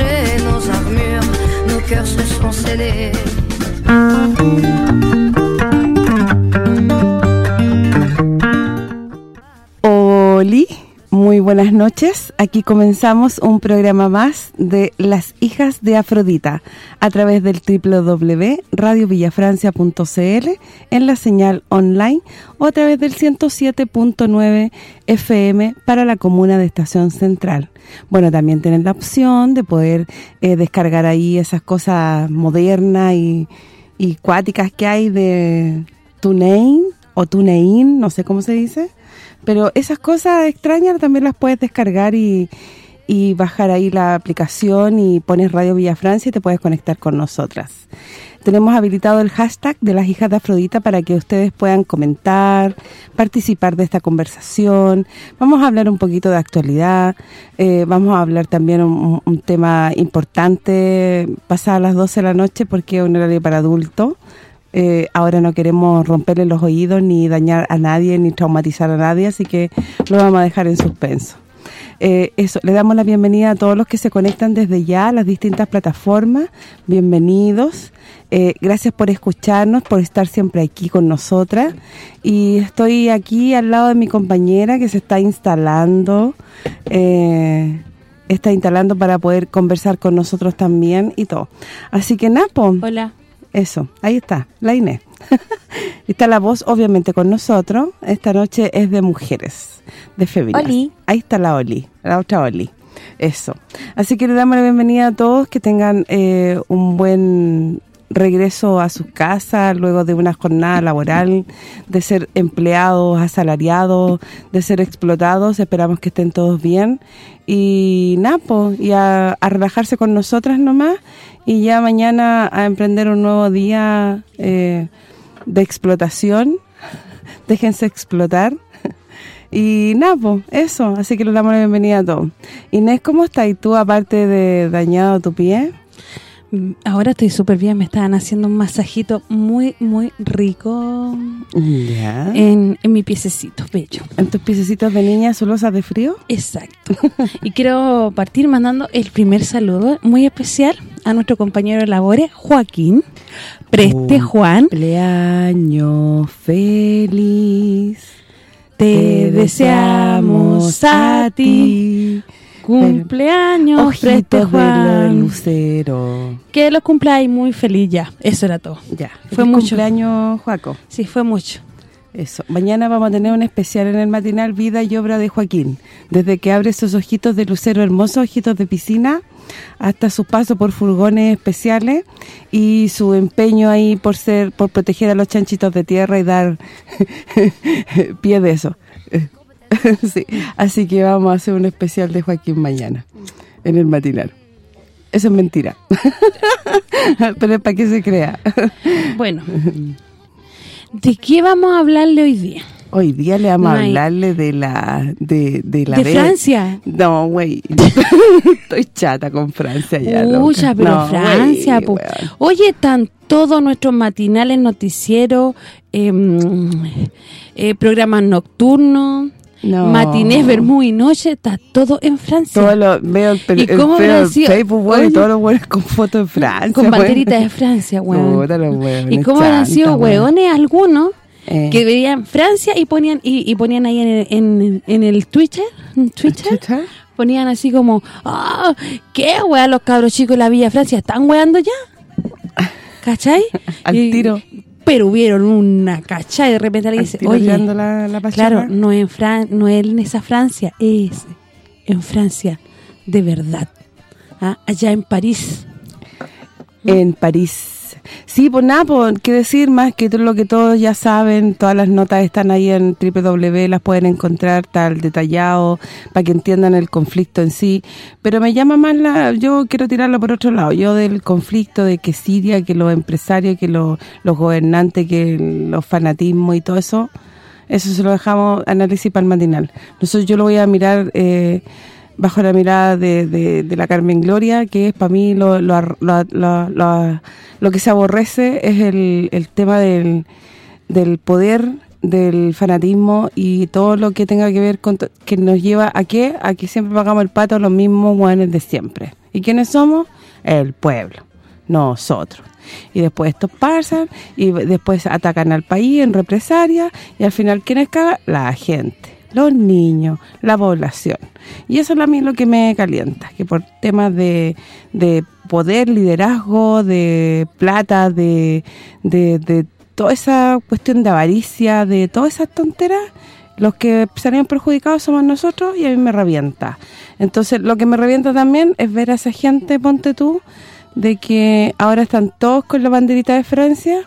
nos armures, nos cœurs se sont scellés. Muy buenas noches. Aquí comenzamos un programa más de Las Hijas de Afrodita a través del www.radiovillafrancia.cl en la señal online o a través del 107.9 FM para la comuna de Estación Central. Bueno, también tienen la opción de poder eh, descargar ahí esas cosas modernas y, y cuáticas que hay de TuneIn o TuneIn, no sé cómo se dice, pero esas cosas extrañas también las puedes descargar y, y bajar ahí la aplicación y pones Radio Villa Francia y te puedes conectar con nosotras. Tenemos habilitado el hashtag de las hijas de Afrodita para que ustedes puedan comentar, participar de esta conversación. Vamos a hablar un poquito de actualidad, eh, vamos a hablar también un, un tema importante pasada las 12 de la noche porque es un horario para adultos. Eh, ahora no queremos romperle los oídos ni dañar a nadie ni traumatizar a nadie, así que lo vamos a dejar en suspenso. Eh, eso, le damos la bienvenida a todos los que se conectan desde ya a las distintas plataformas. Bienvenidos. Eh, gracias por escucharnos, por estar siempre aquí con nosotras. Y estoy aquí al lado de mi compañera que se está instalando, eh, está instalando para poder conversar con nosotros también y todo. Así que Napo. Hola. Eso, ahí está, la Inés. está la voz, obviamente, con nosotros. Esta noche es de mujeres, de féminas. Oli. Ahí está la Oli, la otra Oli. Eso. Así que le damos la bienvenida a todos, que tengan eh, un buen regreso a sus casas luego de una jornada laboral, de ser empleados, asalariados, de ser explotados. Esperamos que estén todos bien. Y Napo, y a, a relajarse con nosotras nomás y ya mañana a emprender un nuevo día eh, de explotación. Déjense explotar. Y nada, pues, eso. Así que le damos la bienvenida a todos. Inés, ¿cómo estás? ¿Y tú, aparte de dañado tu pie? Mm, Ahora estoy súper bien, me estaban haciendo un masajito muy, muy rico Ya. en, en mi piececito, bello. ¿En tus piececitos de niña solosas de frío? Exacto. y quiero partir mandando el primer saludo muy especial a nuestro compañero de labores, Joaquín. Preste, Juan, Cumpleaños feliz. te deseamos a ti. Cumpleaños, Preste, Ojitos de Juan. lucero. Que los cumpláis muy feliz ya. Eso era todo. Ya. Fue mucho. cumpleaños, Joaco. Sí, fue mucho. Eso. Mañana vamos a tener un especial en el matinal Vida y Obra de Joaquín. Desde que abre esos ojitos de lucero hermosos, ojitos de piscina, hasta su paso por furgones especiales y su empeño ahí por ser por proteger a los chanchitos de tierra y dar pie de eso. sí. Así que vamos a hacer un especial de Joaquín mañana en el matinal. Eso es mentira. Pero es para que se crea. Bueno, ¿de qué vamos a hablarle hoy día? Hoy día le vamos No a hablarle de la de, de la ¿De vez- Francia? No, güey. Estoy chata con Francia ya. Loca. pero No, Francia, weón. Oye, están todos nuestros matinales, noticieros, em, eh, programas nocturnos, No. matinés, vermú y noche, está todo en Francia. Todo lo, veo el, ¿Y el cómo? Facebook, Oye. todos los güeyes con fotos de Francia. con banderitas de Francia, weón. ¿Y cómo habrán sido hueones algunos Eh. que veían Francia y ponían y, y ponían ahí en el, en, en el Twitter, en Twitter, ponían así como, ah, ¿qué weá los cabros chicos de la Villa Francia están weando ya? ¿Cachai? Al Y- tiro. Pero hubieron una cachai de repente alguien Al dice, oye, tirando la, la claro, no en Fran no es en esa Francia, es en Francia de verdad. Ah, allá en París. En París. Sí, pues nada, pues, qué decir más que todo lo que todos ya saben, todas las notas están ahí en www, las pueden encontrar tal detallado para que entiendan el conflicto en sí, pero me llama más la yo quiero tirarlo por otro lado, yo del conflicto de que Siria, que los empresarios, que los, los gobernantes, que los fanatismos y todo eso, eso se lo dejamos análisis para el matinal. Nosotros yo lo voy a mirar eh, bajo la mirada de, de, la Carmen Gloria, que es para mí lo, lo, lo, lo, que se aborrece es el, el tema del, del poder, del fanatismo y todo lo que tenga que ver con que nos lleva a qué? A que siempre pagamos el pato los mismos guanes de siempre. ¿Y quiénes somos? El pueblo, nosotros. Y después estos pasan y después atacan al país en represalia y al final ¿quiénes cagan? La gente los niños, la población. Y eso es a mí lo que me calienta, que por temas de, de poder, liderazgo, de plata, de, de, toda esa cuestión de avaricia, de todas esas tonteras, los que salieron perjudicados somos nosotros y a mí me revienta. Entonces, lo que me revienta también es ver a esa gente, ponte tú, de que ahora están todos con la banderita de Francia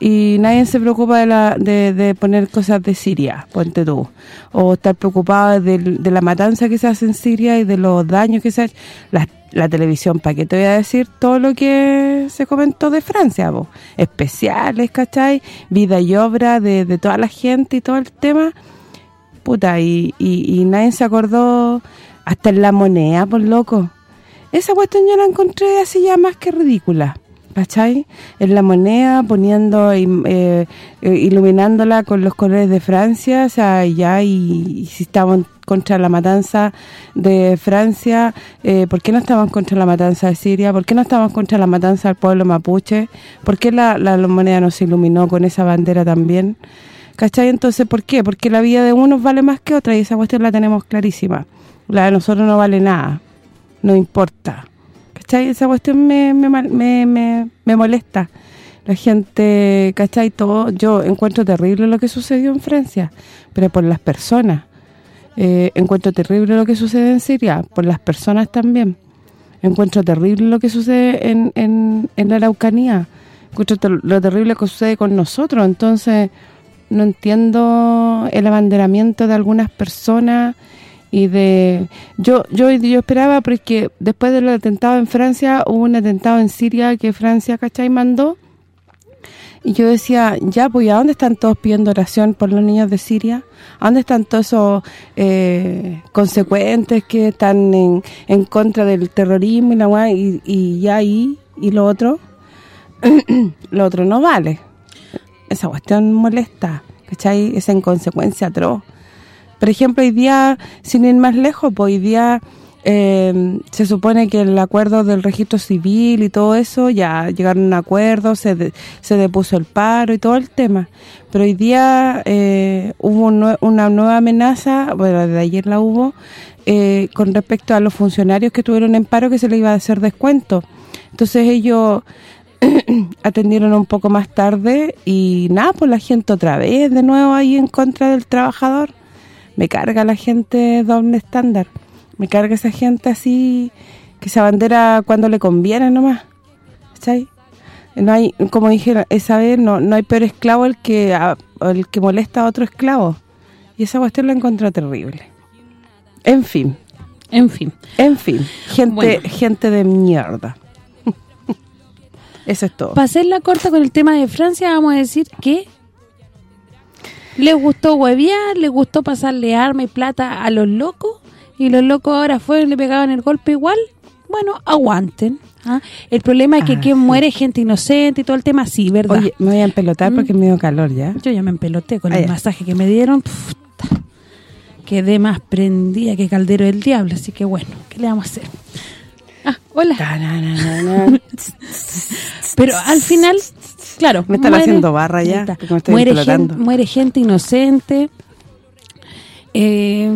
y nadie se preocupa de, la, de, poner cosas de Siria, ponte tú, o estar preocupado de, de, la matanza que se hace en Siria y de los daños que se hace la, la televisión, ¿para qué te voy a decir todo lo que se comentó de Francia? Especiales, ¿cachai? Vida y obra de, de toda la gente y todo el tema, puta, y, y, y nadie se acordó hasta en la moneda, por loco. Esa cuestión yo la encontré así ya más que ridícula. ¿Cachai? En la moneda, poniendo, eh, eh, iluminándola con los colores de Francia, o sea, ya, y, si estaban contra la matanza de Francia, eh, ¿por qué no estaban contra la matanza de Siria? ¿Por qué no estaban contra la matanza del pueblo mapuche? ¿Por qué la, la, moneda no se iluminó con esa bandera también? ¿Cachai? Entonces, ¿por qué? Porque la vida de unos vale más que otra y esa cuestión la tenemos clarísima. La de nosotros no vale nada, no importa. Esa cuestión me, me, me, me molesta. La gente, ¿cachai? Todo, yo encuentro terrible lo que sucedió en Francia, pero por las personas. Eh, encuentro terrible lo que sucede en Siria, por las personas también. Encuentro terrible lo que sucede en, en, en la Araucanía. Encuentro lo terrible que sucede con nosotros. Entonces, no entiendo el abanderamiento de algunas personas y de yo yo yo esperaba porque después del atentado en Francia hubo un atentado en Siria que Francia, ¿cachai? mandó y yo decía, ya, pues, ¿a dónde están todos pidiendo oración por los niños de Siria? ¿A dónde están todos esos eh, consecuentes que están en, en contra del terrorismo y la y, ya ahí, y lo otro? lo otro no vale. Esa cuestión molesta, ¿cachai? Esa inconsecuencia atroz. Por ejemplo, hoy día, sin ir más lejos, pues hoy día eh, se supone que el acuerdo del registro civil y todo eso, ya llegaron a un acuerdo, se, se depuso el paro y todo el tema. Pero hoy día eh, hubo una nueva amenaza, bueno, desde ayer la hubo, eh, con respecto a los funcionarios que tuvieron en paro que se les iba a hacer descuento. Entonces ellos atendieron un poco más tarde y nada, pues la gente otra vez de nuevo ahí en contra del trabajador me carga la gente doble estándar. Me carga esa gente así que se abandera cuando le conviene nomás. ¿Sabes? No hay, como dije esa vez, no, no hay peor esclavo el que el que molesta a otro esclavo. Y esa cuestión la encuentro terrible. En fin. En fin. En fin. Gente gente de mierda. Eso es todo. Para hacer la corta con el tema de Francia, vamos a decir que les gustó hueviar, les gustó pasarle arma y plata a los locos y los locos ahora fueron y le pegaban el golpe igual. Bueno, aguanten. ¿ah? El problema es que ah, quien muere gente inocente y todo el tema, sí, ¿verdad? Oye, me voy a empelotar mm. porque me dio calor ya. Yo ya me empeloté con el masaje que me dieron. quedé más prendida que caldero del diablo, así que bueno, ¿qué le vamos a hacer? Ah, hola. Pero al final Claro. Me están haciendo barra ya. muere, gente, muere gente inocente. Eh,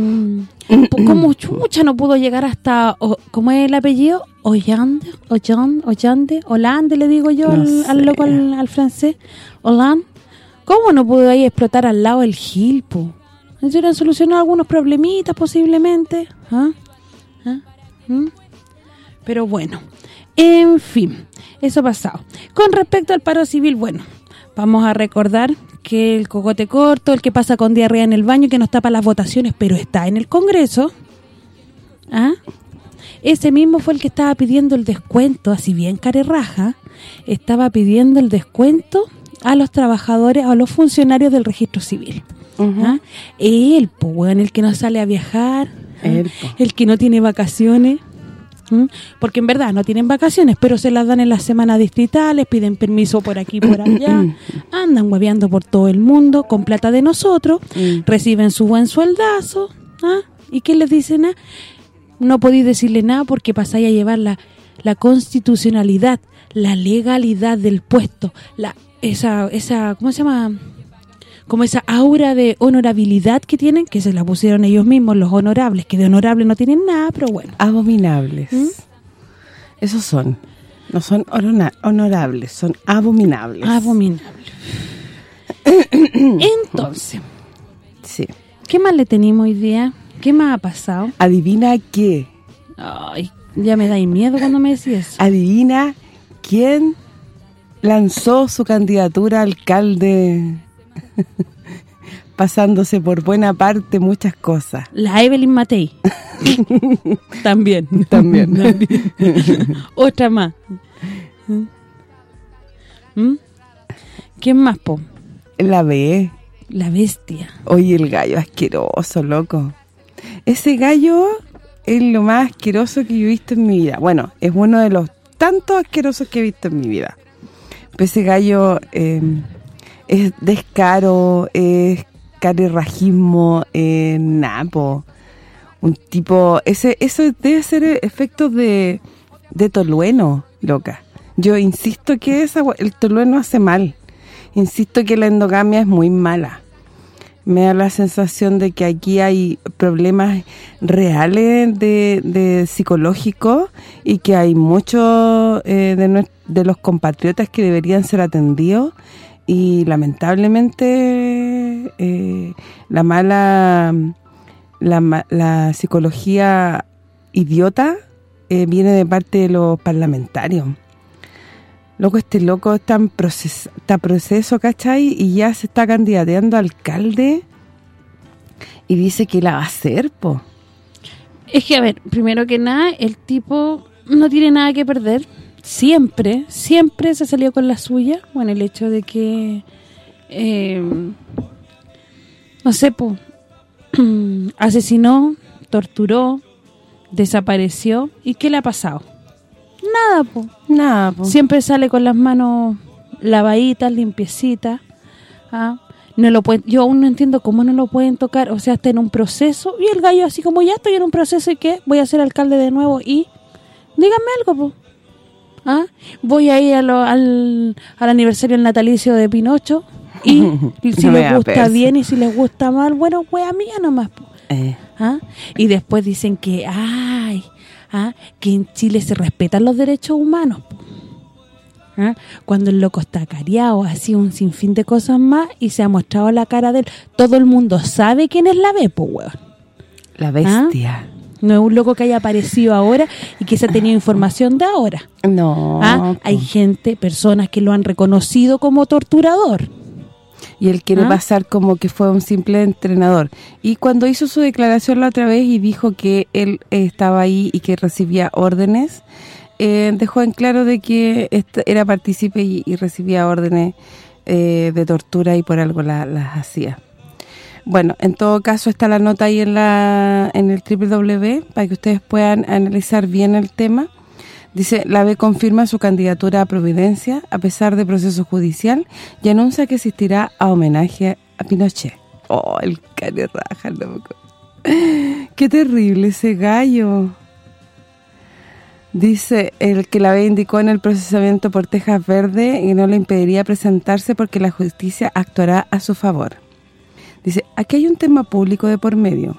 como mucha no pudo llegar hasta, ¿cómo es el apellido? Ollande, Ollande, Ollande, Hollande le digo yo al, loco, al, francés. Hollande. ¿Cómo no pudo ahí explotar al lado el Gilpo? ¿No hubieran solucionado algunos problemitas posiblemente? ¿Ah? ¿Ah? ¿Mm? Pero bueno, en fin. Eso ha pasado. Con respecto al paro civil, bueno, vamos a recordar que el cogote corto, el que pasa con diarrea en el baño, que nos tapa las votaciones, pero está en el Congreso. ¿Ah? Ese mismo fue el que estaba pidiendo el descuento, así bien carerraja, estaba pidiendo el descuento a los trabajadores, a los funcionarios del registro civil. ¿Ah? Él, pues, el que no sale a viajar, ¿ah? el que no tiene vacaciones, porque en verdad no tienen vacaciones, pero se las dan en las semanas distritales, piden permiso por aquí por allá, andan hueveando por todo el mundo con plata de nosotros, mm. reciben su buen sueldazo, ¿ah? ¿y qué les dicen? Ah? No podéis decirle nada porque pasáis a llevar la, la constitucionalidad, la legalidad del puesto, la esa esa ¿cómo se llama? Como esa aura de honorabilidad que tienen, que se la pusieron ellos mismos, los honorables, que de honorables no tienen nada, pero bueno. Abominables. ¿Mm? Esos son. No son honorables, son abominables. Abominables. Entonces. Sí. ¿Qué más le tenemos hoy día? ¿Qué más ha pasado? Adivina qué. Ay, ya me da miedo cuando me decís eso. Adivina quién lanzó su candidatura a alcalde pasándose por buena parte muchas cosas. La Evelyn Matei. También. También. Otra más. ¿Mm? ¿Quién más, po? La B. La bestia. Oye, el gallo asqueroso, loco. Ese gallo es lo más asqueroso que yo he visto en mi vida. Bueno, es uno de los tantos asquerosos que he visto en mi vida. ese gallo... Eh, es descaro, es carerrajismo, eh, napo. Un tipo... ese Eso debe ser efecto de, de tolueno, loca. Yo insisto que esa, el tolueno hace mal. Insisto que la endogamia es muy mala. Me da la sensación de que aquí hay problemas reales de, de psicológicos y que hay muchos eh, de, de los compatriotas que deberían ser atendidos y lamentablemente eh, la mala la, psicología idiota eh, viene de parte de los parlamentarios. Loco, este loco está en proceso, está proceso, ¿cachai? Y ya se está candidateando a alcalde y dice que la va a hacer, po. Es que, a ver, primero que nada, el tipo no tiene nada que perder siempre, siempre se salió con la suya, bueno, el hecho de que, eh, no sé, pues, asesinó, torturó, desapareció, ¿y qué le ha pasado? Nada, pues. Nada, po. Siempre sale con las manos lavaditas, limpiecitas, ¿ah? no lo pueden, yo aún no entiendo cómo no lo pueden tocar, o sea, está en un proceso, y el gallo así como, ya estoy en un proceso, ¿y qué? Voy a ser alcalde de nuevo, y díganme algo, pues ¿Ah? Voy a ir al, al, aniversario del natalicio de Pinocho y, si les gusta bien y si les gusta mal, bueno, a mía nomás. Eh. ¿Ah? Y después dicen que, ay, ¿ah? que en Chile se respetan los derechos humanos. Cuando el loco está cariado, así un sinfín de cosas más y se ha mostrado la cara de él. Todo el mundo sabe quién es la Bepo, weón. La bestia. No es un loco que haya aparecido ahora y que se ha tenido información de ahora. No. ¿Ah? Hay gente, personas que lo han reconocido como torturador. Y él quiere ¿Ah? pasar como que fue un simple entrenador. Y cuando hizo su declaración la otra vez y dijo que él estaba ahí y que recibía órdenes, eh, dejó en claro de que era partícipe y, recibía órdenes eh, de tortura y por algo las hacía. Bueno, en todo caso está la nota ahí en la en el www para que ustedes puedan analizar bien el tema. Dice, la B confirma su candidatura a Providencia a pesar de proceso judicial y anuncia que asistirá a homenaje a Pinochet. Oh, el raja, loco. Qué terrible ese gallo. Dice el que la B indicó en el procesamiento por Tejas Verde y no le impediría presentarse porque la justicia actuará a su favor. Dice, aquí hay un tema público de por medio.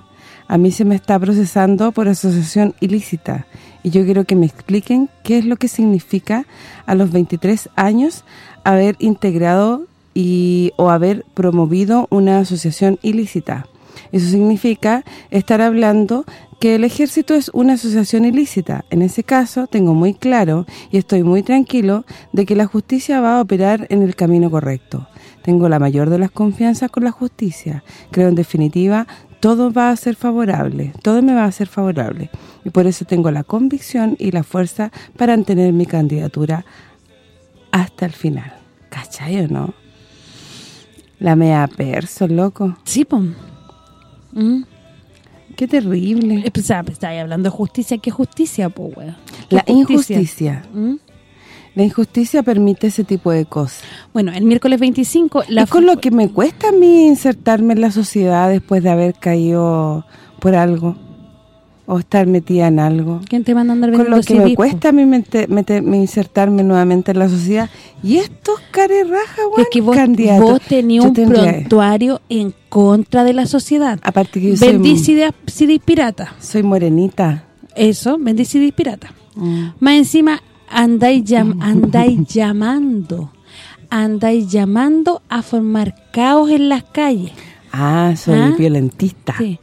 A mí se me está procesando por asociación ilícita y yo quiero que me expliquen qué es lo que significa a los 23 años haber integrado y o haber promovido una asociación ilícita. Eso significa estar hablando que el ejército es una asociación ilícita. En ese caso, tengo muy claro y estoy muy tranquilo de que la justicia va a operar en el camino correcto. Tengo la mayor de las confianzas con la justicia. Creo, en definitiva, todo va a ser favorable, todo me va a ser favorable. Y por eso tengo la convicción y la fuerza para mantener mi candidatura hasta el final. ¿Cachai o no? La mea perso, loco. Sí, pum. Mm. Qué terrible. Eh, pues, ah, pues, hablando de justicia. ¿Qué justicia, po, weón? ¿Qué La justicia? injusticia. ¿Mm? La injusticia permite ese tipo de cosas. Bueno, el miércoles 25... La es con lo que me cuesta a mí insertarme en la sociedad después de haber caído por algo o estar metida en algo. ¿Quién te manda a andar Con lo que me cuesta a mí mete- meterme, insertarme nuevamente en la sociedad. Y estos carerrajas, weón, es que vos, vos tenías un tendría- prontuario en contra de la sociedad. Aparte que yo soy, Vendí CDs, CDs pirata. soy morenita. Eso, vendí CDs pirata. Mm. Más encima, andáis, llam- andáis llamando. Andáis llamando a formar caos en las calles. Ah, soy ¿Ah? violentista. Sí.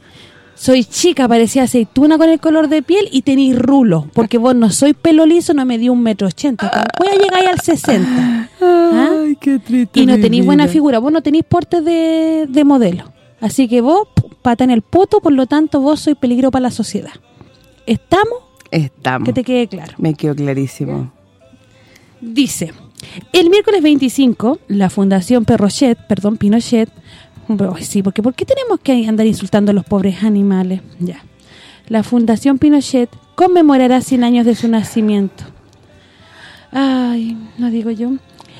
Soy chica, parecía aceituna con el color de piel y tenéis rulo. Porque vos no soy pelo liso, no me dio un metro ochenta. Voy a llegar al 60. Ay, qué triste. Y no tenéis buena figura. Vos no tenéis porte de, de modelo. Así que vos, pata en el poto, por lo tanto, vos sois peligro para la sociedad. ¿Estamos? Estamos. Que te quede claro. Me quedó clarísimo. Dice, el miércoles 25, la Fundación Perrochet, perdón, Pinochet, sí, porque ¿por qué tenemos que andar insultando a los pobres animales? Ya. La Fundación Pinochet conmemorará 100 años de su nacimiento. Ay, no digo yo.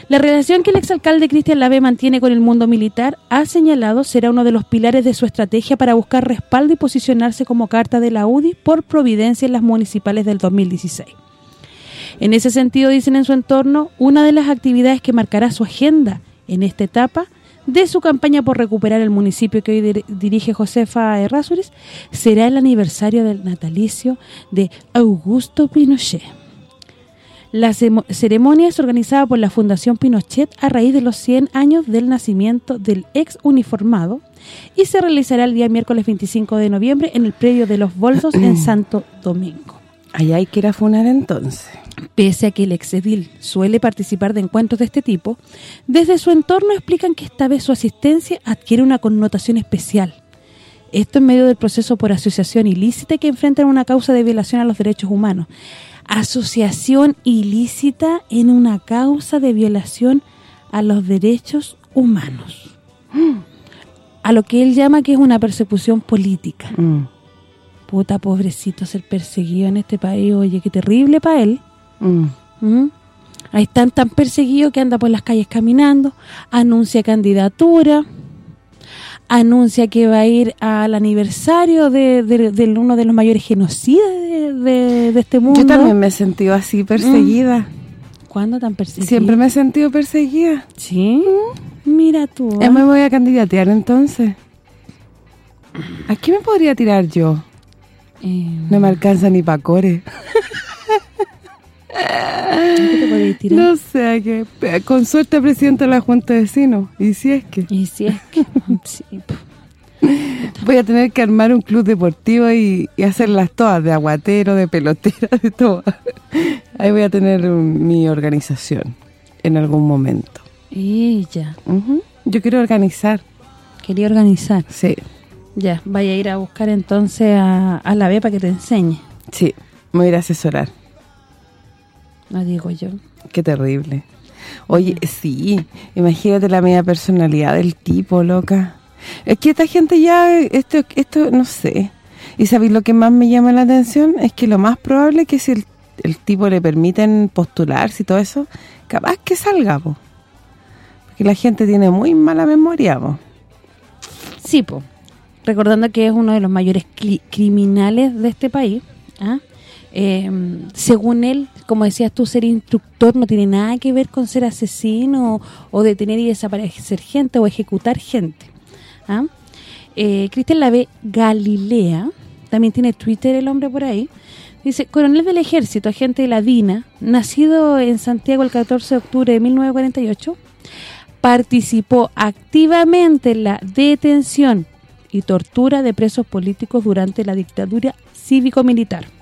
La relación que el exalcalde Cristian Lave mantiene con el mundo militar, ha señalado, será uno de los pilares de su estrategia para buscar respaldo y posicionarse como carta de la UDI por providencia en las municipales del 2016. En ese sentido, dicen en su entorno, una de las actividades que marcará su agenda en esta etapa de su campaña por recuperar el municipio que hoy dir- dirige Josefa Errázuriz será el aniversario del natalicio de Augusto Pinochet. La ceremonia es organizada por la Fundación Pinochet a raíz de los 100 años del nacimiento del ex uniformado y se realizará el día miércoles 25 de noviembre en el predio de los Bolsos en Santo Domingo. Allá hay que ir a funar entonces. Pese a que el exedil suele participar de encuentros de este tipo, desde su entorno explican que esta vez su asistencia adquiere una connotación especial. Esto en medio del proceso por asociación ilícita que enfrentan una causa de violación a los derechos humanos. Asociación ilícita en una causa de violación a los derechos humanos. A lo que él llama que es una persecución política. Mm, Puta, pobrecito ser perseguido en este país. Oye, qué terrible para él. mm. ¿Mm? Ahí están tan perseguidos que anda por las calles caminando, anuncia candidatura, anuncia que va a ir al aniversario de, de- de uno de los mayores genocidas de, de- este mundo. Yo también me he sentido así perseguida. ¿Cuándo tan perseguido? Siempre me he sentido perseguida. ¿Sí? Mira tú. Ya me voy a candidatear entonces. ¿A qué me podría tirar yo? Eh, No me alcanza ni pa' core. ¿qué te podéis tirar? No sé, a qué. Con suerte presidente de la Junta de Vecinos. Y si es que Y si es que... sí, po. voy a tener que armar un club deportivo y, y hacerlas todas, de aguatero, de pelotera, de todo. Ahí voy a tener mi organización en algún momento. Ella Ujú. Yo quiero organizar, quería organizar. sí, Ya, vaya a ir a buscar entonces a, a la B para que te enseñe. sí, me voy a ir a asesorar. No digo yo. Qué terrible. Oye, sí, imagínate la media personalidad del tipo, loca. Es que esta gente ya, esto, esto no sé. Y ¿sabéis lo que más me llama la atención? Es que lo más probable es que si el, el tipo le permiten postularse y todo eso, capaz que salga, po. Porque la gente tiene muy mala memoria, po. Sí, po. recordando que es uno de los mayores criminales de este país. ¿ah? Eh, según él, como decías tú, ser instructor no tiene nada que ver con ser asesino o, detener y desaparecer gente o ejecutar gente. ¿ah? Eh, Cristian Lave Galilea, también tiene Twitter el hombre por ahí, dice, coronel del ejército, agente de la DINA, nacido en Santiago el 14 de octubre de 1948, participó activamente en la detención y tortura de presos políticos durante la dictadura cívico-militar.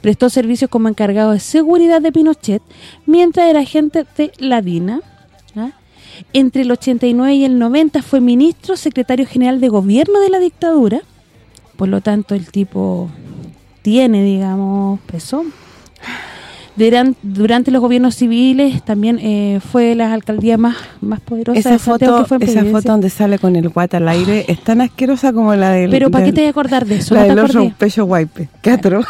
Prestó servicios como encargado de seguridad de Pinochet mientras era agente de la DINA. ¿ah? Entre el 89 y el 90 fue ministro, secretario general de gobierno de la dictadura. Por lo tanto, el tipo tiene, digamos, peso. Durante, los gobiernos civiles también eh, fue la alcaldía más más poderosa esa foto Esa foto donde sale con el guata al aire es tan asquerosa como la del... Pero ¿para qué te voy a acordar de eso? La del otro pecho wipe. Qué atro.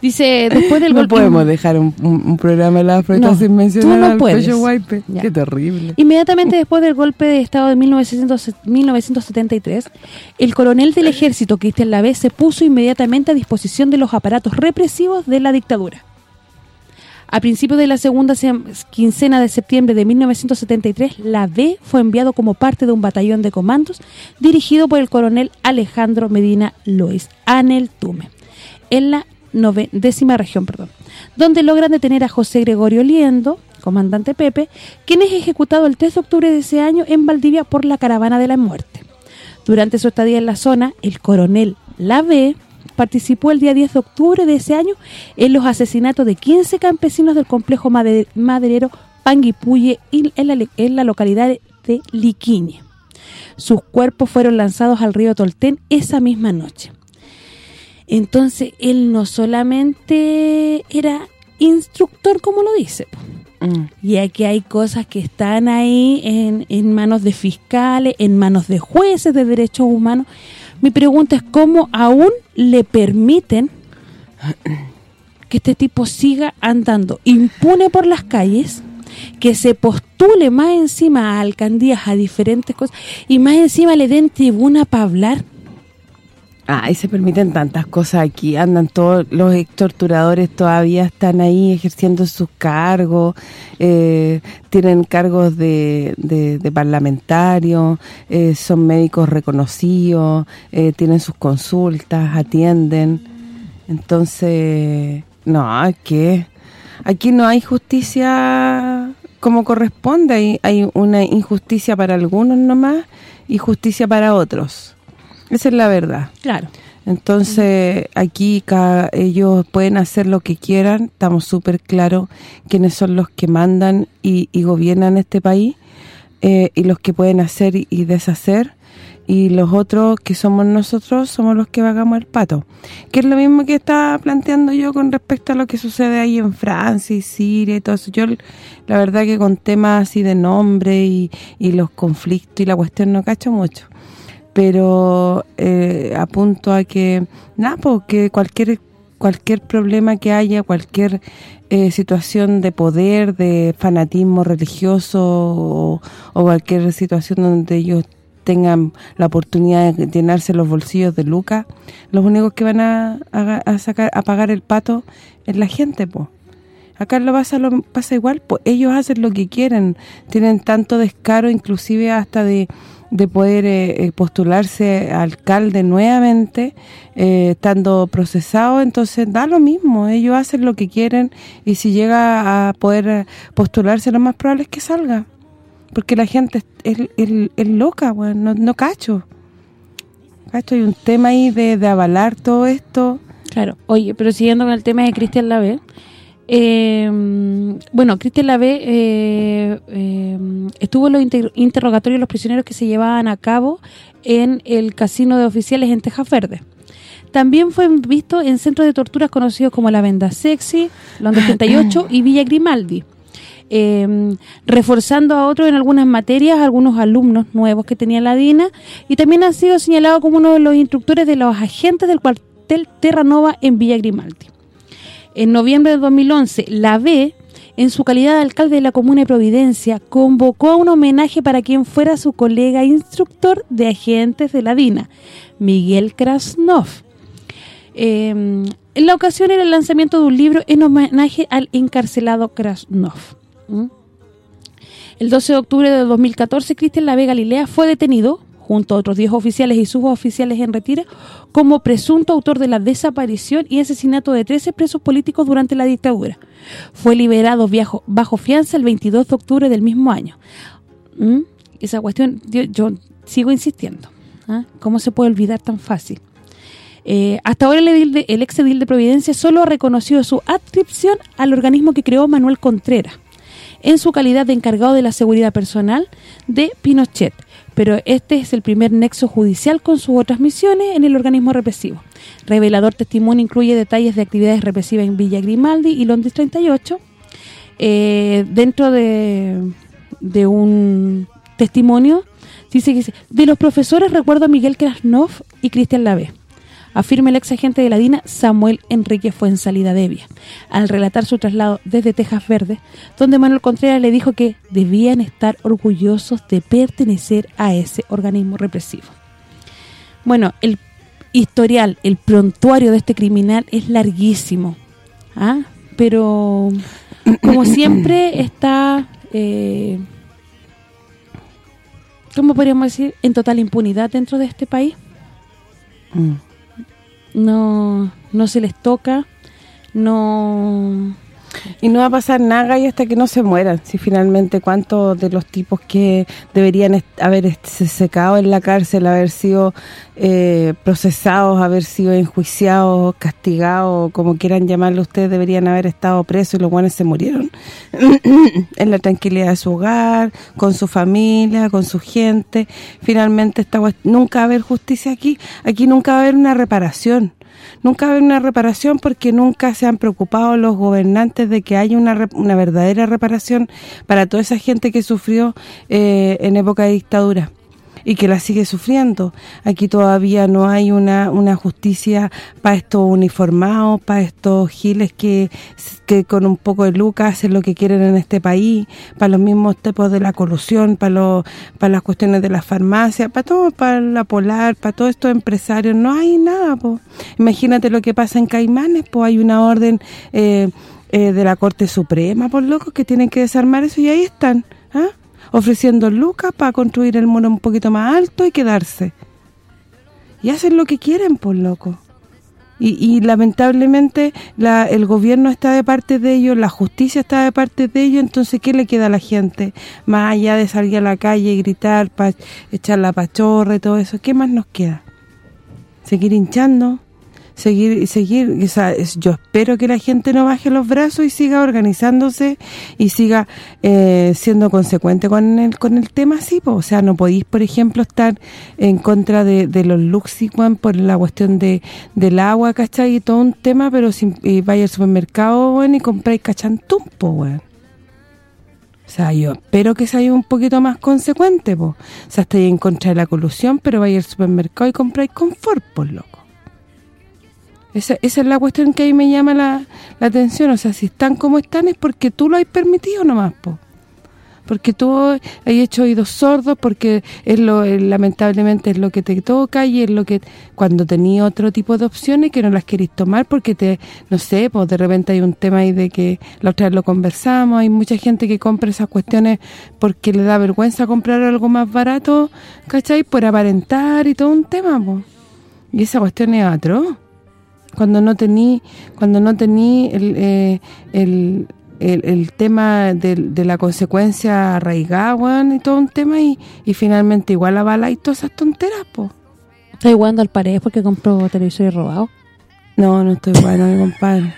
Dice, después del no podemos dejar un, programa de la fruta sin mencionar no al pecho wipe. Qué terrible. Inmediatamente después del golpe de Estado de 1973, el coronel del ejército, Cristian Lavé, se puso inmediatamente a disposición de los aparatos represivos de la dictadura. A principios de la segunda quincena de septiembre de 1973, la B fue enviado como parte de un batallón de comandos dirigido por el coronel Alejandro Medina Lois, Anel Tume, en la décima región, perdón, donde logran detener a José Gregorio Liendo, comandante Pepe, quien es ejecutado el 3 de octubre de ese año en Valdivia por la Caravana de la Muerte. Durante su estadía en la zona, el coronel Lave participó el día 10 de octubre de ese año en los asesinatos de 15 campesinos del complejo maderero la, en la localidad de Liquiñe. Sus cuerpos fueron lanzados al río Tolten esa misma noche. Entonces, él no solamente era instructor, como lo dice, mm. y aquí hay cosas que están ahí en, en manos de fiscales, en manos de jueces de derechos humanos. Mi pregunta es cómo aún le permiten que este tipo siga andando impune por las calles, que se postule más encima a alcaldías, a diferentes cosas, y más encima le den tribuna para hablar Ay, se permiten tantas cosas aquí. Andan todos los torturadores todavía están ahí ejerciendo sus cargos, eh, tienen cargos de, de, parlamentarios, eh, son médicos reconocidos, eh, tienen sus consultas, atienden. Entonces, no, que aquí no hay justicia como corresponde. Hay, hay una injusticia para algunos nomás y justicia para otros. Esa es la verdad. Claro. Entonces, aquí ellos pueden hacer lo que quieran, estamos súper claros quiénes son los que mandan y, gobiernan este país, eh, y los que pueden hacer y, deshacer, y los otros que somos nosotros somos los que vagamos el pato. Que es lo mismo que estaba planteando yo con respecto a lo que sucede ahí en Francia y Siria y todo eso. Yo, la verdad que con temas así de nombre y, y los conflictos y la cuestión no cacho mucho pero eh, apunto a que nada porque cualquier cualquier problema que haya cualquier eh, situación de poder de fanatismo religioso o, cualquier situación donde ellos tengan la oportunidad de llenarse los bolsillos de lucas los únicos que van a, sacar a pagar el pato es la gente pues acá lo pasa lo pasa igual pues ellos hacen lo que quieren tienen tanto descaro inclusive hasta de de poder eh, eh, postularse alcalde nuevamente, eh, estando procesado, entonces da lo mismo, ellos hacen lo que quieren y si llega a poder postularse lo más probable es que salga, porque la gente es, loca, bueno, no, cacho. Cacho, hay un tema ahí de, de avalar todo esto. Claro, oye, pero siguiendo con el tema de Cristian Lave, eh, bueno, Cristian Lave eh, eh, estuvo en los interrogatorios de los prisioneros que se llevaban a cabo en el casino de oficiales en Tejas Verde. También fue visto en centros de torturas conocidos como La Venda Sexy, Londres 38 y Villa Grimaldi. Eh, reforzando a otros en algunas materias, algunos alumnos nuevos que tenía la DINA, y también ha sido señalado como uno de los instructores de los agentes del cuartel Terranova en Villa Grimaldi. En noviembre de 2011, la B, en su calidad de alcalde de la comuna de Providencia, convocó a un homenaje para quien fuera su colega instructor de agentes de la DINA, Miguel Krasnov. Em, en la ocasión era el lanzamiento de un libro en homenaje al encarcelado Krasnov. El 12 de octubre de 2014, Cristian Lave Galilea fue detenido junto a otros 10 oficiales y suboficiales en retiro, como presunto autor de la desaparición y asesinato de 13 presos políticos durante la dictadura. Fue liberado bajo fianza el 22 de octubre del mismo año. ¿Mm? Esa cuestión, yo, sigo insistiendo. ¿ah? ¿Cómo se puede olvidar tan fácil? Eh, hasta ahora el, edil ex edil de Providencia solo ha reconocido su adscripción al organismo que creó Manuel Contreras en su calidad de encargado de la seguridad personal de Pinochet, pero este es el primer nexo judicial con sus otras misiones en el organismo represivo. Revelador testimonio incluye detalles de actividades represivas en Villa Grimaldi y Londres 38. Eh, dentro de, un testimonio dice que de los profesores recuerdo a Miguel Krasnov y Cristian Lave afirma el ex agente de la DINA Samuel Enrique Fuensalida Devia, al relatar su traslado desde Tejas Verde, donde Manuel Contreras le dijo que debían estar orgullosos de pertenecer a ese organismo represivo. Bueno, el historial, el prontuario de este criminal es larguísimo, ¿ah? pero como siempre está, eh, ¿cómo podríamos decir?, en total impunidad dentro de este país. Mm no, no se les toca, no... Y no va a pasar nada y hasta que no se mueran. Si finalmente cuántos de los tipos que deberían haber secado en la cárcel, haber sido eh, procesados, haber sido enjuiciados, castigados, como quieran llamarlo ustedes, deberían haber estado presos y los buenos se murieron en la tranquilidad de su hogar, con su familia, con su gente. Finalmente nunca va a haber justicia aquí, aquí nunca va a haber una reparación nunca haber una reparación porque nunca se han preocupado los gobernantes de que haya una, una verdadera reparación para toda esa gente que sufrió eh, en época de dictadura y que la sigue sufriendo. Aquí todavía no hay una, una justicia para estos uniformados, para estos giles que, que con un poco de lucas hacen lo que quieren en este país, para los mismos tipos de la colusión, para los, para las cuestiones de la farmacia, para todo, para la polar, para todos estos empresarios, no hay nada, pues. Imagínate lo que pasa en Caimanes, pues hay una orden eh, eh, de la Corte Suprema, por locos, que tienen que desarmar eso y ahí están, ¿ah? Ofreciendo lucas para construir el muro un poquito más alto y quedarse. Y hacen lo que quieren, por loco. Y, lamentablemente la, el gobierno está de parte de ellos, la justicia está de parte de ellos, entonces ¿qué le queda a la gente? Más allá de salir a la calle y gritar, para echar la pachorra y todo eso, ¿qué más nos queda? ¿Seguir hinchando? Seguir seguir yo espero que la gente no baje los brazos y siga organizándose y siga eh, siendo consecuente con el con el tema sí o sea no podéis por ejemplo estar en contra de, de los Luxicuan por la cuestión de del agua ¿cachai? y todo un tema pero si vaya al supermercado bueno, y compráis cachantumpo weón o sea, yo espero que sea un poquito más consecuente, po. O sea, estáis en contra de la colusión, pero vais al supermercado y compráis confort, por loco. Esa, esa, es la cuestión que ahí me llama la, atención. O sea, si están como están es porque tú lo has permitido nomás, po. Porque tú has hecho oídos sordos, porque es lo lamentablemente es lo que te toca y es lo que cuando tenías otro tipo de opciones que no las querís tomar porque te, no sé, pues de repente hay un tema ahí de que la otra vez lo conversamos, hay mucha gente que compra esas cuestiones porque le da vergüenza comprar algo más barato, ¿cachai? Por aparentar y todo un tema, pues. Y esa cuestión es atroz cuando no tení cuando no tení el, eh, el, el, tema de, la consecuencia arraigada, y todo un tema, y, y finalmente igual bala y todas esas tonteras, po. ¿Estás jugando al pared porque compró televisor robado? No, no estoy bueno, mi compadre.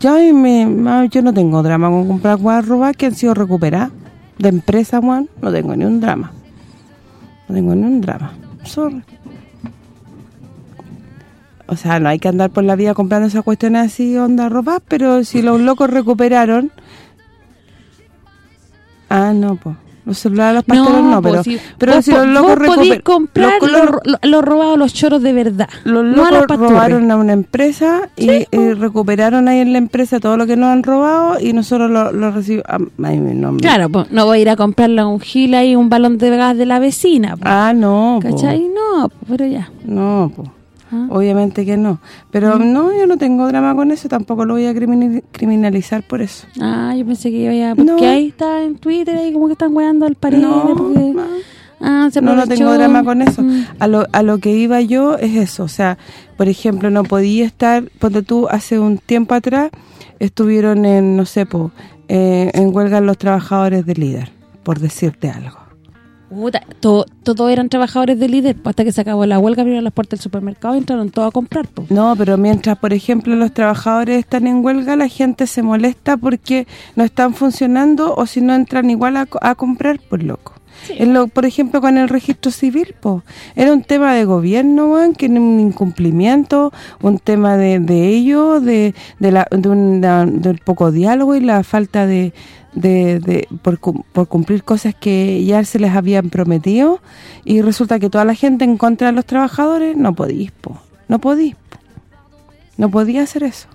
yo, me, yo no tengo drama con comprar guas robadas que han sido recuperadas de empresa, Juan, no tengo ni un drama. No tengo ni un drama. Sorry. O sea, no hay que andar por la vida comprando esas cuestiones así, onda ropa, pero si los locos recuperaron... Ah, no, pues. Los celulares los pastores no, pero, pero si los locos recuperaron... comprar los, robados, los choros de verdad. Los locos robaron a una empresa y, recuperaron ahí en la empresa todo lo que nos han robado y nosotros lo, recibimos... Ah, no, claro, pues no voy a ir a comprarle un gila y un balón de gas de la vecina. Ah, no, ¿Cachai? No, pero ya. No, pues. Ah. Obviamente que no. Pero mm. no, yo no tengo drama con eso, tampoco lo voy a criminalizar por eso. Ah, yo pensé que iba a... Porque ahí está en Twitter, ahí como que están weando al pared. No, no. Ah, no, tengo drama con eso. Mm. A, lo, a lo que iba yo es eso, o sea, por ejemplo, no podía estar, porque tú hace un tiempo atrás estuvieron en, no sé, po, eh, en huelga los trabajadores de líder, por decirte algo. Puta, to- todos eran trabajadores de líder, hasta que se acabó la huelga, abrieron las puertas del supermercado y entraron todos a comprar. pues. No, pero mientras, por ejemplo, los trabajadores están en huelga, la gente se molesta porque no están funcionando o si no entran igual a, a comprar, pues loco. En lo, por ejemplo, con el registro civil, pues era un tema de gobierno, weón, que era un incumplimiento, un tema de, de ellos, de, de, la, de una- del poco diálogo y la falta de, de, de por, por cumplir cosas que ya se les habían prometido y resulta que toda la gente en contra de los trabajadores, no podís, po, no podís, po. no podía hacer eso.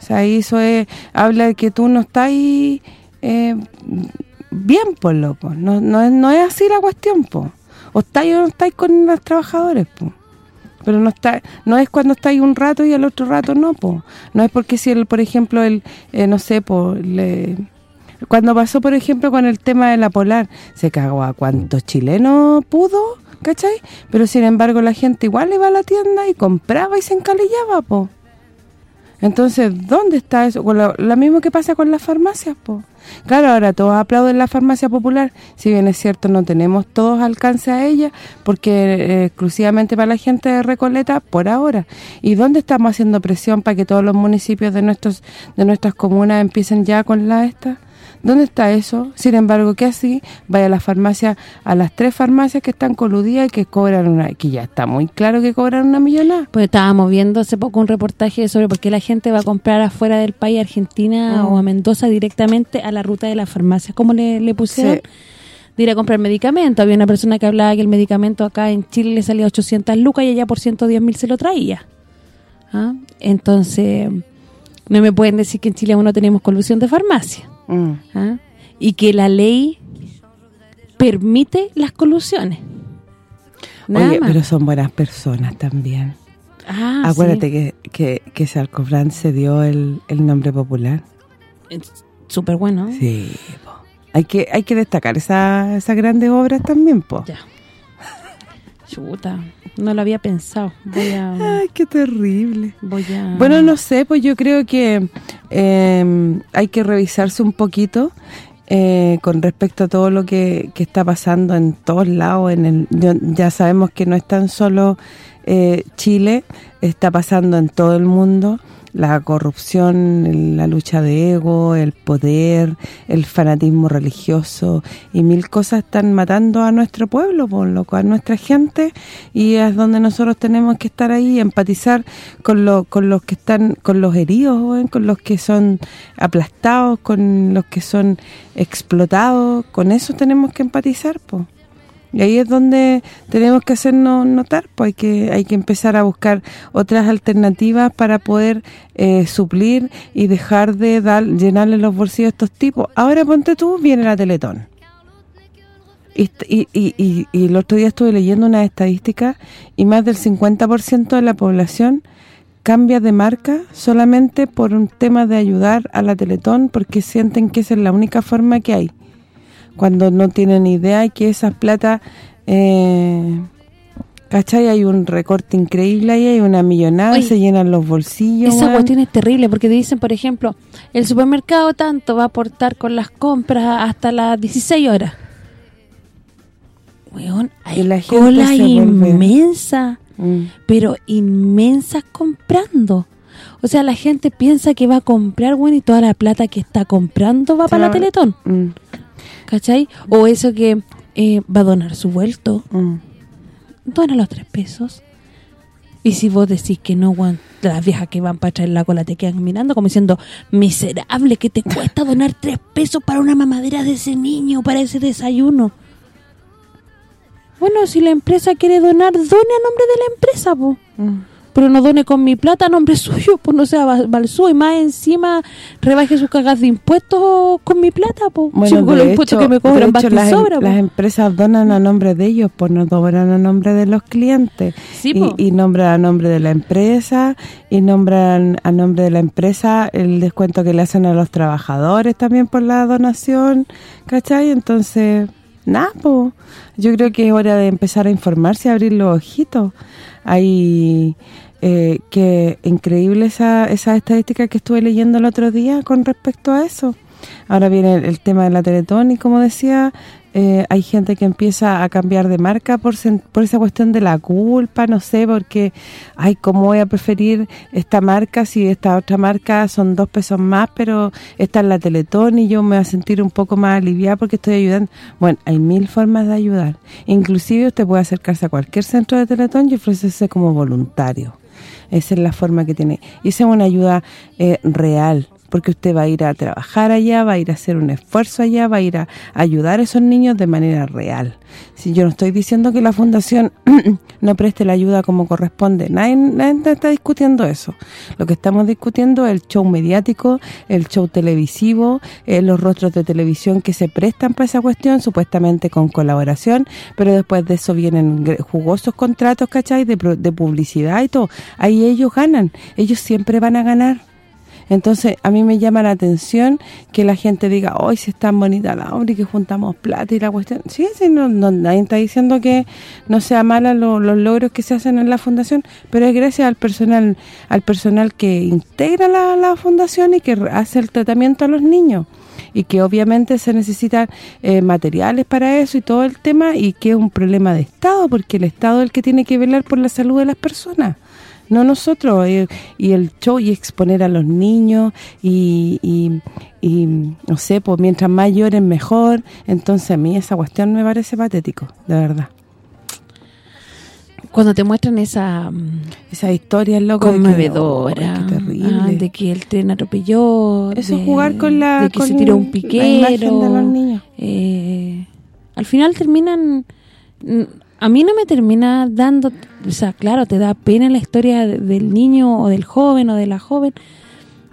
O sea, eso es, habla de que tú no estás eh, bien, pues, loco. No, no, no es así la cuestión, pues. O estáis o no estáis con los trabajadores, pues. Pero no está no es cuando estáis un rato y al otro rato no, pues. No es porque si, el por ejemplo, el eh, no sé, pues, le... Cuando pasó, por ejemplo, con el tema de la Polar, se cagó a cuántos chilenos pudo, ¿cachai? Pero, sin embargo, la gente igual iba a la tienda y compraba y se encalillaba, po. Entonces, ¿dónde está eso? Con lo, lo mismo que pasa con las farmacias, po. Claro, ahora todos aplauden la farmacia popular, si bien es cierto no tenemos todos alcance a ella, porque eh, exclusivamente para la gente de Recoleta por ahora. ¿Y dónde estamos haciendo presión para que todos los municipios de nuestros de nuestras comunas empiecen ya con la esta? ¿Dónde está eso? Sin embargo, que así vaya a la farmacia, a las tres farmacias que están coludidas y que cobran una, que ya está muy claro que cobran una millonada. Pues estábamos viendo hace poco un reportaje sobre por qué la gente va a comprar afuera del país, Argentina Mm. o a Mendoza, directamente a la ruta de las farmacias. ¿Cómo le, le pusieron? Sí. De ir a comprar medicamento. Había una persona que hablaba que el medicamento acá en Chile le salía 800 lucas y allá por 110 mil se lo traía. ¿Ah? Entonces, no me pueden decir que en Chile aún no tenemos colusión de farmacia. Mm. ¿ah? Y que la ley permite las colusiones. Nada Oye, más. pero son buenas personas también. Ah, Acuérdate sí. que, que, que se dio el, el nombre popular. Súper bueno. Sí, po. Hay que hay que destacar esa- esas grandes obras también, po. Ya. Chuta, no lo había pensado. Voy a... Ay, qué terrible. Voy a... Bueno, no sé, pues yo creo que eh, hay que revisarse un poquito eh, con respecto a todo lo que, que está pasando en todos lados. en el Ya sabemos que no es tan solo eh, Chile, está pasando en todo el mundo. La corrupción, la lucha de ego, el poder, el fanatismo religioso y mil cosas están matando a nuestro pueblo, por lo cual a nuestra gente y es donde nosotros tenemos que estar ahí, empatizar con, lo, con los que están, con los heridos, con los que son aplastados, con los que son explotados, con eso tenemos que empatizar. Y ahí es donde tenemos que hacernos notar, pues hay que hay que empezar a buscar otras alternativas para poder eh, suplir y dejar de dar llenarle los bolsillos a estos tipos. Ahora ponte tú, viene la Teletón. Y, y, y, y- el otro día estuve leyendo unas estadísticas y más del 50% de la población cambia de marca solamente por un tema de ayudar a la Teletón porque sienten que esa es la única forma que hay cuando no tienen idea y que esas plata eh, ¿cachai? Hay un recorte increíble ahí, hay una millonada, Oye, se llenan los bolsillos. Esa weón. cuestión es terrible porque te dicen, por ejemplo, el supermercado tanto va a aportar con las compras hasta las 16 horas. Weón, hay Y la gente cola inmensa, Mm. pero inmensa comprando. O sea, la gente piensa que va a comprar, bueno, y toda la plata que está comprando va para la Teletón, Mm, ¿cachai? O eso que eh, va a donar su vuelto, mm. dona los tres pesos. Y si vos decís que no, las viejas que van para traer la cola te quedan mirando como diciendo, miserable, que te cuesta donar tres pesos para una mamadera de ese niño, para ese desayuno. Bueno, si la empresa quiere donar, done a nombre de la empresa. Mm. Pero no done con mi plata a nombre suyo, pues no sea balsú y más encima rebaje sus cagas de impuestos con mi plata, po. Bueno, Si con los de impuestos hecho, que me cobran de hecho, basta y las, em- sobra, po. las empresas donan a nombre de ellos, pues no donan a nombre de los clientes. Sí, y, y nombran a nombre de la empresa, y nombran a nombre de la empresa el descuento que le hacen a los trabajadores también por la donación, ¿cachai? Entonces, nada, po. yo creo que es hora de empezar a informarse y abrir los ojitos. Hay... Eh, que increíble esa, esa estadística que estuve leyendo el otro día con respecto a eso. Ahora viene el, tema de la Teletón y como decía, eh, hay gente que empieza a cambiar de marca por por esa cuestión de la culpa, no sé, porque, ay, ¿cómo voy a preferir esta marca si esta otra marca son dos pesos más, pero está en la Teletón y yo me voy a sentir un poco más aliviada porque estoy ayudando? Bueno, hay mil formas de ayudar. Inclusive usted puede acercarse a cualquier centro de Teletón y ofrecerse como voluntario. Esa es la forma que tiene. Y esa es una ayuda eh, real, porque usted va a ir a trabajar allá, va a ir a hacer un esfuerzo allá, va a ir a ayudar a esos niños de manera real. Si yo no estoy diciendo que la fundación no preste la ayuda como corresponde, nadie, está discutiendo eso. Lo que estamos discutiendo es el show mediático, el show televisivo, eh, los rostros de televisión que se prestan para esa cuestión, supuestamente con colaboración, pero después de eso vienen jugosos contratos, ¿cachai? De, de publicidad y todo. Ahí ellos ganan, ellos siempre van a ganar entonces, a mí me llama la atención que la gente diga, hoy si es tan bonita la obra y que juntamos plata y la cuestión... Sí, sí, no, nadie está diciendo que no sea mala los logros que se hacen en la fundación, pero es gracias al personal al personal que integra la, fundación y que hace el tratamiento a los niños. Y que obviamente se necesitan eh, materiales para eso y todo el tema y que es un problema de Estado porque el Estado es el que tiene que velar por la salud de las personas no nosotros, eh, y el show y exponer a los niños y, y, no sé, pues mientras más lloren mejor, entonces a mí esa cuestión me parece patético, de verdad. Cuando te muestran esa esa historia loco conmovedora, de que, terrible. Ah, de que el tren atropelló, eso jugar con la de que se tiró un piquero, de los niños. Eh, al final terminan a mí no me termina dando, o sea, claro, te da pena la historia del niño o del joven o de la joven,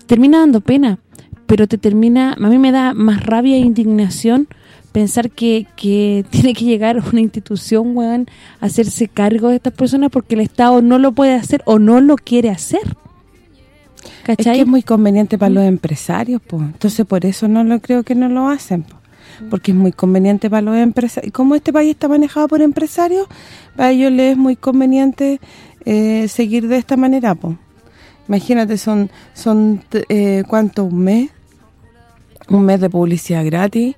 termina dando pena, pero te termina, a mí me da más rabia e indignación pensar que, que tiene que llegar una institución, weón, a hacerse cargo de estas personas porque el Estado no lo puede hacer o no lo quiere hacer. ¿Cachai? Es que es muy conveniente para los empresarios, pues. Entonces, por eso no lo creo que no lo hacen, porque es muy conveniente para los empresarios. Y como este país está manejado por empresarios, para ellos les es muy conveniente eh, seguir de esta manera. Imagínate, son son eh, ¿cuánto? ¿Un mes? Un mes de publicidad gratis,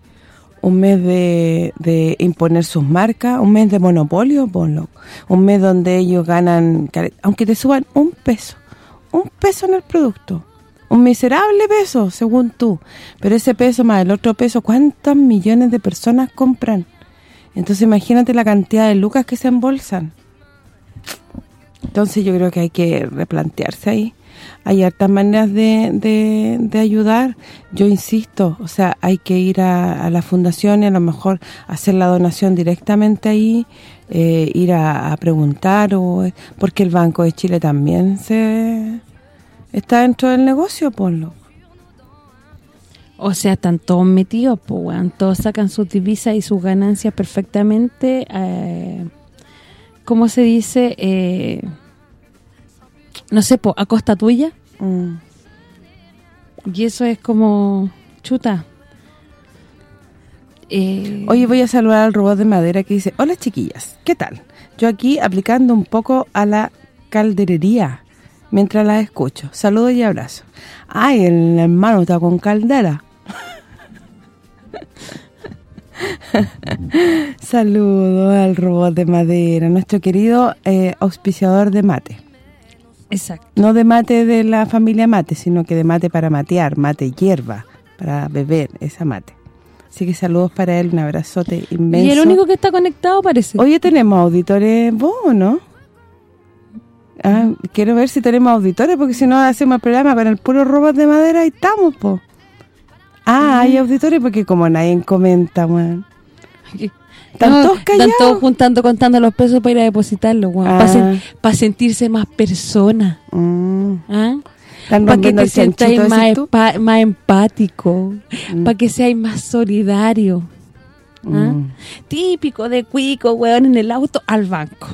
un mes de, de imponer sus marcas, un mes de monopolio, ponlo. Un mes donde ellos ganan, aunque te suban un peso, un peso en el producto un miserable peso, según tú. Pero ese peso más el otro peso, ¿cuántos millones de personas compran? Entonces imagínate la cantidad de lucas que se embolsan. Entonces yo creo que hay que replantearse ahí. Hay hartas maneras de, de, ayudar. Yo insisto, o sea, hay que ir a, la fundación y a lo mejor hacer la donación directamente ahí, eh, ir a, a preguntar, o porque el Banco de Chile también se está dentro del negocio, ponlo. O sea, están todos metidos, pues, todos sacan sus divisas y sus ganancias perfectamente, eh, ¿cómo se dice? Eh, no sé, pues, a costa tuya. Mm. Y eso es como, chuta. Eh, Oye, voy a saludar al robot de madera que dice, hola chiquillas, ¿qué tal? Yo aquí aplicando un poco a la calderería mientras la escucho. Saludos y abrazos. Ay, el hermano está con caldera. Saludos al robot de madera, nuestro querido eh, auspiciador de mate. Exacto. No de mate de la familia mate, sino que de mate para matear, mate hierba, para beber esa mate. Así que saludos para él, un abrazote inmenso. Y el único que está conectado parece. Oye, tenemos auditores vos, ¿no? Ah, quiero ver si tenemos auditores, porque si no hacemos el programa con el puro robot de madera y estamos, po. Ah, hay auditores porque como nadie comenta, weón. Están todos callados. Están todos juntando, contando los pesos para ir a depositarlos, weón. Para ah. sentirse más persona. Mm. ¿Ah? Para que te sientas más, más empático. Mm. Para que seas más solidario. ¿Ah? Mm. Típico de cuico, weón, en el auto al banco.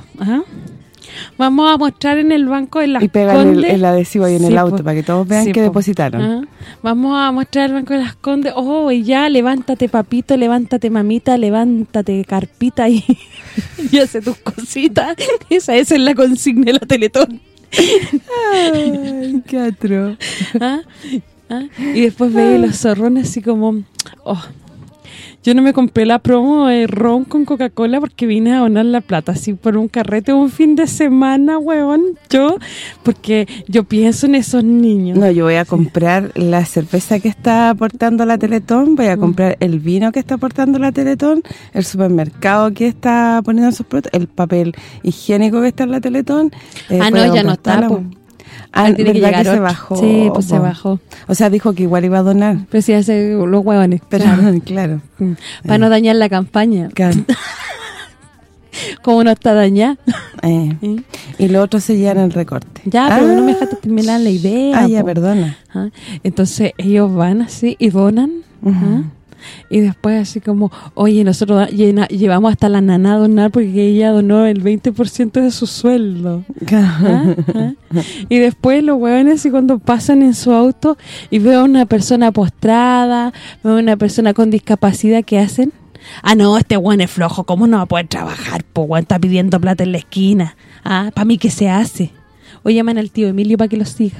Vamos a mostrar en el banco de las Y pegar el, adhesivo ahí en el auto para que todos vean que depositaron. Vamos a mostrar el banco de las Condes. Oh, y ya, levántate papito, levántate mamita, levántate carpita y, y hace tus cositas. Esa, esa es la consigna de la Teletón. Ay, qué atro. ¿Ah? ¿Ah? Y después ve los zorrones así como... Oh, yo no me compré la promo de ron con Coca-Cola porque vine a donar la plata, así por un carrete un fin de semana, weón, yo, porque yo pienso en esos niños. No, yo voy a comprar la cerveza que está aportando la Teletón, voy a Mm. comprar el vino que está aportando la Teletón, el supermercado que está poniendo sus productos, el papel higiénico que está en la Teletón. eh, Ah, no, ya no está, po. Ah, Ah, tiene que ¿verdad que, llegar se bajó? Sí, pues se bajó. O sea, dijo que igual iba a donar. Pero si hace los huevones, Pero, claro. claro. Mm. Para no dañar la campaña, claro. como no está dañada. Eh, ¿eh? Y lo otro se llena el recorte. Ya, pero Ah, no me dejaste terminar la idea. Ah, ya, po. perdona. Ah, Entonces ellos van así y donan. Ujú. ¿ah? Y después así como, oye, nosotros llena- llevamos hasta la nana a donar porque ella donó el 20% de su sueldo. ¿ah? ¿ah? Y después los huevones y cuando pasan en su auto y veo a una persona postrada, veo a una persona con discapacidad, ¿qué hacen? Ah, no, este hueón es flojo, ¿cómo no va a poder trabajar? Hueón está pidiendo plata en la esquina. Ah, para mí, ¿qué se hace? O llaman al tío Emilio para que lo siga.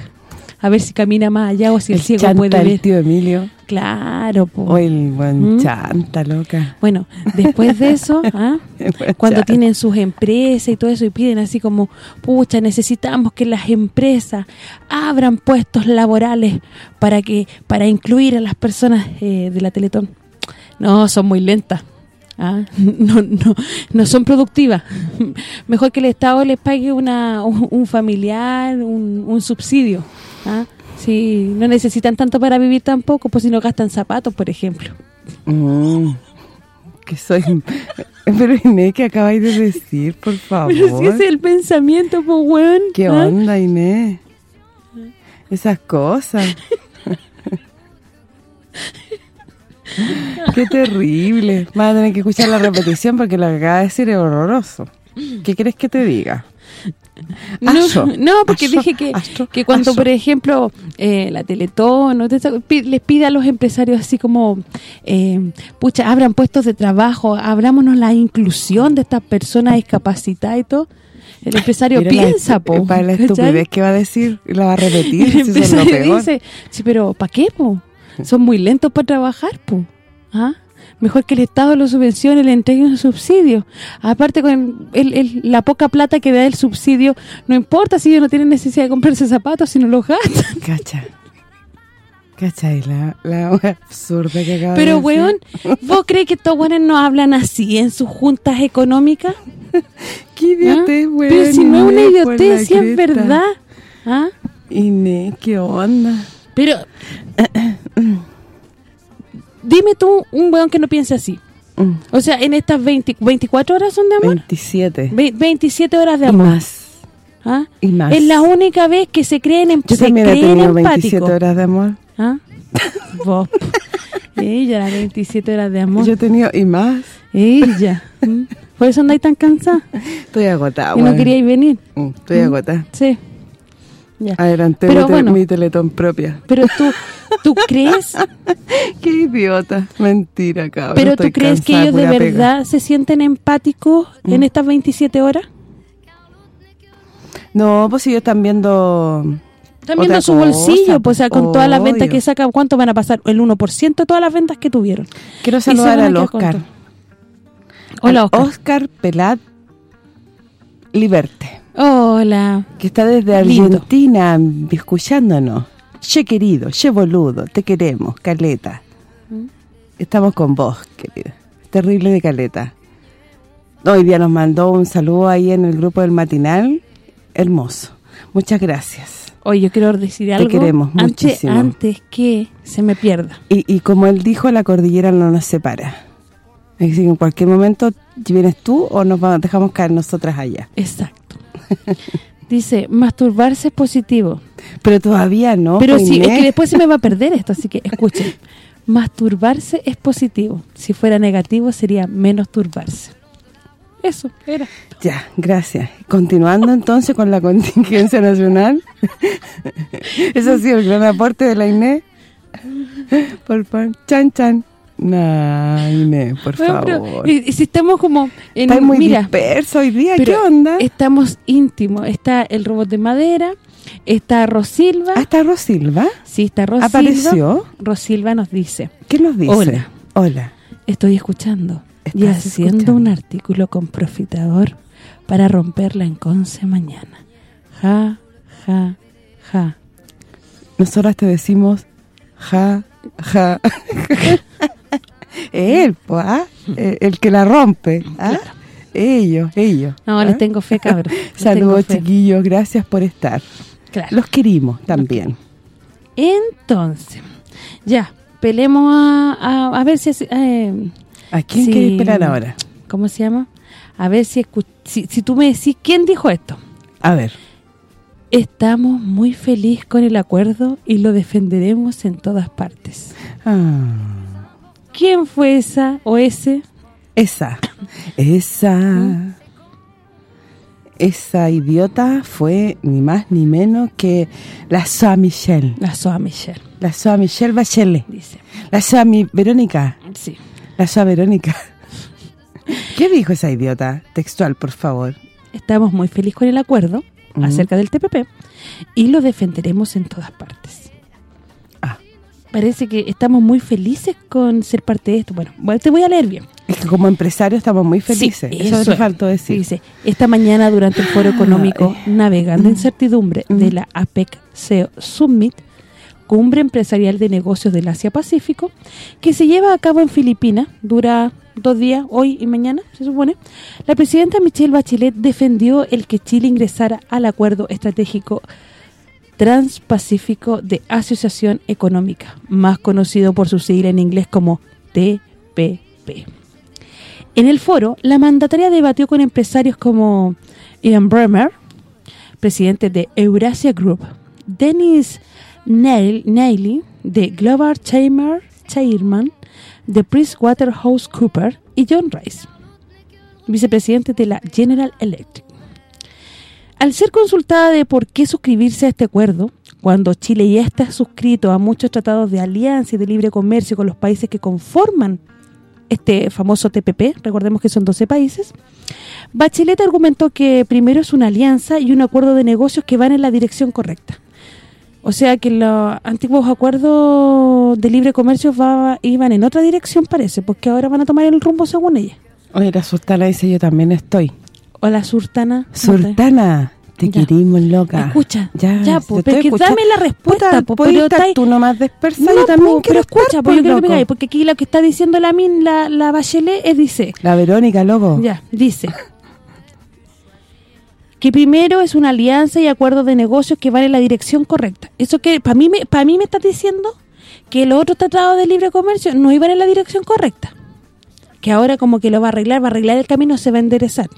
A ver si camina más allá o si el, El ciego chanta, puede el ver. tío Emilio. Claro, pues. O el buen ¿Mm? chanta, loca. Bueno, después de eso, ¿ah? El cuando chanta. tienen sus empresas y todo eso y piden así como, pucha, necesitamos que las empresas abran puestos laborales para que para incluir a las personas eh, de la Teletón. No, son muy lentas. ¿ah? No, no, no son productivas. Mejor que el Estado les pague una un, un familiar, un, un subsidio. ¿Ah? Sí, no necesitan tanto para vivir tampoco, pues si no gastan zapatos, por ejemplo. Mm, que soy... Pero Inés, ¿qué acabáis de decir, por favor? Pero si es el pensamiento, pues, weón. ¿Qué ¿ah? onda, Inés? Esas cosas. Qué terrible. Vas a tener que escuchar la repetición porque lo que acaba de decir es horroroso. ¿Qué quieres que te diga? No, Aso, no, porque aso, dije que, aso, que cuando, por ejemplo, eh, la Teletón les pide a los empresarios así como, eh, pucha, abran puestos de trabajo, abrámonos la inclusión de estas personas discapacitadas y todo, el empresario Mira la piensa, estu- po. Para la estupidez que va a decir la va a repetir. el si empresario dice, sí, pero ¿para qué, po? Son muy lentos para trabajar, po. ¿Ah? Mejor que el Estado los subvencione, le entregue un subsidio. Aparte, con el- el- la poca plata que da el subsidio, no importa si ellos no tienen necesidad de comprarse zapatos, si no los gastan. Cacha. ¿Cachai? La, la absurda que acaba de Pero, weón, ¿vos crees que estos weones no hablan así en sus juntas económicas? Qué idiotez, ¿Ah? weón. Pero si no es una idiotez, si es verdad. ¿Ah? Inés, ¿qué onda? Pero... Dime tú un weón que no piense así. Mm, O sea, en estas 20, 24 horas son de amor. 27. Ve- 27 horas de Y amor. más. ¿ah? Y más. Es la única vez que se creen en Yo se también he tenido 27 empáticos. horas de amor. ¿Ah? Vos. Ella, las 27 horas de amor. Yo he tenido y más. Ella. ¿Mm? Por eso andáis tan cansada. Estoy agotada, y no weón. queríais venir. Mm, Estoy agotada. Sí. Ya. Adelanté Pero mi, bueno. mi teletón propia. Pero tú, ¿tú crees? Qué idiota. Mentira, cabrón. pero estoy tú crees que ellos de pega. verdad se sienten empáticos en estas 27 horas? No, pues ellos están viendo... Están viendo su cosa, bolsillo, pues, o sea, con todas las ventas que sacan, ¿cuánto van a pasar? El 1% de todas las ventas que tuvieron. Quiero saludar al Oscar. Hola, Oscar. Oscar Pelat Liberte, Hola. que está desde Lindo. Argentina escuchándonos. Che querido, che boludo, te queremos, Caleta. ¿Mm? Estamos con vos, querido. Terrible de Caleta. Hoy día nos mandó un saludo ahí en el grupo del matinal. Hermoso. Muchas gracias. Oye, yo quiero decir algo queremos antes, muchísimo. antes que se me pierda. Y, y como él dijo, la cordillera no nos separa. Es decir, en cualquier momento vienes tú o nos dejamos caer nosotras allá. Exacto. Dice, masturbarse es positivo. Pero todavía no. Pero sí, es que después se me va a perder esto, así que escuchen. Masturbarse es positivo. Si fuera negativo sería menos turbarse. Eso, era. Ya, gracias. Continuando entonces con la contingencia nacional. Eso ha sido el gran aporte de la Inés. Por favor, chan chan. No, Inés, por Bueno, favor. y- y si estamos como en Está muy mira, disperso hoy día, ¿qué onda? Estamos íntimos. Está el robot de madera, está Rosilva. ¿Hasta Rosilva? sí, está Rosilva. ¿Apareció? Rosilva nos dice, ¿Qué nos dice? Hola. Hola. Estoy escuchando y Estás haciendo escuchando. un artículo con profitador para romperla en Conce mañana. Ja, ja, ja. Nosotras te decimos ja, ja. Él, pues, ¿ah? Eh, el que la rompe, ¿ah? Ellos, ellos. No, ¿ah? les tengo fe, cabrón. Saludos, fe. chiquillos, gracias por estar. Claro. Los querimos también. Entonces, ya, pelemos a, a, a ver si... eh, ¿A quién Sí. quiere esperar ahora? ¿Cómo se llama? A ver si, si si tú me decís, ¿quién dijo esto? A ver. Estamos muy felices con el acuerdo y lo defenderemos en todas partes. Ah, ¿Quién fue esa o ese? esa, esa, esa idiota fue ni más ni menos que la Soa Michelle. La Soa Michelle, La Soa Michelle Bachelet. dice. La Soa Mi- Verónica. Sí. La Soa Verónica. ¿Qué dijo esa idiota? Textual, por favor. Estamos muy felices con el acuerdo acerca del TPP y lo defenderemos en todas partes. Ah. Parece que estamos muy felices con ser parte de esto. Bueno, te voy a leer bien. Es que como empresario estamos muy felices. Sí, eso te es. faltó decir. Dice, esta mañana durante el foro económico Navegando Incertidumbre de la APEC SEO Summit, cumbre empresarial de negocios del Asia-Pacífico, que se lleva a cabo en Filipinas, dura dos días, hoy y mañana, se supone, la presidenta Michelle Bachelet defendió el que Chile ingresara al Acuerdo Estratégico Transpacífico de Asociación Económica, más conocido por su sigla en inglés como TPP. En el foro, la mandataria debatió con empresarios como Ian Bremer, presidente de Eurasia Group, Dennis Neily, de Global Chamber Chairman, de PricewaterhouseCoopers y John Rice, vicepresidente de la General Electric. Al ser consultada de por qué suscribirse a este acuerdo, cuando Chile ya está suscrito a muchos tratados de alianza y de libre comercio con los países que conforman este famoso TPP, recordemos que son 12 países, Bachelet argumentó que primero es una alianza y un acuerdo de negocios que van en la dirección correcta. O sea que los antiguos acuerdos de libre comercio va- iban en otra dirección, parece, porque ahora van a tomar el rumbo según ella. Oye, la Sultana dice yo también estoy. O la Surtana. Sultana, te Ya. querimos, loca. Escucha, ya, ya, te pero que dame la respuesta, Puta, podés pero estar estáis- tú nomás dispersa, No, yo también quiero pero escucha, estar, yo quiero que me loco. digáis, porque aquí lo que está diciendo la min, la, la Bachelet es dice, La Verónica, loco. ya, dice que primero es una alianza y acuerdo de negocios que van en la dirección correcta. Eso que para mí me para mí me estás diciendo que los otros tratados de libre comercio no iban en la dirección correcta. Que ahora como que lo va a arreglar, va a arreglar el camino, se va a enderezar.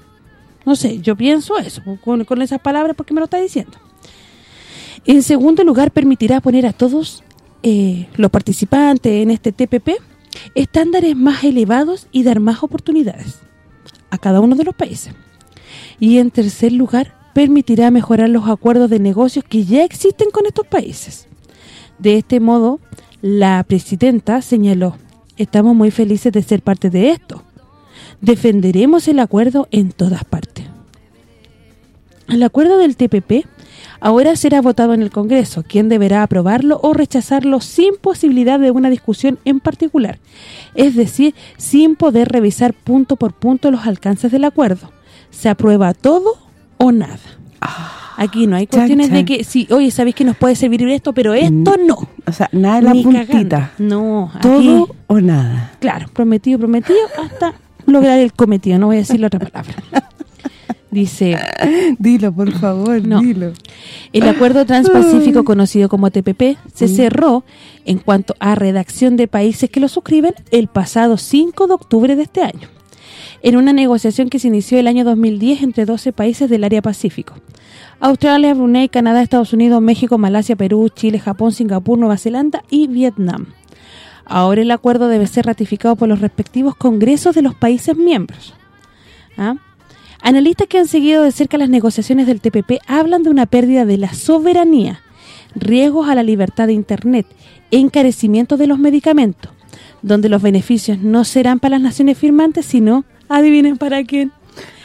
No sé, yo pienso eso, con, con esas palabras porque me lo está diciendo. En segundo lugar, permitirá poner a todos eh, los participantes en este TPP estándares más elevados y dar más oportunidades a cada uno de los países. Y en tercer lugar, permitirá mejorar los acuerdos de negocios que ya existen con estos países. De este modo, la presidenta señaló, estamos muy felices de ser parte de esto. Defenderemos el acuerdo en todas partes. El acuerdo del TPP ahora será votado en el Congreso, quien deberá aprobarlo o rechazarlo sin posibilidad de una discusión en particular, es decir, sin poder revisar punto por punto los alcances del acuerdo. Se aprueba todo o nada. Aquí no hay Chan, cuestiones de que, sí, oye, sabéis que nos puede servir esto, pero esto no. O sea, nada de la Ni puntita. cagando. No, Todo aquí, o nada. claro, prometido, prometido, hasta lograr el cometido. No voy a decir la otra palabra. Dice... Dilo, por favor, No. dilo. El acuerdo transpacífico conocido como TPP se cerró en cuanto a redacción de países que lo suscriben el pasado 5 de octubre de este año, en una negociación que se inició el año 2010 entre 12 países del área Pacífico. Australia, Brunei, Canadá, Estados Unidos, México, Malasia, Perú, Chile, Japón, Singapur, Nueva Zelanda y Vietnam. Ahora el acuerdo debe ser ratificado por los respectivos congresos de los países miembros. ¿Ah? Analistas que han seguido de cerca las negociaciones del TPP hablan de una pérdida de la soberanía, riesgos a la libertad de Internet, encarecimiento de los medicamentos, donde los beneficios no serán para las naciones firmantes, sino, adivinen para quién,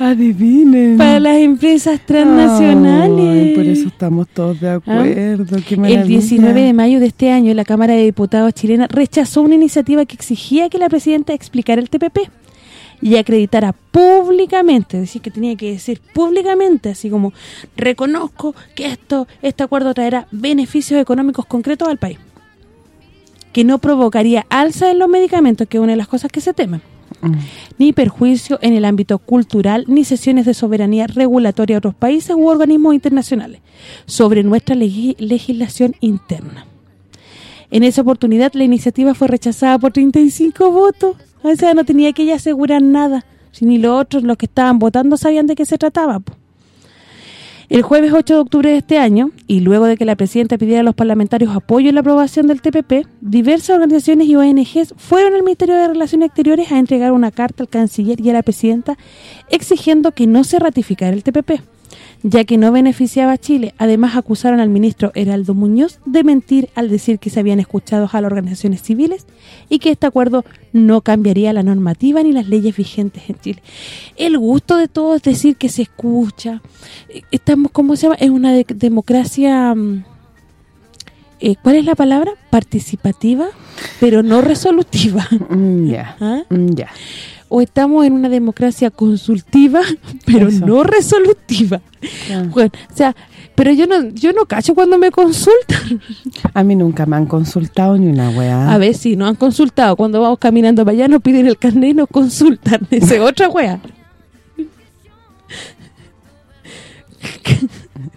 Adivinen. para las empresas transnacionales. Por eso estamos todos de acuerdo. Qué El maravilla. 19 de mayo de este año, la Cámara de Diputados chilena rechazó una iniciativa que exigía que la presidenta explicara el TPP y acreditara públicamente, es decir, que tenía que decir públicamente, así como, reconozco que esto este acuerdo traerá beneficios económicos concretos al país, que no provocaría alza en los medicamentos, que es una de las cosas que se temen, Mm. ni perjuicio en el ámbito cultural, ni sesiones de soberanía regulatoria a otros países u organismos internacionales sobre nuestra legi- legislación interna. En esa oportunidad la iniciativa fue rechazada por 35 votos. O sea, no tenía que ella asegurar nada. Si ni los otros, los que estaban votando, sabían de qué se trataba. El jueves 8 de octubre de este año, y luego de que la presidenta pidiera a los parlamentarios apoyo en la aprobación del TPP, diversas organizaciones y ONGs fueron al Ministerio de Relaciones Exteriores a entregar una carta al canciller y a la presidenta exigiendo que no se ratificara el TPP, ya que no beneficiaba a Chile. Además, acusaron al ministro Heraldo Muñoz de mentir al decir que se habían escuchado a las organizaciones civiles y que este acuerdo no cambiaría la normativa ni las leyes vigentes en Chile. El gusto de todo es decir que se escucha. Eh, Estamos, ¿cómo se llama? Es una de- democracia... mm, eh, ¿Cuál es la palabra? Participativa, pero no resolutiva. Mm, Ya. ¿Ah? Mm, Ya. O estamos en una democracia consultiva, pero Eso. no resolutiva. Bueno, o sea, pero yo no yo no cacho cuando me consultan. A mí nunca me han consultado ni una weá. A ver si nos han consultado. Cuando vamos caminando para allá nos piden el carnet y nos consultan. Esa es otra wea.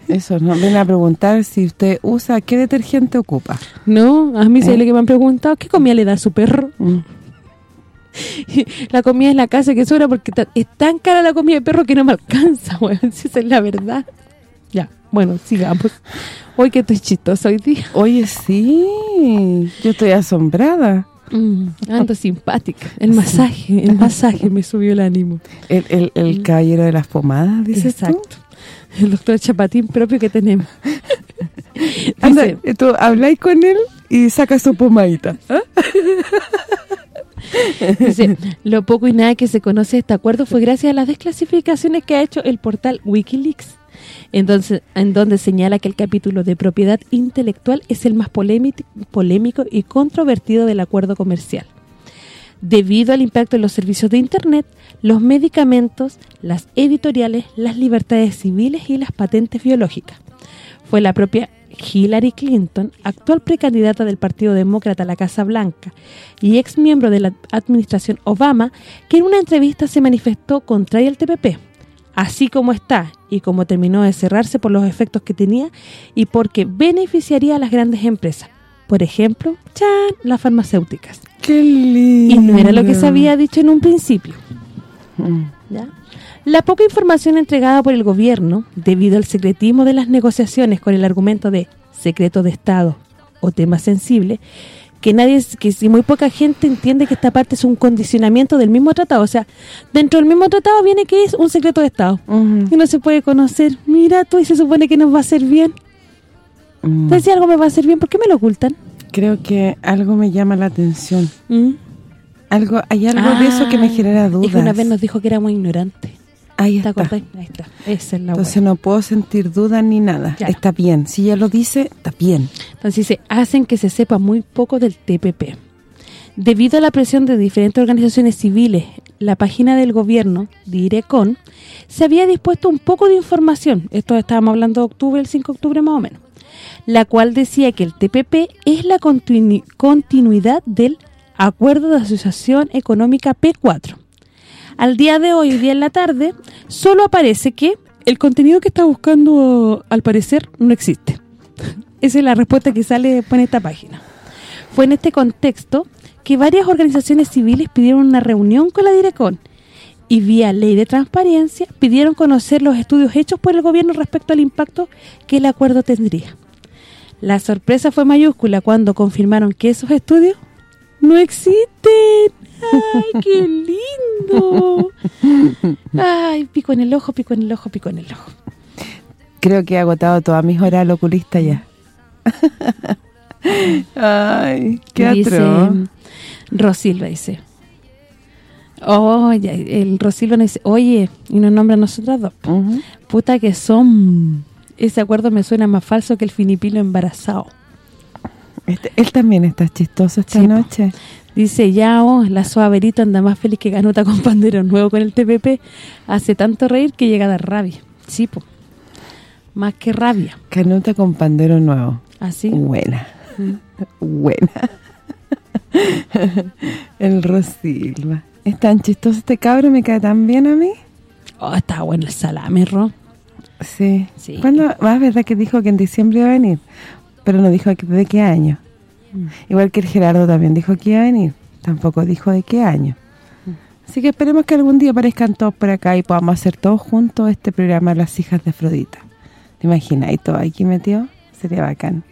Eso, no vienen a preguntar si usted usa, ¿qué detergente ocupa? No, a mí ¿Eh? se le que me han preguntado, ¿qué comida le da a su perro? Mm. La comida en la casa que sobra porque es tan cara la comida de perro que no me alcanza, weón. Si esa es la verdad. Ya, bueno, sigamos. Hoy que estoy chistosa hoy día. Oye, sí, yo estoy asombrada. Mm, ando simpática. El masaje, el masaje me subió el ánimo. El, el, el caballero de las pomadas, dices tú? Exacto. El doctor Chapatín propio que tenemos. Anda, tú habláis con él y sacas su pomadita. ¿ah? Lo poco y nada que se conoce de este acuerdo fue gracias a las desclasificaciones que ha hecho el portal Wikileaks. En donde señala que el capítulo de propiedad intelectual es el más polémico y controvertido del acuerdo comercial. Debido al impacto en los servicios de Internet, los medicamentos, las editoriales, las libertades civiles y las patentes biológicas. Fue la propia Hillary Clinton, actual precandidata del Partido Demócrata a la Casa Blanca y ex miembro de la administración Obama, que en una entrevista se manifestó contra el TPP, así como está y como terminó de cerrarse por los efectos que tenía y porque beneficiaría a las grandes empresas. Por ejemplo, ¡chan! las farmacéuticas. ¡Qué lindo! Y no era lo que se había dicho en un principio. Mm. ¿ya? La poca información entregada por el gobierno, debido al secretismo de las negociaciones con el argumento de secreto de Estado o tema sensible, que nadie que si muy poca gente entiende que esta parte es un condicionamiento del mismo tratado, o sea, dentro del mismo tratado viene que es un secreto de Estado. Y no se puede conocer. Mira tú, y se supone que nos va a hacer bien. Mm. Entonces, si algo me va a hacer bien, ¿por qué me lo ocultan? Creo que algo me llama la atención. ¿Mm? algo Hay algo de eso que me Ah, genera dudas. Que una vez nos dijo que éramos ignorantes. Ahí ¿Te está. acordás? Ahí está. Esa es la Entonces no puedo sentir dudas ni nada. Claro. Está bien. Si ella lo dice, está bien. Entonces dice, hacen que se sepa muy poco del TPP. Debido a la presión de diferentes organizaciones civiles, la página del gobierno, Direcon, se había dispuesto un poco de información, esto estábamos hablando de octubre, el 5 de octubre más o menos, la cual decía que el TPP es la continu- continuidad del Acuerdo de Asociación Económica P4. Al día de hoy, día en la tarde, solo aparece que el contenido que está buscando, al parecer, no existe. Esa es la respuesta que sale después en esta página. Fue en este contexto que varias organizaciones civiles pidieron una reunión con la Direcon y vía ley de transparencia pidieron conocer los estudios hechos por el gobierno respecto al impacto que el acuerdo tendría. La sorpresa fue mayúscula cuando confirmaron que esos estudios no existen. ¡Ay, qué lindo! ¡Ay, pico en el ojo, pico en el ojo, pico en el ojo! Creo que he agotado todas mis horas al oculista ya. Ay, qué atroz. Rosilva dice, Oh, ya, el Rosilva nos dice, oye, y nos nombra a nosotras dos. Puta que son... Ese acuerdo me suena más falso que el finipilo embarazado. Este- él también está chistoso esta Sí, po. Dice, ya, oh, la suaverito anda más feliz que Ganuta con Pandero Nuevo con el TPP. Hace tanto reír que llega a dar rabia. Sí, po. Más que rabia. Canuta con pandero nuevo. Así. Buena. Mm. Buena. el Rosilva. Es tan chistoso este cabro, me cae tan bien a mí. Oh, está bueno el salame, Ro. Sí. Sí. ¿Cuándo? Ah, verdad que dijo que en diciembre iba a venir, pero no dijo de qué año. Igual que el Gerardo también dijo que iba a venir, tampoco dijo de qué año. Así que esperemos que algún día aparezcan todos por acá y podamos hacer todos juntos este programa Las Hijas de Afrodita. ¿Te imaginas? Y todo aquí metido, sería bacán.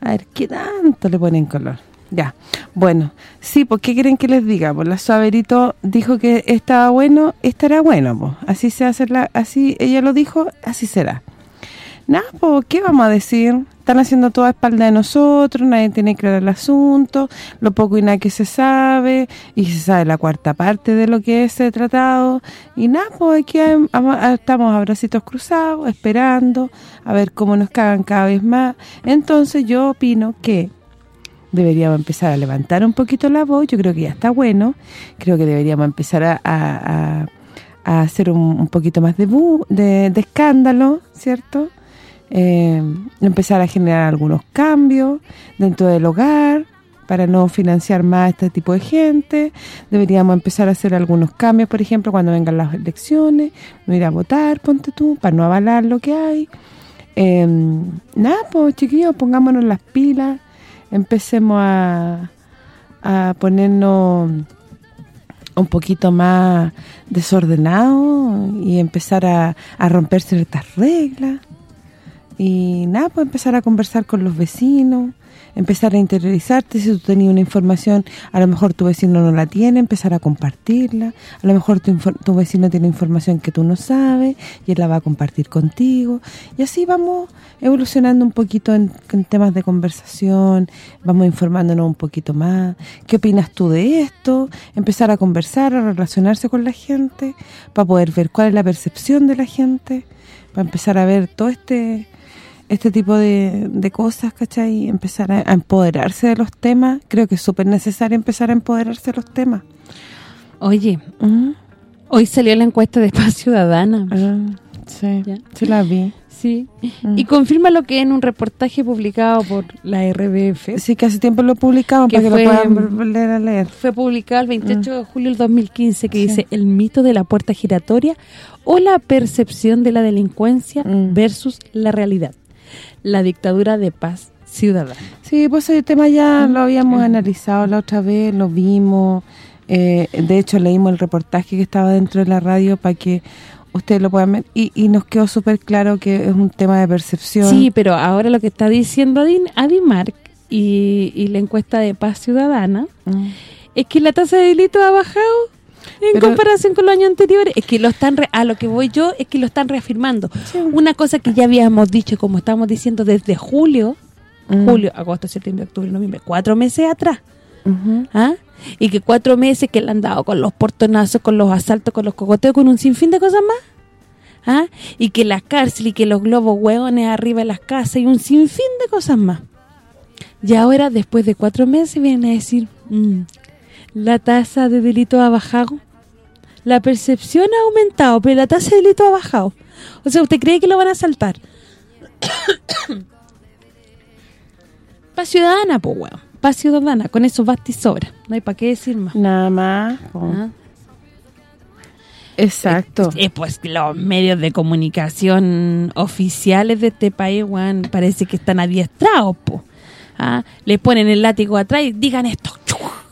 A ver, ¿qué tanto le ponen color? Ya, bueno, sí, pues ¿qué quieren que les diga? Pues la Suaverito dijo que estaba bueno, estará bueno, pues. Así se hace la, así ella lo dijo, así será. Nada, pues, ¿qué vamos a decir? Están haciendo toda a espalda de nosotros, nadie tiene claro el asunto, lo poco y nada que se sabe, y se sabe la cuarta parte de lo que es ese tratado, y nada, pues aquí estamos a bracitos cruzados, esperando, a ver cómo nos cagan cada vez más. Entonces yo opino que deberíamos empezar a levantar un poquito la voz, yo creo que ya está bueno, creo que deberíamos empezar a hacer un, un poquito más de, bu- de, de escándalo, ¿cierto? Eh, empezar a generar algunos cambios dentro del hogar para no financiar más este tipo de gente. Deberíamos empezar a hacer algunos cambios, por ejemplo, cuando vengan las elecciones, no ir a votar, ponte tú, para no avalar lo que hay. Eh, nada, pues chiquillos, pongámonos las pilas, empecemos a, a ponernos un poquito más desordenado y empezar a, a romper ciertas reglas y nada, pues empezar a conversar con los vecinos, empezar a interiorizarte, si tú tenías una información, a lo mejor tu vecino no la tiene, empezar a compartirla, a lo mejor tu, vecino tiene información que tú no sabes y él la va a compartir contigo, y así vamos evolucionando un poquito en, en temas de conversación, vamos informándonos un poquito más, ¿qué opinas tú de esto? Empezar a conversar, a relacionarse con la gente, para poder ver cuál es la percepción de la gente, para empezar a ver todo este este tipo de, de cosas, ¿cachai? Y empezar a, a empoderarse de los temas. Creo que es súper necesario empezar a empoderarse de los temas. Oye, hoy salió la encuesta de Paz Ciudadana. Ah, sí, Ya. sí la vi. Sí. Mm. Y confirma lo que en un reportaje publicado por la RBF. Sí, que hace tiempo lo publicamos Que para que lo puedan volver a leer. Fue publicado el 28 de julio del 2015 que Mm. Sí. dice el mito de la puerta giratoria o la percepción de la delincuencia Mm. versus la realidad. La dictadura de paz ciudadana. Sí, pues ese tema ya Mm. lo habíamos analizado la otra vez, lo vimos. eh, de hecho, leímos el reportaje que estaba dentro de la radio para que ustedes lo puedan ver. Y, y nos quedó súper claro que es un tema de percepción. Sí, pero ahora lo que está diciendo Adin, Adimark y, y la encuesta de paz ciudadana Mm. es que la tasa de delito ha bajado en Pero- comparación con los años anteriores. Es que lo están re- a lo que voy yo es que lo están reafirmando. Una cosa que ya habíamos dicho, como estamos diciendo desde julio, Mm. julio, agosto, septiembre, octubre, noviembre, cuatro meses atrás, Ujú. ¿ah? Y que cuatro meses que le han dado con los portonazos, con los asaltos, con los cocoteos, con un sinfín de cosas más, ¿ah? Y que las cárceles y que los globos hueones arriba de las casas y un sinfín de cosas más. Y ahora, después de cuatro meses, vienen a decir, mm, la tasa de delito ha bajado, la percepción ha aumentado, pero la tasa de delito ha bajado. O sea, ¿usted cree que lo van a saltar? Paz ciudadana, pues, weón. Paz ciudadana, con eso basta y sobra. No hay para qué decir más. Nada más. po. ¿ah? Exacto. Eh, pues los medios de comunicación oficiales de este país, weón, parece que están adiestrados, po. ¿Ah? Le ponen el látigo atrás y digan esto.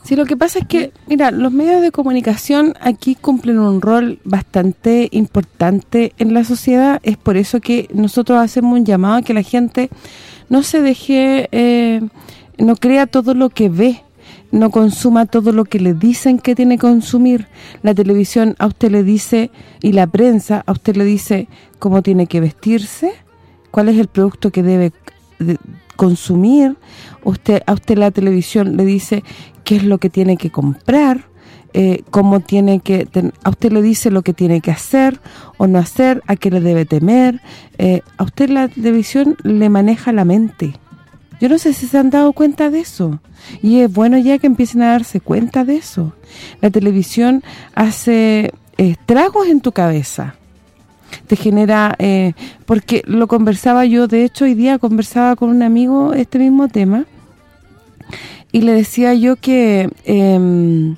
Sí, lo que pasa es que, mira, los medios de comunicación aquí cumplen un rol bastante importante en la sociedad. Es por eso que nosotros hacemos un llamado a que la gente no se deje, eh, no crea todo lo que ve, no consuma todo lo que le dicen que tiene que consumir. La televisión a usted le dice, y la prensa a usted le dice cómo tiene que vestirse, cuál es el producto que debe de- consumir. Usted A usted la televisión le dice qué es lo que tiene que comprar. eh, cómo tiene que... a usted le dice lo que tiene que hacer o no hacer, a qué le debe temer. Eh, a usted la televisión le maneja la mente. Yo no sé si se han dado cuenta de eso. Y es bueno ya que empiecen a darse cuenta de eso. La televisión hace estragos en tu cabeza. Te genera... Eh, porque lo conversaba yo, de hecho hoy día conversaba con un amigo este mismo tema. Y le decía yo que... Eh,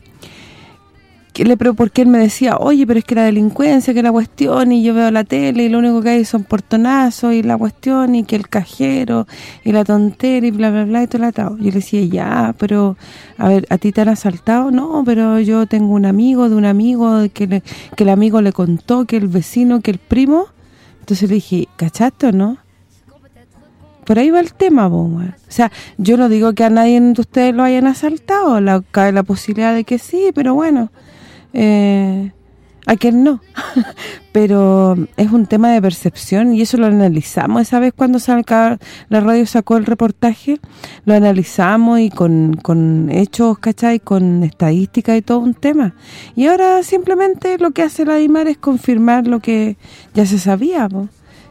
que le porque él me decía, oye, pero es que la delincuencia, que la cuestión, y yo veo la tele y lo único que hay son portonazos y la cuestión, y que el cajero, y la tontera, y bla, bla, bla, y todo el atado. Yo le decía, ya, pero, a ver, ¿a ti te han asaltado? No, pero yo tengo un amigo de un amigo que, que el amigo le contó, que el vecino, que el primo. Entonces le dije, ¿cachaste no? Por ahí va el tema, O sea, yo no digo que a nadie de ustedes lo hayan asaltado, la, la posibilidad de que sí, pero bueno eh, a quien no. Pero es un tema de percepción y eso lo analizamos esa vez cuando la radio sacó el reportaje, lo analizamos y con, con hechos, ¿cachai? Con estadística y todo un tema. Y ahora simplemente lo que hace la DIMAR es confirmar lo que ya se sabía,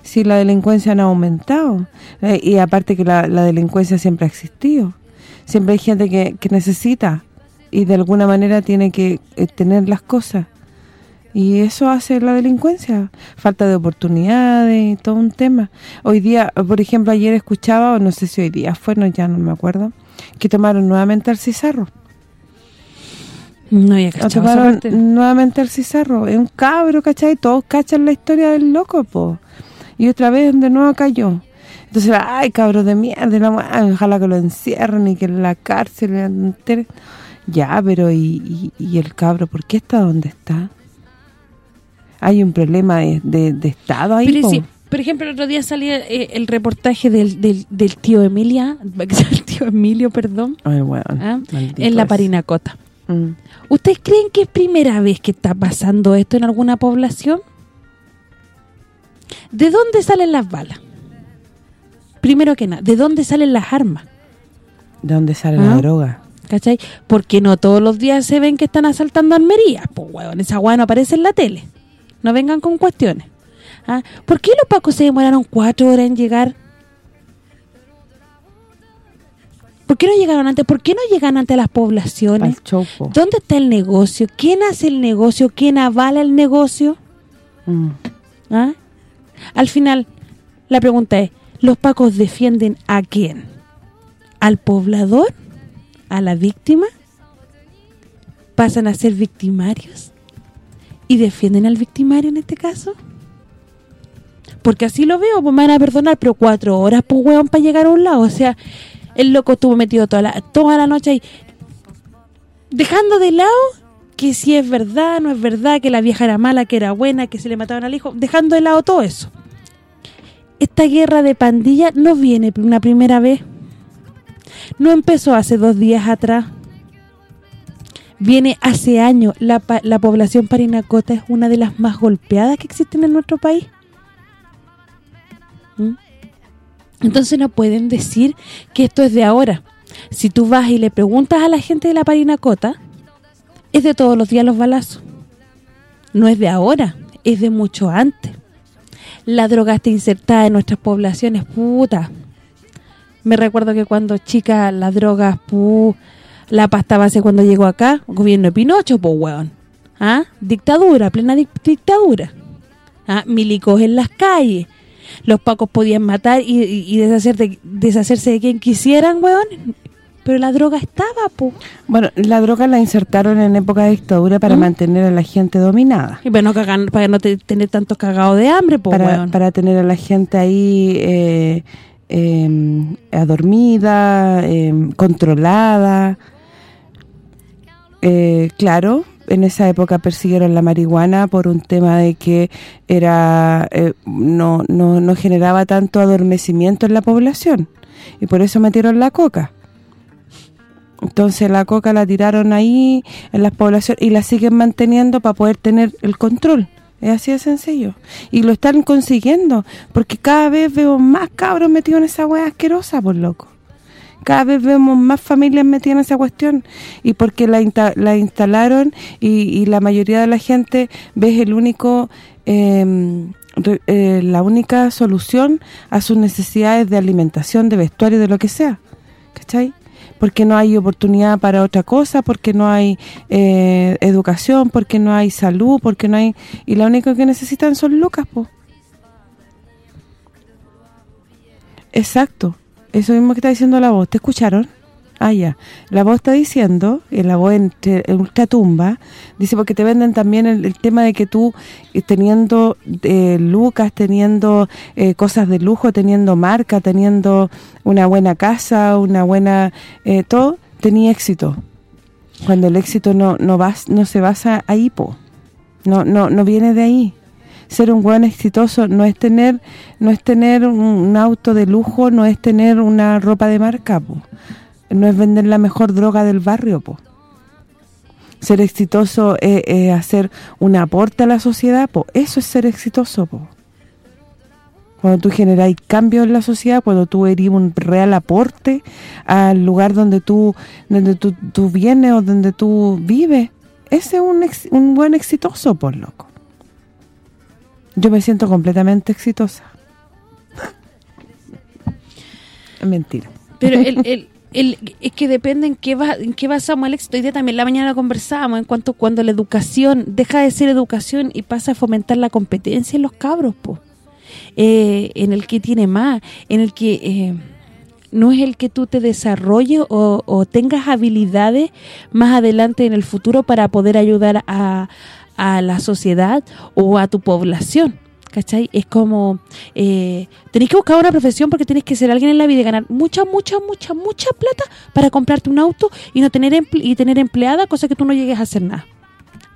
si la delincuencia no ha aumentado. Eh, y aparte que la, delincuencia siempre ha existido. Siempre hay gente que, que necesita y de alguna manera tiene que eh, tener las cosas. Y eso hace la delincuencia, falta de oportunidades, todo un tema. Hoy día, por ejemplo, ayer escuchaba, o no sé si hoy día fue, no, ya no me acuerdo, que tomaron nuevamente el cizarro. No había tomaron nuevamente el cizarro. Es un cabro, ¿cachai? Todos cachan la historia del loco, po. Y otra vez de nuevo cayó. Entonces, ay, cabro de mierda, ojalá que lo encierren y que en la cárcel... Ya, pero ¿y, el cabro por qué está donde está? Hay un problema de, Estado ahí, pero Por ejemplo, el otro día salía eh, el reportaje del, del, tío Emilia, el tío Emilio, perdón, ¿ah? en la Parinacota. Mm. ¿Ustedes creen que es primera vez que está pasando esto en alguna población? ¿De dónde salen las balas? Primero que nada, ¿de dónde salen las armas? ¿De dónde sale la ¿Ah? droga? ¿Cachai? Porque no todos los días se ven que están asaltando Almería. Pues, weón, esa weá no aparece en la tele. No vengan con cuestiones. ¿Ah? ¿Por qué los pacos se demoraron cuatro horas en llegar? ¿Por qué no llegaron antes? ¿Por qué no llegan ante las poblaciones? ¿Dónde está el negocio? ¿Quién hace el negocio? ¿Quién avala el negocio? Mm. ¿Ah? Al final, la pregunta es, ¿los pacos defienden a quién? ¿Al poblador? A la víctima, pasan a ser victimarios y defienden al victimario en este caso. Porque así lo veo, pues me van a perdonar, pero cuatro horas, pues hueón, para llegar a un lado. O sea, el loco estuvo metido toda la, toda la noche ahí, dejando de lado que si es verdad, no es verdad, que la vieja era mala, que era buena, que se le mataban al hijo, dejando de lado todo eso. Esta guerra de pandilla no viene una primera vez no empezó hace dos días atrás. Viene hace años. La, la población parinacota es una de las más golpeadas que existen en nuestro país. ¿Mm? Entonces no pueden decir que esto es de ahora. Si tú vas y le preguntas a la gente de la parinacota, es de todos los días los balazos. No es de ahora, es de mucho antes. La droga está insertada en nuestras poblaciones, puta. Me recuerdo que cuando chica las drogas, pu, la pasta base cuando llegó acá, gobierno de Pinocho, pues weón. ¿Ah? Dictadura, plena dictadura. ¿Ah? Milicos en las calles. Los pacos podían matar y, deshacerse de quien quisieran, weón. Pero la droga estaba, pu. Bueno, la droga la insertaron en época de dictadura para ¿Mm? mantener a la gente dominada. Y para no, para no tener tantos cagados de hambre, pues, para, Para tener a la gente ahí... Eh, eh, adormida, em, controlada. Eh, claro, en esa época persiguieron la marihuana por un tema de que era eh, no, no, no generaba tanto adormecimiento en la población y por eso metieron la coca. Entonces la coca la tiraron ahí en las poblaciones y la siguen manteniendo para poder tener el control. Es así de sencillo. Y lo están consiguiendo, porque cada vez veo más cabros metidos en esa hueá asquerosa, por loco. cada vez vemos más familias metidas en esa cuestión y porque la, la instalaron y, la mayoría de la gente ve el único em, eh, la única solución a sus necesidades de alimentación, de vestuario, de lo que sea. ¿Cachai? Porque no hay oportunidad para otra cosa, porque no hay eh, educación, porque no hay salud, porque no hay... Y lo único que necesitan son lucas, pues. Exacto. Eso mismo que está diciendo la voz. ¿Te escucharon? Ah, ya. La voz está diciendo, en la voz en, tumba, dice porque te venden también el, tema de que tú, eh, teniendo eh, lucas, teniendo eh, cosas de lujo, teniendo marca, teniendo una buena casa, una buena... todo, tenía éxito. Cuando el éxito no no vas, no se basa ahí, po. No, no, no viene de ahí ser un buen exitoso no es tener no es tener un, auto de lujo, no es tener una ropa de marca, no es vender la mejor droga del barrio, po. Ser exitoso es, hacer un aporte a la sociedad, po. Eso es ser exitoso, po. Cuando tú generas cambios en la sociedad, cuando tú eres un real aporte al lugar donde tú donde tú, tú vienes o donde tú vives, ese es un, un buen exitoso, por loco. Yo me siento completamente exitosa. mentira. Pero el, el, es que depende en qué va en qué basamos el éxito. Hoy día también la mañana conversábamos en cuanto cuando la educación deja de ser educación y pasa a fomentar la competencia en los cabros, pues. en el que tiene más, en el que eh, no es el que tú te desarrolles o, o, tengas habilidades más adelante en el futuro para poder ayudar a, a la sociedad o a tu población. ¿Cachai? Es como, eh, tenéis que buscar una profesión porque tienes que ser alguien en la vida y ganar mucha, mucha, mucha, mucha plata para comprarte un auto y no tener y tener empleada, cosa que tú no llegues a hacer nada.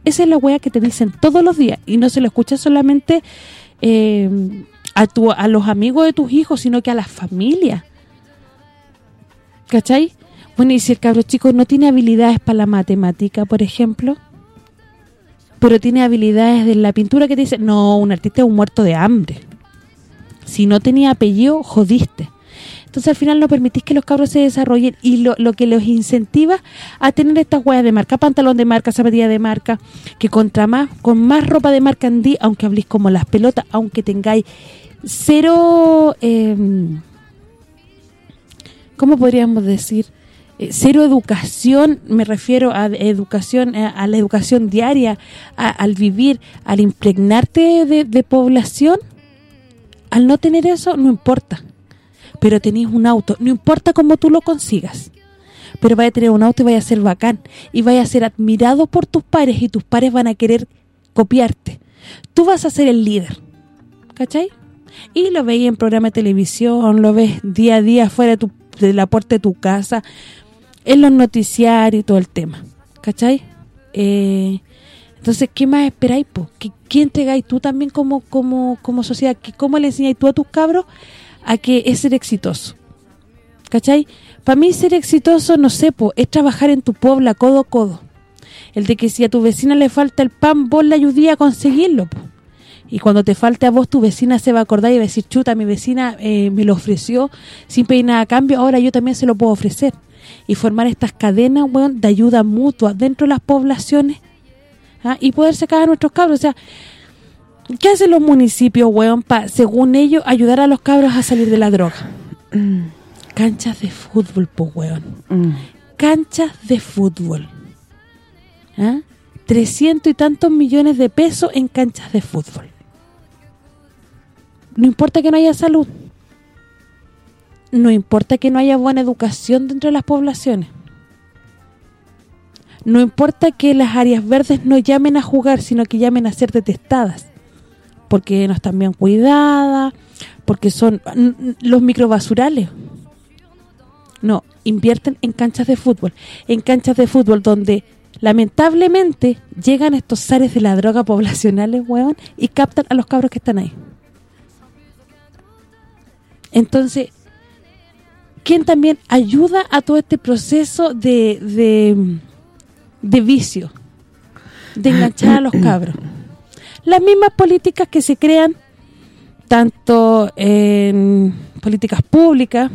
Esa es la wea que te dicen todos los días y no se lo escuchas solamente eh, a tu a los amigos de tus hijos, sino que a las familias. ¿Cachai? Bueno, y si el cabro chico no tiene habilidades para la matemática, por ejemplo, pero tiene habilidades de la pintura que te dice, no, un artista es un muerto de hambre. Si no tenía apellido, jodiste. Entonces al final no permitís que los cabros se desarrollen y lo, que los incentiva a tener estas huellas de marca, pantalón de marca, zapatilla de marca, que contra más, con más ropa de marca andí, aunque habléis como las pelotas, aunque tengáis cero, eh, ¿cómo podríamos decir?, eh, cero educación, me refiero a educación a la educación diaria, al vivir, al impregnarte de, población, al no tener eso, no importa. Pero tenéis un auto, no importa cómo tú lo consigas. Pero vaya a tener un auto y vaya a ser bacán. Y vaya a ser admirado por tus pares y tus pares van a querer copiarte. Tú vas a ser el líder. ¿Cachai? Y lo veis en programa de televisión, lo ves día a día fuera de, tu, de la puerta de tu casa, en los noticiarios y todo el tema, ¿cachai? Eh, entonces, ¿qué más esperáis, po? ¿Qué, ¿Qué entregáis tú también como como como sociedad? ¿Cómo le enseñáis tú a tus cabros a que es ser exitoso? ¿Cachai? Para mí ser exitoso, no sé, po, es trabajar en tu pueblo codo a codo. El de que si a tu vecina le falta el pan, vos le ayudí a conseguirlo, po. Y cuando te falte a vos, tu vecina se va a acordar y va a decir, chuta, mi vecina eh, me lo ofreció sin pedir nada a cambio, ahora yo también se lo puedo ofrecer y formar estas cadenas, de ayuda mutua dentro de las poblaciones ¿ah? y poder sacar a nuestros cabros. O sea, ¿qué hacen los municipios, weón, para, según ellos, ayudar a los cabros a salir de la droga? Mm. Canchas de fútbol, po, weón. Mm. Canchas de fútbol. ¿Ah? 300 y tantos millones de pesos en canchas de fútbol. No importa que no haya salud no importa que no haya buena educación dentro de las poblaciones. No importa que las áreas verdes no llamen a jugar, sino que llamen a ser detestadas. Porque no están bien cuidadas, porque son los microbasurales. No, invierten en canchas de fútbol. En canchas de fútbol donde lamentablemente llegan estos zares de la droga poblacionales, weón, y captan a los cabros que están ahí. Entonces, quien también ayuda a todo este proceso de, de, vicio, de enganchar a los cabros. Las mismas políticas que se crean tanto en políticas públicas,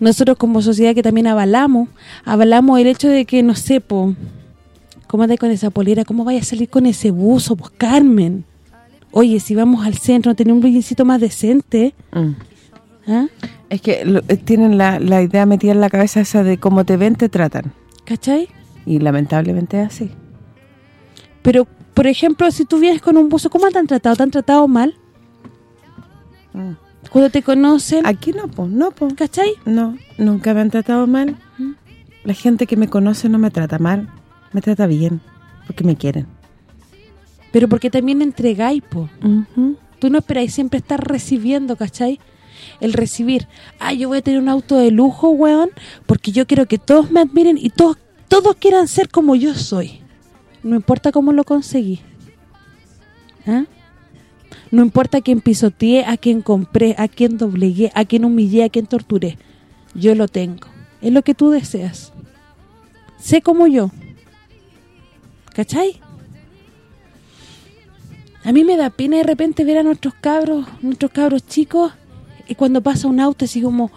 nosotros como sociedad que también avalamos, avalamos el hecho de que, no sé, ¿cómo andas con esa polera? ¿Cómo vaya a salir con ese buzo? Pues Carmen. Oye, si vamos al centro, tener un brillicito más decente. Mm. ¿Ah? Es que lo- eh, tienen la, la idea metida en la cabeza esa de cómo te ven, te tratan. ¿Cachai? Y lamentablemente es así. Pero, por ejemplo, si tú vienes con un buzo, ¿cómo te han tratado? ¿Te han tratado mal? Cuando te conocen, Aquí no, pues, no, pues. ¿cachai? No, nunca me han tratado mal. La gente que me conoce no me trata mal, me trata bien, porque me quieren. Pero porque también entregáis, po. Ujú. Tú no esperáis siempre estar recibiendo, ¿cachai? El recibir, ah, yo voy a tener un auto de lujo, weón, porque yo quiero que todos me admiren y todos todos quieran ser como yo soy. No importa cómo lo conseguí. ¿Ah? No importa a quién pisoteé, a quién compré, a quién doblegué, a quién humillé, a quién torturé. Yo lo tengo. Es lo que tú deseas. Sé como yo. ¿Cachai? A mí me da pena de repente ver a nuestros cabros, nuestros cabros chicos, y cuando pasa un auto así como,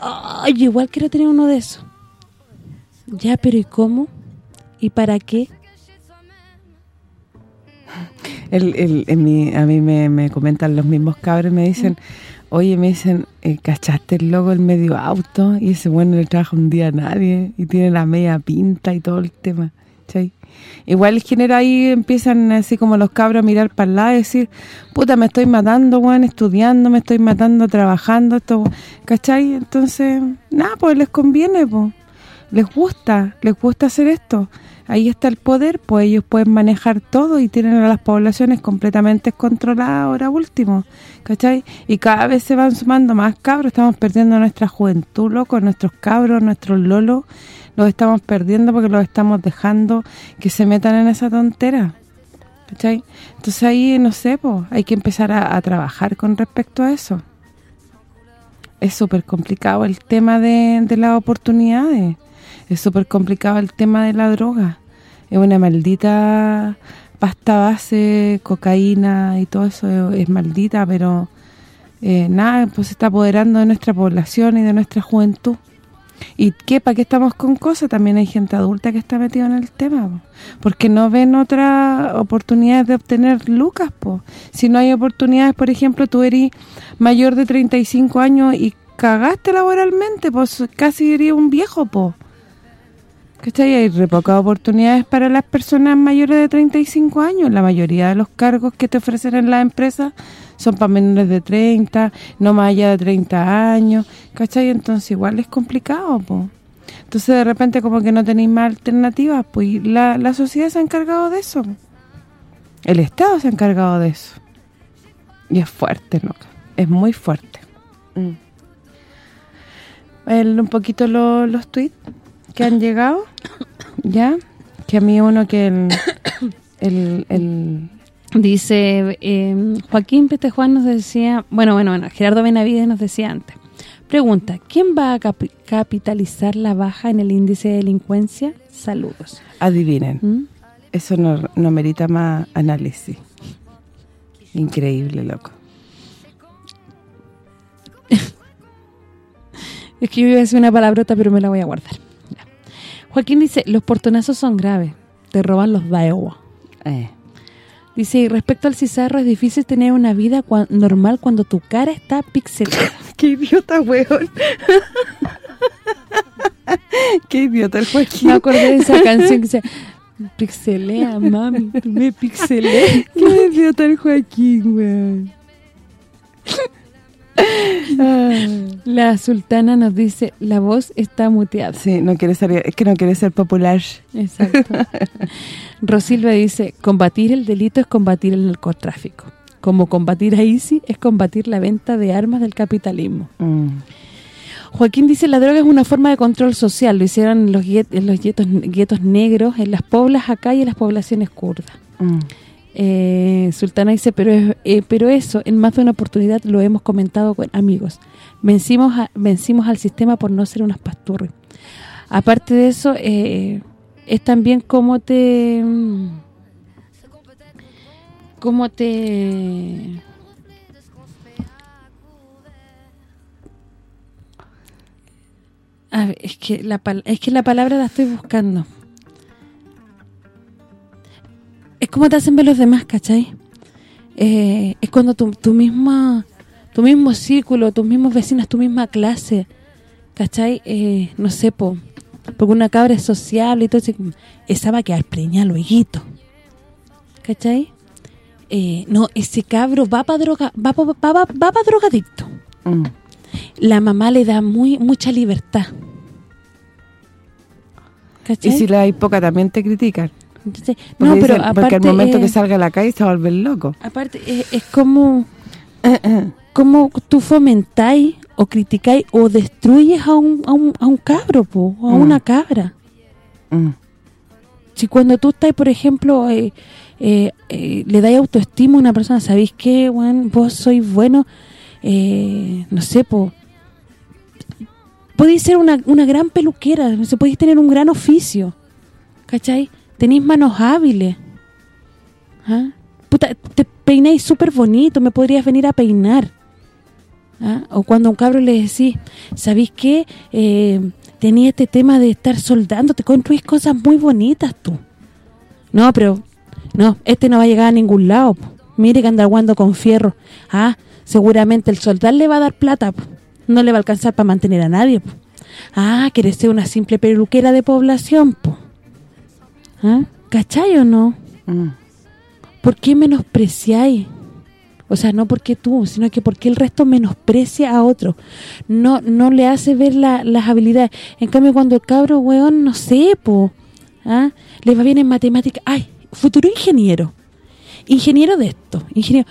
ay, igual quiero tener uno de esos. Ya, pero ¿y cómo? ¿Y para qué? El, el, en mi- a mí me, me comentan los mismos cabros me dicen, oye, me dicen, eh, ¿cachaste el logo del medio auto? Y ese bueno le trabaja un día a nadie y tiene la media pinta y todo el tema, ¿cachai? Igual genera ahí, empiezan así como los cabros a mirar para el lado y decir, puta, me estoy matando, weón, estudiando, me estoy matando, trabajando, esto, ¿cachai? Entonces, nada, pues les conviene, pues les gusta, les gusta hacer esto. Ahí está el poder, pues ellos pueden manejar todo y tienen a las poblaciones completamente controladas ahora último, ¿cachai? Y cada vez se van sumando más cabros, estamos perdiendo nuestra juventud, loco, nuestros cabros, nuestros lolos, los estamos perdiendo porque los estamos dejando que se metan en esa tontera, ¿cachai? Entonces ahí, no sé, pues hay que empezar a, a trabajar con respecto a eso. Es súper complicado el tema de, de las oportunidades es súper complicado el tema de la droga. Es una maldita pasta base, cocaína y todo eso es, es maldita, pero eh, nada, pues se está apoderando de nuestra población y de nuestra juventud. ¿Y qué? ¿Para qué estamos con cosas? También hay gente adulta que está metida en el tema, po. porque no ven otras oportunidades de obtener lucas, po. Si no hay oportunidades, por ejemplo, tú eres mayor de 35 años y cagaste laboralmente, pues casi eres un viejo, po. ¿Cachai? Hay re pocas oportunidades para las personas mayores de 35 años. La mayoría de los cargos que te ofrecen en las empresas son para menores de 30, no más allá de 30 años. ¿Cachai? Entonces igual es complicado, po. Entonces de repente como que no tenéis más alternativas, pues la, la sociedad se ha encargado de eso. El Estado se ha encargado de eso. Y es fuerte, ¿no? Es muy fuerte. Mm. El, un poquito lo- los tweets que han llegado, ¿ya? Que a mí uno que el... el, el Dice, eh, Joaquín Petejuan nos decía, bueno, bueno, bueno, Gerardo Benavides nos decía antes. Pregunta, ¿quién va a capi- capitalizar la baja en el índice de delincuencia? Saludos. adivinen, ¿Mm? eso no, no merita más análisis. Increíble, loco. Es que yo iba a decir una palabrota, pero me la voy a guardar. Joaquín dice, los portonazos son graves, te roban los daewoo. Eh. Dice, respecto al cizarro, es difícil tener una vida normal cuando tu cara está pixelada. ¡Qué idiota, weón! ¡Qué idiota el Joaquín! Me acordé de esa canción que dice, pixelea, mami, tú me pixelé. ¡Qué idiota el Joaquín, weón! La sultana nos dice, la voz está muteada. Sí, no quiere ser, es que no quiere ser popular. Exacto. Rosilva dice, combatir el delito es combatir el narcotráfico. Como combatir a ISI es combatir la venta de armas del capitalismo. Mm. Joaquín dice, la droga es una forma de control social. Lo hicieron en los, en los guetos, guetos negros, en las poblas acá y en las poblaciones kurdas. Mm. Eh, Sultana dice, pero eh, pero eso, en más de una oportunidad lo hemos comentado con amigos. Vencimos a- vencimos al sistema por no ser unas pasturres. Aparte de eso, eh, es también cómo te... mm, cómo te... A ver, es que la es que la palabra la estoy buscando. Es como te hacen ver los demás, ¿cachai? Eh, es cuando tu, tu misma tu mismo círculo, tus mismos vecinos, tu misma clase, ¿cachai? Eh, no sé, po, porque una cabra es sociable y todo eso, esa va a quedar preñada luego, ¿cachai? Eh, no, ese cabro va para droga, va pa, va, va, va pa drogadicto. Mm. La mamá le da muy mucha libertad. ¿Cachai? Y si le hay poca también te critican. No, pero aparte, Porque al momento que salga a la calle se va a volver loco. Aparte, es, como... como tú fomentáis o criticáis o destruyes a un, a un, a un cabro, po, a mm. una cabra. Mm. Si cuando tú estás, por ejemplo, eh, eh, eh, le dais autoestima a una persona, ¿sabéis qué, bueno, vos sois bueno? no sé, po, podéis ser una, una gran peluquera, podéis tener un gran oficio, ¿cachai? Tenéis manos hábiles. ¿Ah? Puta, te peináis súper bonito, me podrías venir a peinar. ¿Ah? O cuando a un cabro le decís, ¿sabéis qué? Eh, tenía este tema de estar soldando, te construís cosas muy bonitas tú. No, pero, no, este no va a llegar a ningún lado. Mire que anda aguando con fierro. Ah, seguramente el soldar le va a dar plata, no le va a alcanzar para mantener a nadie. Ah, ¿quieres ser una simple peluquera de población? ¿Ah? ¿Cachai o no? Mm. ¿Por qué menospreciáis? O sea, no porque tú, sino que porque el resto menosprecia a otro. No no le hace ver las habilidades. En cambio, cuando el cabro, weón, no sé, po, ¿ah? le va bien en matemáticas. ¡Ay! Futuro ingeniero. Ingeniero de esto. Ingeniero.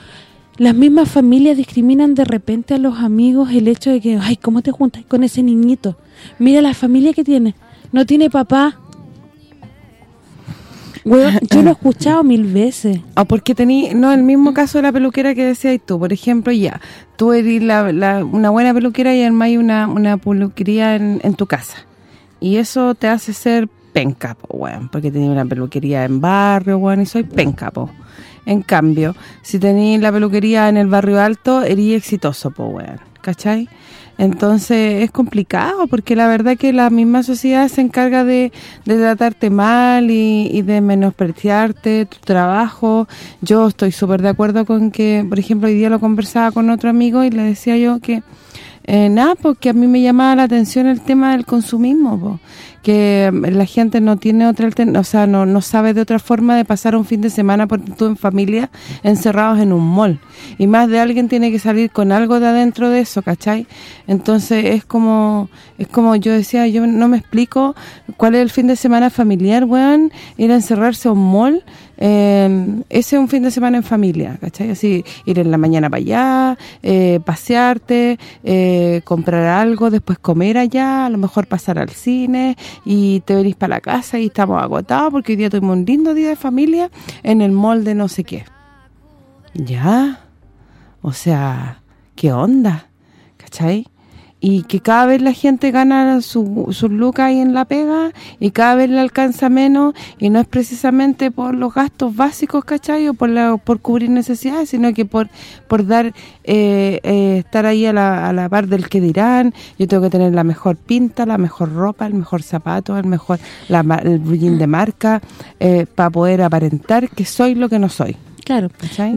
Las mismas familias discriminan de repente a los amigos el hecho de que, ay, ¿cómo te juntas con ese niñito? Mira la familia que tiene. No tiene papá, yo lo he escuchado mil veces. O porque tení, no, el mismo caso de la peluquera que decías tú, por ejemplo, ya, tú eres una buena peluquera y además hay una, una peluquería en, tu casa. Y eso te hace ser penca, bueno, porque tenía una peluquería en barrio, bueno, y soy penca, En cambio, si tenéis la peluquería en el barrio alto, eres exitoso, pues, bueno, ¿cachai? Entonces es complicado porque la verdad que la misma sociedad se encarga de, tratarte mal y, de menospreciarte tu trabajo. Yo estoy súper de acuerdo con que, por ejemplo, hoy día lo conversaba con otro amigo y le decía yo que, eh, nada, porque a mí me llamaba la atención el tema del consumismo, que la gente no tiene otra o sea, no, no sabe de otra forma de pasar un fin de semana por tú en familia encerrados en un mall. Y más de alguien tiene que salir con algo de adentro de eso, ¿cachai? Entonces es como es como yo decía, yo no me explico cuál es el fin de semana familiar, weón, ir a encerrarse a un mall eh, ese es un fin de semana en familia, ¿cachai? Así, ir en la mañana para allá, eh, pasearte, eh, comprar algo, después comer allá, a lo mejor pasar al cine y te venís para la casa y estamos agotados porque hoy día tuvimos un lindo día de familia en el mall de no sé qué. Ya, o sea, ¿qué onda? ¿Cachai? Y que cada vez la gente gana sus su lucas ahí en la pega y cada vez le alcanza menos y no es precisamente por los gastos básicos, ¿cachai? O por, la, por cubrir necesidades, sino que por por dar eh, eh, estar ahí a la, a la par del que dirán, yo tengo que tener la mejor pinta, la mejor ropa, el mejor zapato, el mejor la, el brillín de marca, eh, para poder aparentar que soy lo que no soy. Claro,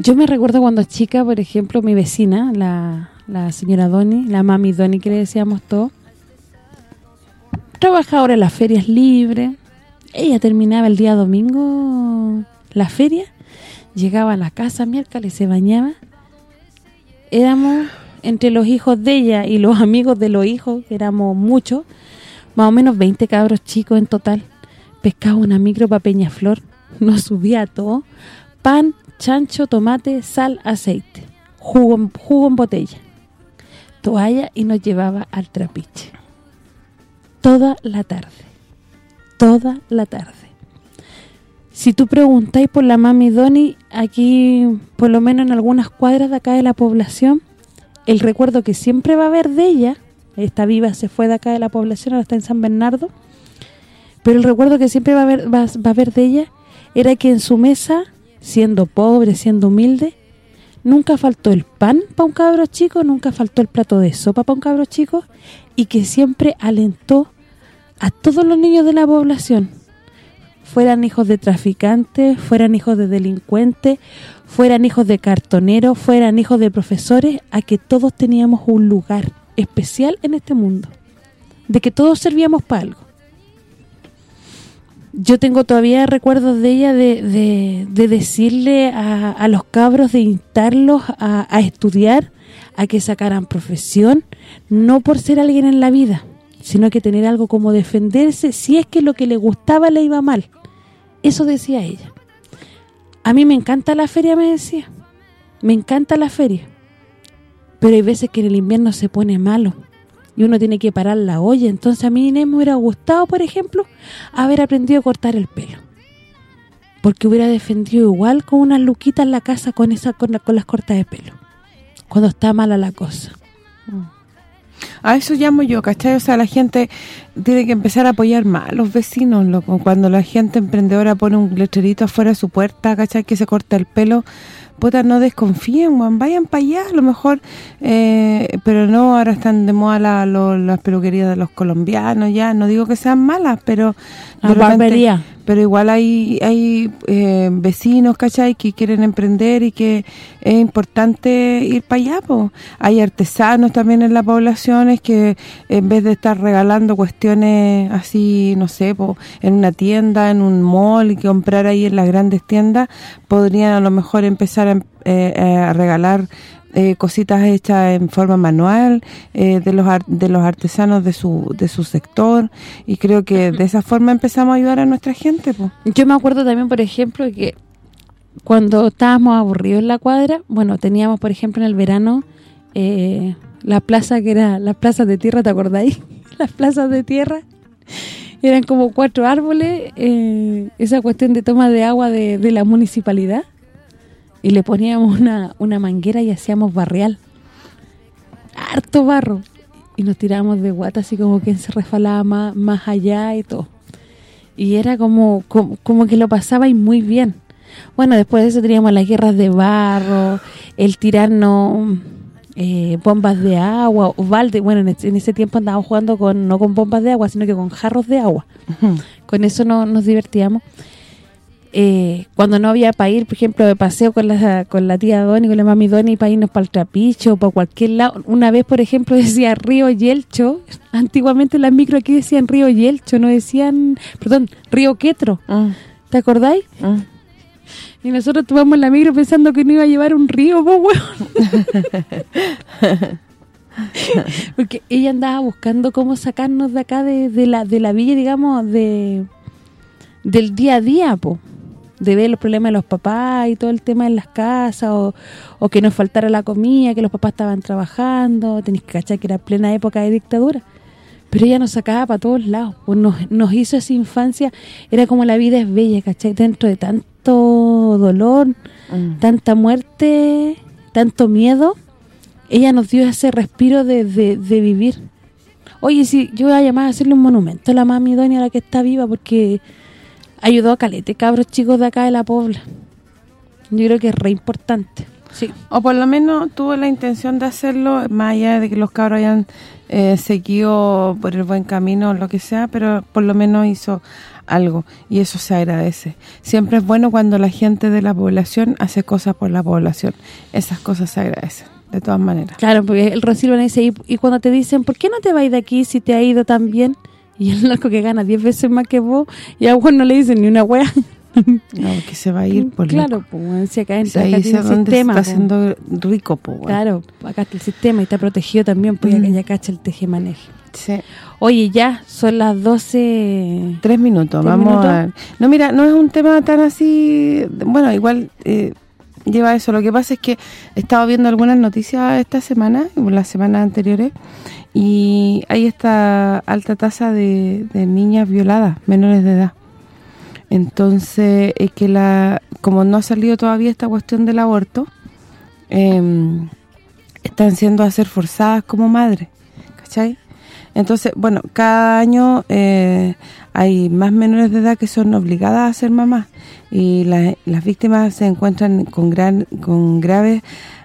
yo me recuerdo cuando chica, por ejemplo, mi vecina, la la señora Doni, la mami Doni que le decíamos todo. Trabajaba en las ferias libres. Ella terminaba el día domingo la feria, llegaba a la casa miércoles, se bañaba. Éramos entre los hijos de ella y los amigos de los hijos, que éramos muchos, más o menos 20 cabros chicos en total. Pescaba una micro para Peñaflor, nos subía todo, pan, chancho, tomate, sal, aceite, jugo en botella y nos llevaba al trapiche. Toda la tarde. Toda la tarde. Si tú preguntáis por la mami Doni, aquí, por lo menos en algunas cuadras de acá de la población, el recuerdo que siempre va a haber de ella, esta viva se fue de acá de la población, ahora está en San Bernardo, pero el recuerdo que siempre va a haber, va a haber de ella era que en su mesa, siendo pobre, siendo humilde, nunca faltó el pan para un cabro chico, nunca faltó el plato de sopa para un cabro chico y que siempre alentó a todos los niños de la población, fueran hijos de traficantes, fueran hijos de delincuentes, fueran hijos de cartoneros, fueran hijos de profesores, a que todos teníamos un lugar especial en este mundo, de que todos servíamos para algo. Yo tengo todavía recuerdos de ella de, decirle a, los cabros, de instarlos a, a estudiar, a que sacaran profesión, no por ser alguien en la vida, sino que tener algo como defenderse si es que lo que le gustaba le iba mal. Eso decía ella. A mí me encanta la feria, me decía. Me encanta la feria. Pero hay veces que en el invierno se pone malo y uno tiene que parar la olla. Entonces a mí me hubiera gustado, por ejemplo, haber aprendido a cortar el pelo. Porque hubiera defendido igual con unas luquitas en la casa con esa con, las cortas de pelo. Cuando está mala la cosa. A eso llamo yo, ¿cachai? O sea, la gente tiene que empezar a apoyar más a los vecinos, loco. Cuando la gente emprendedora pone un letrerito afuera de su puerta, ¿cachai? Que se corta el pelo, puta, no desconfíen, vayan para allá, a lo mejor, eh, pero no, ahora están de moda las peluquerías de los colombianos, ya, no digo que sean malas, pero... La barbería pero igual hay hay eh, vecinos, ¿cachai?, que quieren emprender y que es importante ir para allá, po. Hay artesanos también en la población es que en vez de estar regalando cuestiones así, no sé, po, en una tienda, en un mall y comprar ahí en las grandes tiendas, podrían a lo mejor empezar a, eh, a regalar eh, cositas hechas en forma manual eh, de los de los artesanos de su de su sector. Y creo que de esa forma empezamos a ayudar a nuestra gente Yo me acuerdo también, por ejemplo, que cuando estábamos aburridos en la cuadra, bueno, teníamos, por ejemplo, en el verano eh, la plaza que era las plazas de tierra, ¿te acordáis? Las plazas de tierra. Eran como cuatro árboles, esa cuestión de toma de agua de, de la municipalidad y le poníamos una, una manguera y hacíamos barrial. Harto barro. Y nos tirábamos de guata así como quien se resbalaba más, más allá y todo. Y era como, como, que lo pasaba y muy bien. Bueno, después de eso teníamos las guerras de barro, el tirarnos eh, bombas de agua, o balde. Bueno, en ese, tiempo andábamos jugando con no con bombas de agua, sino que con jarros de agua. Con eso no, nos divertíamos. Eh, cuando no había para ir, por ejemplo, de paseo con la, con la tía Doni, con la mami Doni, para irnos para el trapicho o para cualquier lado. Una vez, por ejemplo, decía Río Yelcho. Antiguamente las micro aquí decían Río Yelcho, no decían, perdón, Río Quetro. Ah. ¿Te acordáis? Ah. Y nosotros tomamos la micro pensando que no iba a llevar un río, pues, Porque ella andaba buscando cómo sacarnos de acá, de, la, de la villa, digamos, de del día a día, pues de ver los problemas de los papás y todo el tema en las casas o, o que nos faltara la comida, que los papás estaban trabajando, tenéis que cachar que era plena época de dictadura. Pero ella nos sacaba para todos lados, pues nos, nos hizo esa infancia, era como la vida es bella, ¿cachai? Dentro de tanto dolor, mm. tanta muerte, tanto miedo, ella nos dio ese respiro de, de, vivir. Oye, si yo voy a llamar a hacerle un monumento a la mami doña, la que está viva, porque ayudó a Calete, cabros chicos de acá de la Pobla. Yo creo que es re importante. Sí. O por lo menos tuvo la intención de hacerlo, más allá de que los cabros hayan eh, seguido por el buen camino o lo que sea, pero por lo menos hizo algo y eso se agradece. Siempre es bueno cuando la gente de la población hace cosas por la población. Esas cosas se agradecen, de todas maneras. Claro, porque el Rosilva dice, y, y cuando te dicen, ¿por qué no te vas de aquí si te ha ido tan bien? Y el loco que gana 10 veces más que vos y a vos no le dicen ni una wea. No, que se va a ir por Claro, pues, si acá entra el sistema. está siendo rico, pues. Claro, acá está el sistema y está protegido también, pues mm. ya cacha el teje-maneje. Sí. Oye, ya, son las 12... Tres minutos, vamos a... No, mira, no es un tema tan así... Bueno, igual... Eh, lleva eso. Lo que pasa es que he estado viendo algunas noticias esta semana, las semanas anteriores, y hay esta alta tasa de, niñas violadas, menores de edad. Entonces, es que la como no ha salido todavía esta cuestión del aborto, em, están siendo a ser forzadas como madres, ¿cachai? Entonces, bueno, cada año eh, hay más menores de edad que son obligadas a ser mamás y las víctimas se encuentran con gran con graves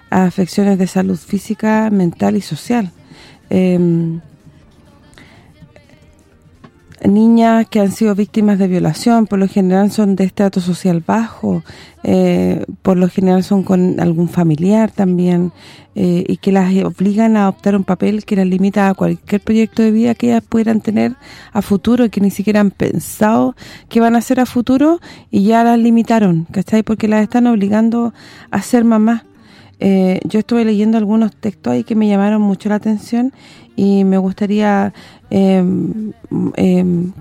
afecciones de salud física, mental y social. Em, niñas que han sido víctimas de violación, por lo general son de estrato social bajo, eh, por lo general son con algún familiar también, eh, y que las obligan a adoptar un papel que las limita a cualquier proyecto de vida que ellas pudieran tener a futuro, que ni siquiera han pensado que van a hacer a futuro, y ya las limitaron, ¿cachai? Porque las están obligando a ser mamás. Eh, yo estuve leyendo algunos textos ahí que me llamaron mucho la atención y me gustaría em,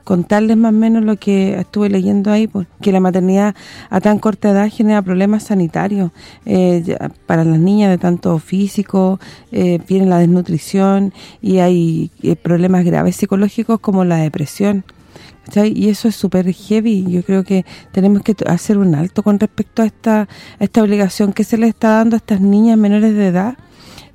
contarles más o menos lo que estuve leyendo ahí, porque la maternidad a tan corta edad genera problemas sanitarios eh, para las niñas de tanto físico, eh, viene la desnutrición y hay eh, problemas graves psicológicos como la depresión. Y eso es súper heavy. Yo creo que tenemos que hacer un alto con respecto a esta, esta obligación que se le está dando a estas niñas menores de edad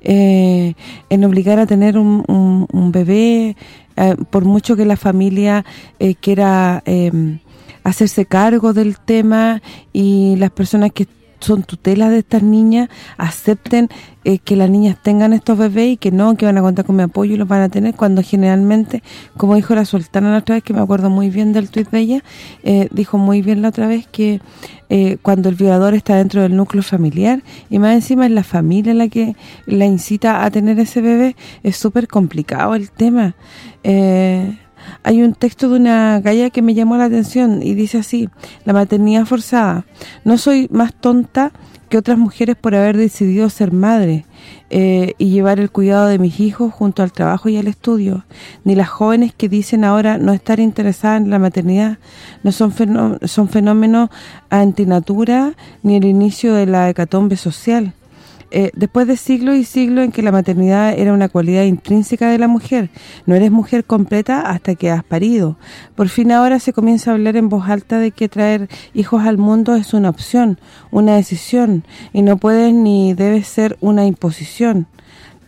eh, en obligar a tener un, un, bebé, eh, por mucho que la familia eh, quiera em, hacerse cargo del tema y las personas que son tutelas de estas niñas, acepten eh, que las niñas tengan estos bebés y que no, que van a contar con mi apoyo y los van a tener, cuando generalmente, como dijo la sultana la otra vez, que me acuerdo muy bien del tuit de ella, eh, dijo muy bien la otra vez que eh, cuando el violador está dentro del núcleo familiar y más encima es la familia la que la incita a tener ese bebé, es súper complicado el tema. Eh, hay un texto de una galla que me llamó la atención y dice así, la maternidad forzada. No soy más tonta que otras mujeres por haber decidido ser madre eh, y llevar el cuidado de mis hijos junto al trabajo y al estudio, ni las jóvenes que dicen ahora no estar interesadas en la maternidad, no son son fenómenos antinatura ni el inicio de la hecatombe social. Eh, después de siglos y siglos en que la maternidad era una cualidad intrínseca de la mujer, no eres mujer completa hasta que has parido. Por fin ahora se comienza a hablar en voz alta de que traer hijos al mundo es una opción, una decisión, y no puedes ni debes ser una imposición.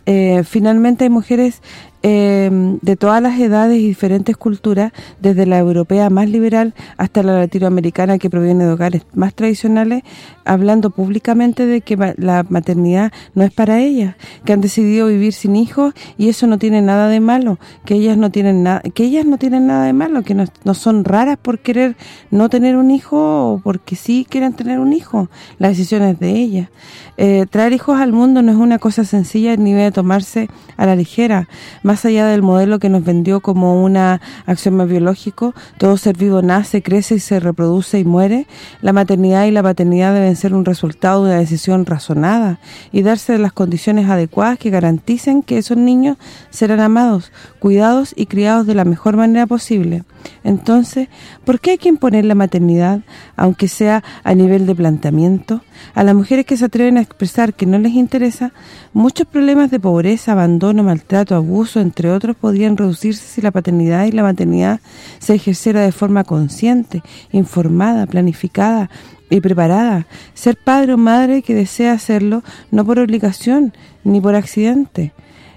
Eh, finalmente hay mujeres eh, de todas las edades y diferentes culturas, desde la europea más liberal hasta la latinoamericana que proviene de hogares más tradicionales, hablando públicamente de que la maternidad no es para ellas, que han decidido vivir sin hijos y eso no tiene nada de malo, que ellas no tienen nada que ellas no tienen nada de malo, que no, son raras por querer no tener un hijo o porque sí quieren tener un hijo, la decisión es de ellas. Eh, traer hijos al mundo no es una cosa sencilla ni debe tomarse a la ligera, más allá del modelo que nos vendió como una acción más biológico, todo ser vivo nace, crece y se reproduce y muere, la maternidad y la paternidad deben ser un resultado de una decisión razonada y darse las condiciones adecuadas que garanticen que esos niños serán amados, cuidados y criados de la mejor manera posible. Entonces, ¿por qué hay que imponer la maternidad, aunque sea a nivel de planteamiento? A las mujeres que se atreven a expresar que no les interesa, muchos problemas de pobreza, abandono, maltrato, abuso, entre otros, podrían reducirse si la paternidad y la maternidad se ejerciera de forma consciente, informada, planificada y preparada. Ser padre o madre que desea hacerlo no por obligación ni por accidente.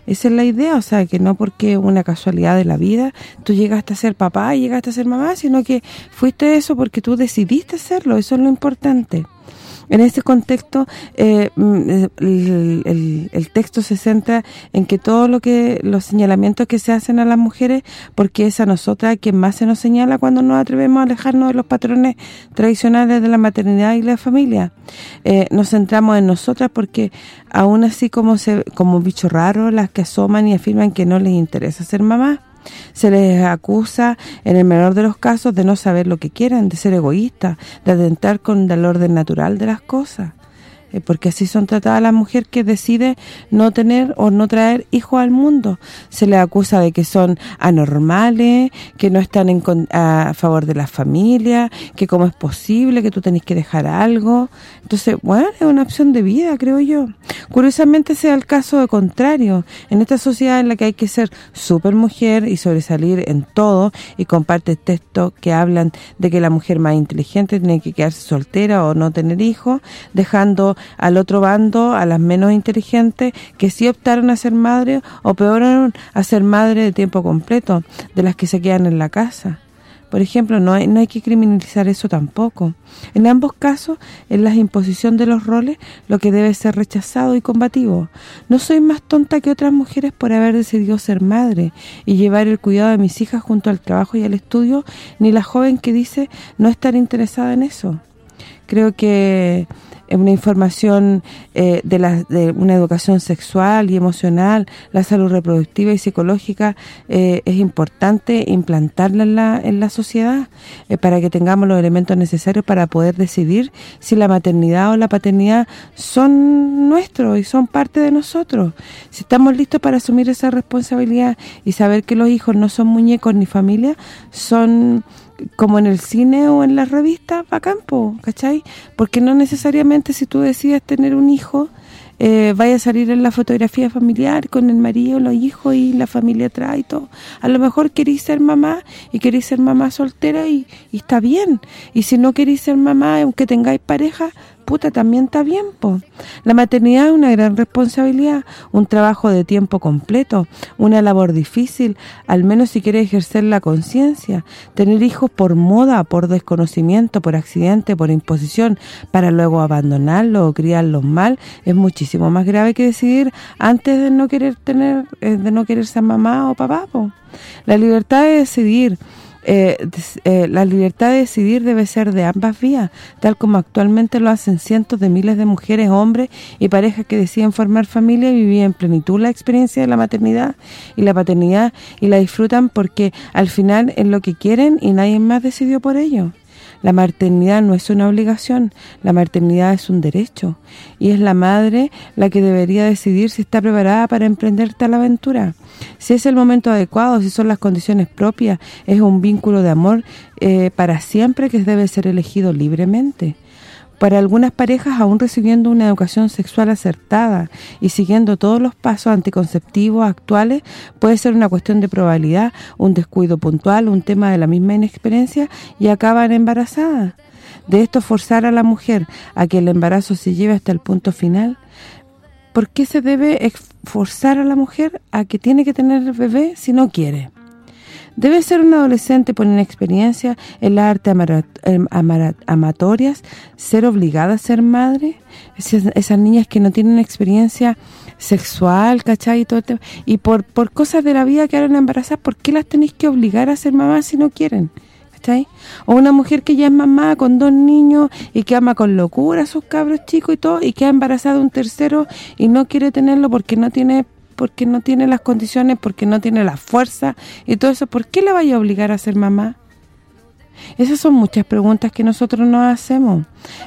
Esa es la idea, o sea, que no porque una casualidad de la vida tú llegaste a ser papá y llegaste a ser mamá, sino que fuiste eso porque tú decidiste hacerlo, eso es lo importante. En ese contexto, eh, mm, el, texto se centra en que todo lo que los señalamientos que se hacen a las mujeres, porque es a nosotras quien más se nos señala cuando nos atrevemos a alejarnos de los patrones tradicionales de la maternidad y la familia. Eh, nos centramos en nosotras porque aún así como se como bicho raro las que asoman y afirman que no les interesa ser mamá, se les acusa, en el menor de los casos, de no saber lo que quieren, de ser egoístas, de atentar con el orden natural de las cosas. Eh, porque así son tratadas las mujeres que decide no tener o no traer hijos al mundo. Se les acusa de que son anormales, que no están en, a favor de la familia, que cómo es posible, que tú tenés que dejar algo. Entonces, bueno, es una opción de vida, creo yo. Curiosamente sea el caso de contrario. En esta sociedad en la que hay que ser súper mujer y sobresalir en todo, y comparte textos que hablan de que la mujer más inteligente tiene que quedarse soltera o no tener hijos, dejando al otro bando, a las menos inteligentes, que sí optaron a ser madre o peor a ser madre de tiempo completo, de las que se quedan en la casa. Por ejemplo, no hay, no hay que criminalizar eso tampoco. En ambos casos, en la imposición de los roles, lo que debe ser rechazado y combativo. No soy más tonta que otras mujeres por haber decidido ser madre y llevar el cuidado de mis hijas junto al trabajo y al estudio, ni la joven que dice no estar interesada en eso. Creo que una información eh, de, la, de una educación sexual y emocional, la salud reproductiva y psicológica, eh, es importante implantarla en la, en la sociedad eh, para que tengamos los elementos necesarios para poder decidir si la maternidad o la paternidad son nuestros y son parte de nosotros. Si estamos listos para asumir esa responsabilidad y saber que los hijos no son muñecos ni familia, son como en el cine o en las revistas, va a campo, ¿cachai? Porque no necesariamente si tú decides tener un hijo, eh, vaya a salir en la fotografía familiar con el marido, los hijos y la familia atrás y todo. A lo mejor queréis ser mamá y queréis ser mamá soltera y, y está bien. Y si no queréis ser mamá, aunque tengáis pareja, puta, también está bien, po. La maternidad es una gran responsabilidad, un trabajo de tiempo completo, una labor difícil, al menos si quieres ejercer la conciencia. Tener hijos por moda, por desconocimiento, por accidente, por imposición, para luego abandonarlos o criarlos mal, es muchísimo más grave que decidir antes de no querer tener eh, de no querer ser mamá o papá, po. La libertad de decidir eh, eh, la libertad de decidir debe ser de ambas vías, tal como actualmente lo hacen cientos de miles de mujeres, hombres y parejas que deciden formar familia y vivir en plenitud la experiencia de la maternidad y la paternidad y la disfrutan porque al final es lo que quieren y nadie más decidió por ello. La maternidad no es una obligación, la maternidad es un derecho y es la madre la que debería decidir si está preparada para emprender tal aventura. Si es el momento adecuado, si son las condiciones propias, es un vínculo de amor eh, para siempre que debe ser elegido libremente. Para algunas parejas, aún recibiendo una educación sexual acertada y siguiendo todos los pasos anticonceptivos actuales, puede ser una cuestión de probabilidad, un descuido puntual, un tema de la misma inexperiencia y acaban embarazadas. De esto forzar a la mujer a que el embarazo se lleve hasta el punto final, ¿por qué se debe forzar a la mujer a que tiene que tener bebé si no quiere? Debe ser un adolescente por inexperiencia en las artes em, amatorias, ser obligada a ser madre, esas, niñas que no tienen experiencia sexual, ¿cachai? Y, todo y por, cosas de la vida que eran embarazadas, ¿por qué las tenéis que obligar a ser mamás si no quieren? ¿cachai? O una mujer que ya es mamá con dos niños y que ama con locura a sus cabros chicos y todo, y que ha embarazado un tercero y no quiere tenerlo porque no tiene porque no tiene las condiciones, porque no tiene la fuerza y todo eso, ¿por qué le vaya a obligar a ser mamá? Esas son muchas preguntas que nosotros nos hacemos.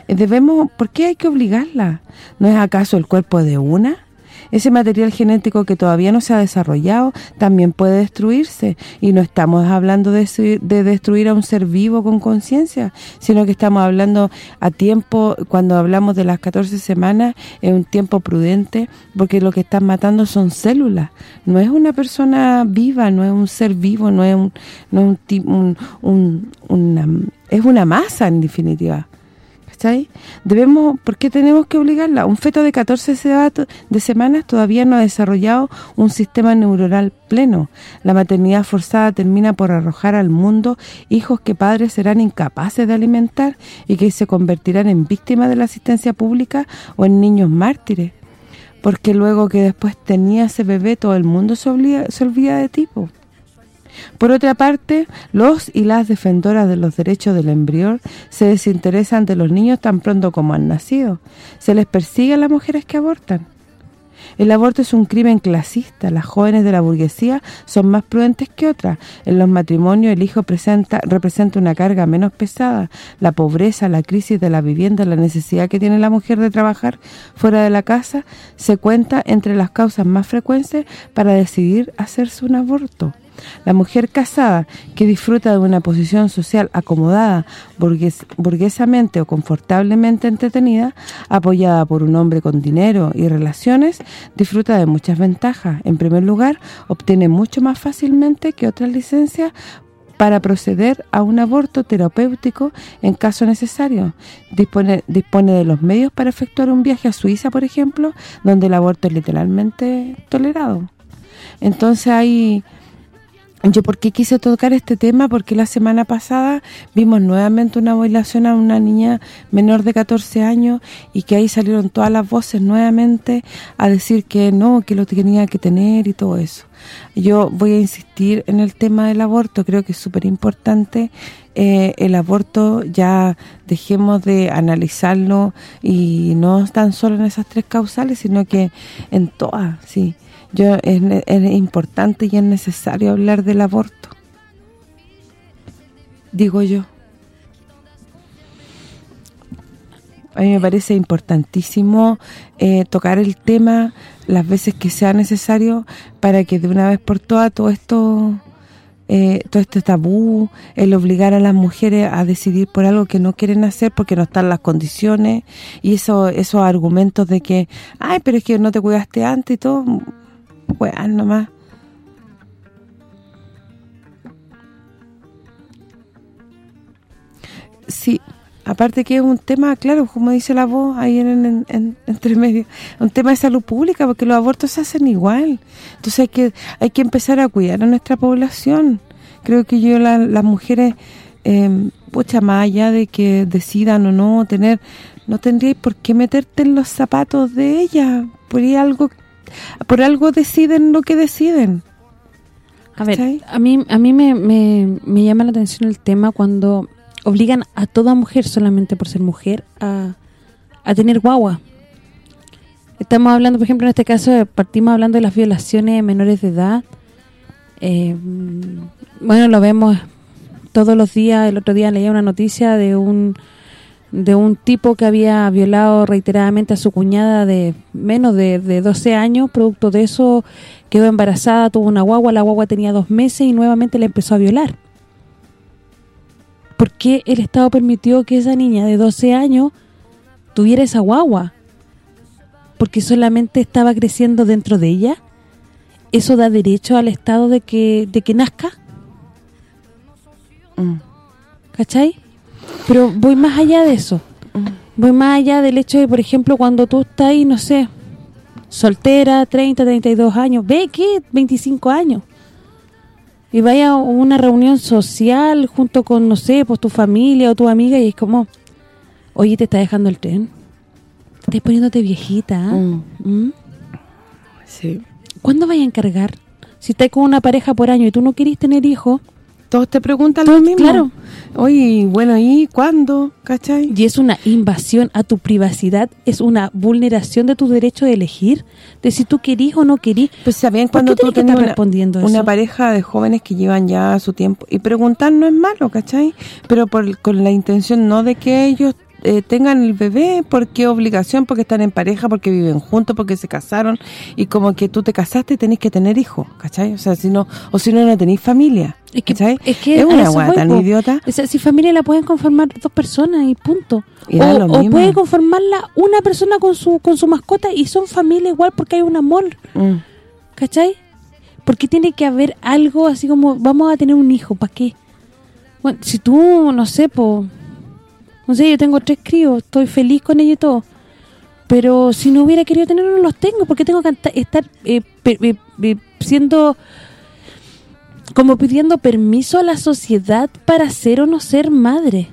Debemos, ¿Por qué hay que obligarla? ¿No es acaso el cuerpo de una? Ese material genético que todavía no se ha desarrollado también puede destruirse y no estamos hablando de, destruir a un ser vivo con conciencia, sino que estamos hablando a tiempo, cuando hablamos de las 14 semanas, es un tiempo prudente porque lo que están matando son células, no es una persona viva, no es un ser vivo, no es un, no es un, una, es una masa en definitiva. Debemos, ¿por qué tenemos que obligarla? Un feto de 14 de semanas todavía no ha desarrollado un sistema neuronal pleno. La maternidad forzada termina por arrojar al mundo hijos que padres serán incapaces de alimentar y que se convertirán en víctimas de la asistencia pública o en niños mártires. Porque luego que después tenía ese bebé, todo el mundo se, se olvida de tipo. Por otra parte, los y las defendoras de los derechos del embrión se desinteresan de los niños tan pronto como han nacido. Se les persigue a las mujeres que abortan. El aborto es un crimen clasista. Las jóvenes de la burguesía son más prudentes que otras. En los matrimonios el hijo presenta representa una carga menos pesada. La pobreza, la crisis de la vivienda, la necesidad que tiene la mujer de trabajar fuera de la casa se cuenta entre las causas más frecuentes para decidir hacerse un aborto. La mujer casada que disfruta de una posición social acomodada, burguesamente o confortablemente entretenida, apoyada por un hombre con dinero y relaciones, disfruta de muchas ventajas. En primer lugar, obtiene mucho más fácilmente que otras licencias para proceder a un aborto terapéutico en caso necesario. Dispone, dispone de los medios para efectuar un viaje a Suiza, por ejemplo, donde el aborto es literalmente tolerado. Entonces hay yo por qué quise tocar este tema, porque la semana pasada vimos nuevamente una violación a una niña menor de 14 años y que ahí salieron todas las voces nuevamente a decir que no, que lo tenía que tener y todo eso. Yo voy a insistir en el tema del aborto, creo que es súper importante eh, el aborto, ya dejemos de analizarlo y no tan solo en esas tres causales, sino que en todas, sí yo es, importante y es necesario hablar del aborto. Digo yo. A mí me parece importantísimo eh, tocar el tema las veces que sea necesario para que de una vez por todas todo esto eh, todo este tabú, el obligar a las mujeres a decidir por algo que no quieren hacer porque no están las condiciones y eso esos argumentos de que, ay, pero es que no te cuidaste antes y todo, nomás. Sí, aparte que es un tema, claro, como dice la voz ahí en, entre medio, un tema de salud pública, porque los abortos se hacen igual. Entonces hay que hay que empezar a cuidar a nuestra población. Creo que yo, las mujeres, eh, pucha, más allá de que decidan o no tener, no tendríais por qué meterte en los zapatos de ella, por ahí algo por algo deciden lo que deciden. A ver, a mí a mí me, me, llama la atención el tema cuando obligan a toda mujer solamente por ser mujer a, a tener guagua. Estamos hablando, por ejemplo, en este caso, partimos hablando de las violaciones de menores de edad. Eh, bueno, lo vemos todos los días. El otro día leía una noticia de un de un tipo que había violado reiteradamente a su cuñada de menos de, de 12 años, producto de eso quedó embarazada, tuvo una guagua, la guagua tenía dos meses y nuevamente le empezó a violar. ¿Por qué el Estado permitió que esa niña de 12 años tuviera esa guagua? ¿Porque solamente estaba creciendo dentro de ella? ¿Eso da derecho al Estado de que de que nazca? Mm. ¿Cachai? Pero voy más allá de eso. Voy más allá del hecho de, por ejemplo, cuando tú estás ahí, no sé, soltera, 30, 32 años, ve que 25 años. Y vaya a una reunión social junto con, no sé, pues tu familia o tu amiga y es como, oye, te está dejando el tren. Te estás poniéndote viejita. Mm. ¿Mm? Sí. ¿Cuándo vaya a encargar? Si estás con una pareja por año y tú no querés tener hijos, todos te preguntan lo mismo. Claro. Oye, bueno, ¿y cuándo? ¿Cachai? Y es una invasión a tu privacidad, es una vulneración de tu derecho de elegir, de si tú querís o no querís. Pues sabían cuando tú tienes una, respondiendo una pareja de jóvenes que llevan ya su tiempo y preguntar no es malo, ¿cachai? Pero por, con la intención no de que ellos eh, tengan el bebé, ¿por qué obligación? Porque están en pareja, porque viven juntos, porque se casaron y como que tú te casaste y tenés que tener hijos, ¿cachai? O sea, si no o si no no tenéis familia. Es que, es, que es una guata tan idiota. O sea, si familia la pueden conformar dos personas y punto. o, puede conformarla una persona con su con su mascota y son familia igual porque hay un amor. Mm. ¿Cachai? Porque tiene que haber algo así como, vamos a tener un hijo, ¿para qué? Bueno, si tú, no sé, pues no sé, yo tengo tres críos, estoy feliz con ellos y todo. Pero si no hubiera querido tener no los tengo, porque tengo que estar eh, eh, siendo como pidiendo permiso a la sociedad para ser o no ser madre.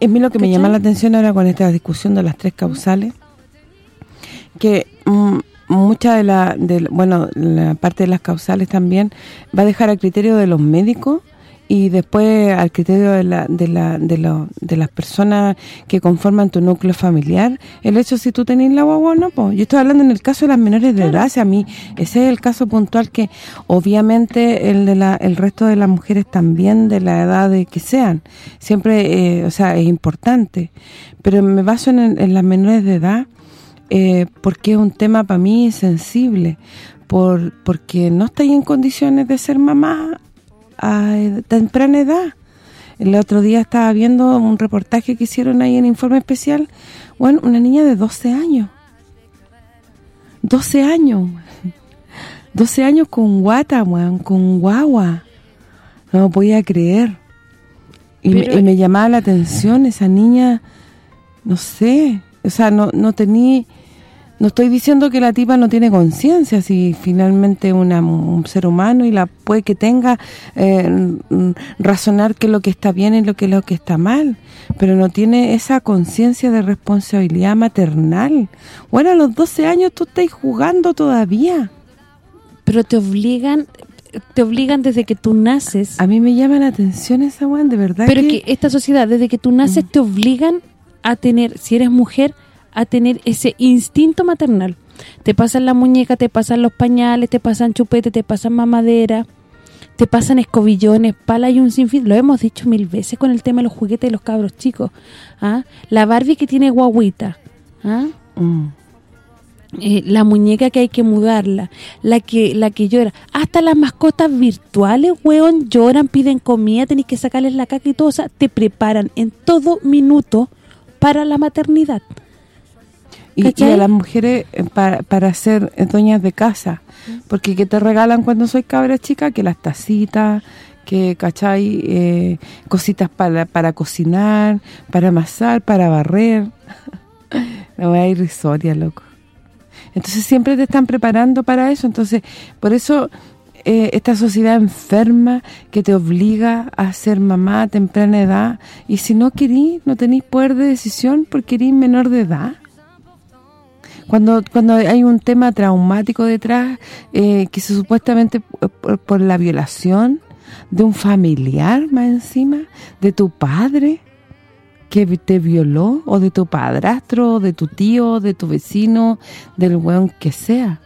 Es mí lo que me llama la atención ahora con esta discusión de las tres causales, que mm, mucha de la, de, bueno, la parte de las causales también va a dejar a criterio de los médicos y después al criterio de, la, de, la, de, de las personas que conforman tu núcleo familiar, el hecho si tú tenés la guagua o no, pues yo estoy hablando en el caso de las menores de edad, a mí ese es el caso puntual que obviamente el de la el resto de las mujeres también de la edad de que sean, siempre, eh, o sea, es importante, pero me baso en, las menores de edad eh, porque es un tema para mí sensible, por porque no estáis en condiciones de ser mamá a temprana edad. El otro día estaba viendo un reportaje que hicieron ahí en Informe Especial. Bueno, una niña de 12 años. 12 años. 12 años con guata, con guagua. No lo podía creer. Y me, llamaba la atención esa niña, no sé, o sea, no, no tenía No estoy diciendo que la tipa no tiene conciencia, si finalmente una, un ser humano y la puede que tenga eh, razonar qué es lo que está bien y lo que es lo que está mal, pero no tiene esa conciencia de responsabilidad maternal. Bueno, a los 12 años tú estás jugando todavía. Pero te obligan te obligan desde que tú naces. A mí me llama la atención esa weón, de verdad Pero que... esta sociedad, desde que tú naces, mm. te obligan a tener, si eres mujer, a tener ese instinto maternal. Te pasan la muñeca, te pasan los pañales, te pasan chupetes, te pasan mamadera, te pasan escobillones, pala y un sinfín. Lo hemos dicho mil veces con el tema de los juguetes de los cabros chicos. ¿ah? La Barbie que tiene guaguita. ¿ah? Eh, la muñeca que hay que mudarla, la que la que llora. Hasta las mascotas virtuales, weón, lloran, piden comida, tenés que sacarles la caca y te preparan en todo minuto para la maternidad. Y, a las mujeres eh, para, para ser dueñas de casa. Porque que te regalan cuando soy cabra chica, que las tacitas, que, ¿cachai? Eh, cositas para, para cocinar, para amasar, para barrer. La voy a irrisoria, loco. Entonces siempre te están preparando para eso. Entonces, por eso eh, esta sociedad enferma que te obliga a ser mamá a temprana edad. Y si no querís, no tenéis poder de decisión porque eres menor de edad cuando cuando hay un tema traumático detrás eh, que supuestamente por, la violación de un familiar más encima de tu padre que te violó o de tu padrastro, de tu tío, de tu vecino, del weón que sea.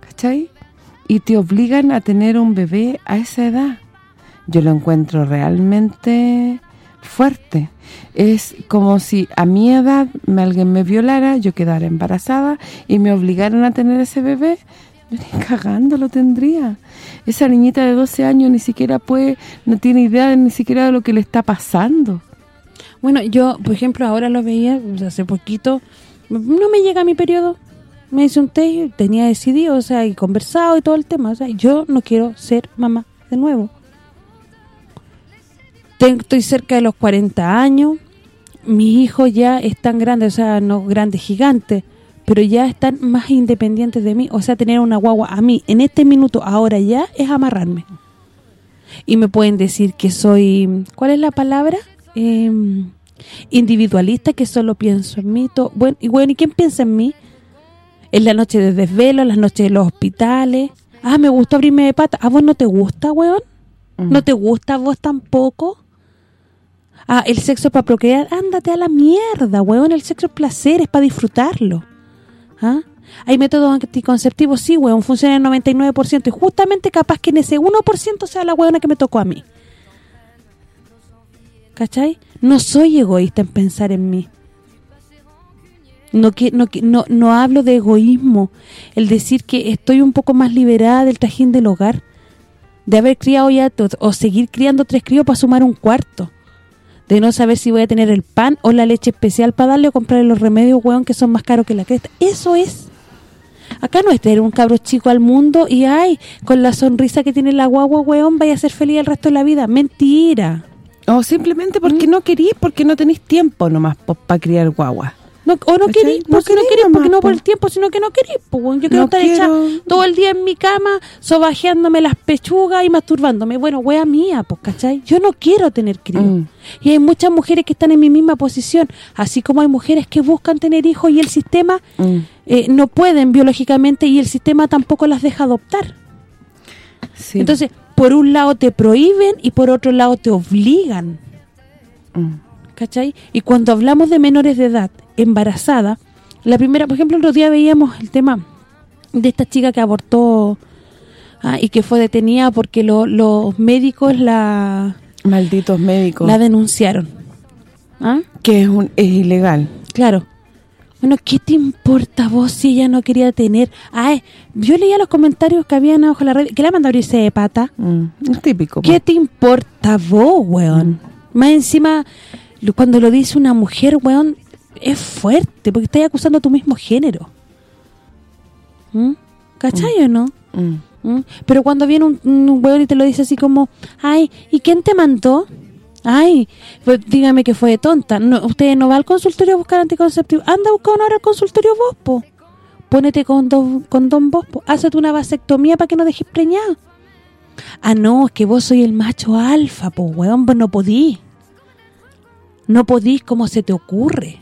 ¿Cachai? Y te obligan a tener un bebé a esa edad. Yo lo encuentro realmente fuerte. Es como si a mi edad alguien me violara, yo quedara embarazada y me obligaran a tener ese bebé, yo ni cagando lo tendría. Esa niñita de 12 años ni siquiera puede, no tiene idea ni siquiera de lo que le está pasando. Bueno, yo, por ejemplo, ahora lo veía, hace poquito, no me llega mi periodo, me hice un té, tenía decidido, o sea, y conversado y todo el tema, o sea, yo no quiero ser mamá de nuevo estoy cerca de los 40 años, mis hijos ya están grandes, o sea, no grandes, gigantes, pero ya están más independientes de mí. O sea, tener una guagua a mí en este minuto, ahora ya, es amarrarme. Y me pueden decir que soy, ¿cuál es la palabra? Em, individualista, que solo pienso en mí. bueno, y bueno, ¿y quién piensa en mí? En la noche de desvelo, en las noches de los hospitales. Ah, me gustó abrirme de pata. ¿A vos no te gusta, weón? ¿No te gusta a vos tampoco? Ah, el sexo para procrear, ándate a la mierda, weón, el sexo es placer, es para disfrutarlo. ¿Ah? Hay métodos anticonceptivos, sí, weón, funcionan el 99% y justamente capaz que en ese 1% sea la weona que me tocó a mí. ¿Cachai? No soy egoísta en pensar en mí. No, no, no, no hablo de egoísmo, el decir que estoy un poco más liberada del trajín del hogar, de haber criado ya, o seguir criando tres críos para sumar un cuarto de no saber si voy a tener el pan o la leche especial para darle o comprarle los remedios, weón, que son más caros que la cresta. Eso es. Acá no es tener un cabro chico al mundo y, ay, con la sonrisa que tiene la guagua, weón, vaya a ser feliz el resto de la vida. Mentira. O simplemente porque ¿Mm? no querís, porque no tenéis tiempo nomás para criar guagua. No, o no querís, porque no querís, porque no por el tiempo, sino que no querís. Pues, yo quiero estar hecha todo el día en mi cama, sobajeándome las pechugas y masturbándome. Bueno, wea mía, pues, ¿cachai? Yo no quiero tener crío. Mm. Y hay muchas mujeres que están en mi misma posición, así como hay mujeres que buscan tener hijos y el sistema mm. eh, no pueden biológicamente y el sistema tampoco las deja adoptar. Entonces, por un lado te prohíben y por otro lado te obligan. Mm. ¿Cachai? Y cuando hablamos de menores de edad embarazada, la primera, por ejemplo, el otro día veíamos el tema de esta chica que abortó ah, y que fue detenida porque los médicos la... Malditos médicos. La denunciaron. ¿Ah? Que es, un, es ilegal. Claro. Bueno, ¿qué te importa vos si ella no quería tener? Ay, yo leía los comentarios que habían abajo la red, que la mandó irse de pata. Mm, es típico. ¿Qué te importa vos, weón? Mm. Más encima, cuando lo dice una mujer, weón, es fuerte, porque estás acusando a tu mismo género. ¿Mm? ¿Cachai o no? Mm. ¿Mm? Pero cuando viene un, un y te lo dice así como, ay, ¿y quién te mandó? Ay, pues dígame que fue tonta. No, usted no va al consultorio a buscar anticonceptivo. Anda a buscar una hora al consultorio vos, po. Pónete con don, con don vos, po. Házate una vasectomía para que no dejes preñado. Ah, no, es que vos soy el macho alfa, po, weón, vos no podís. No podís como se te ocurre.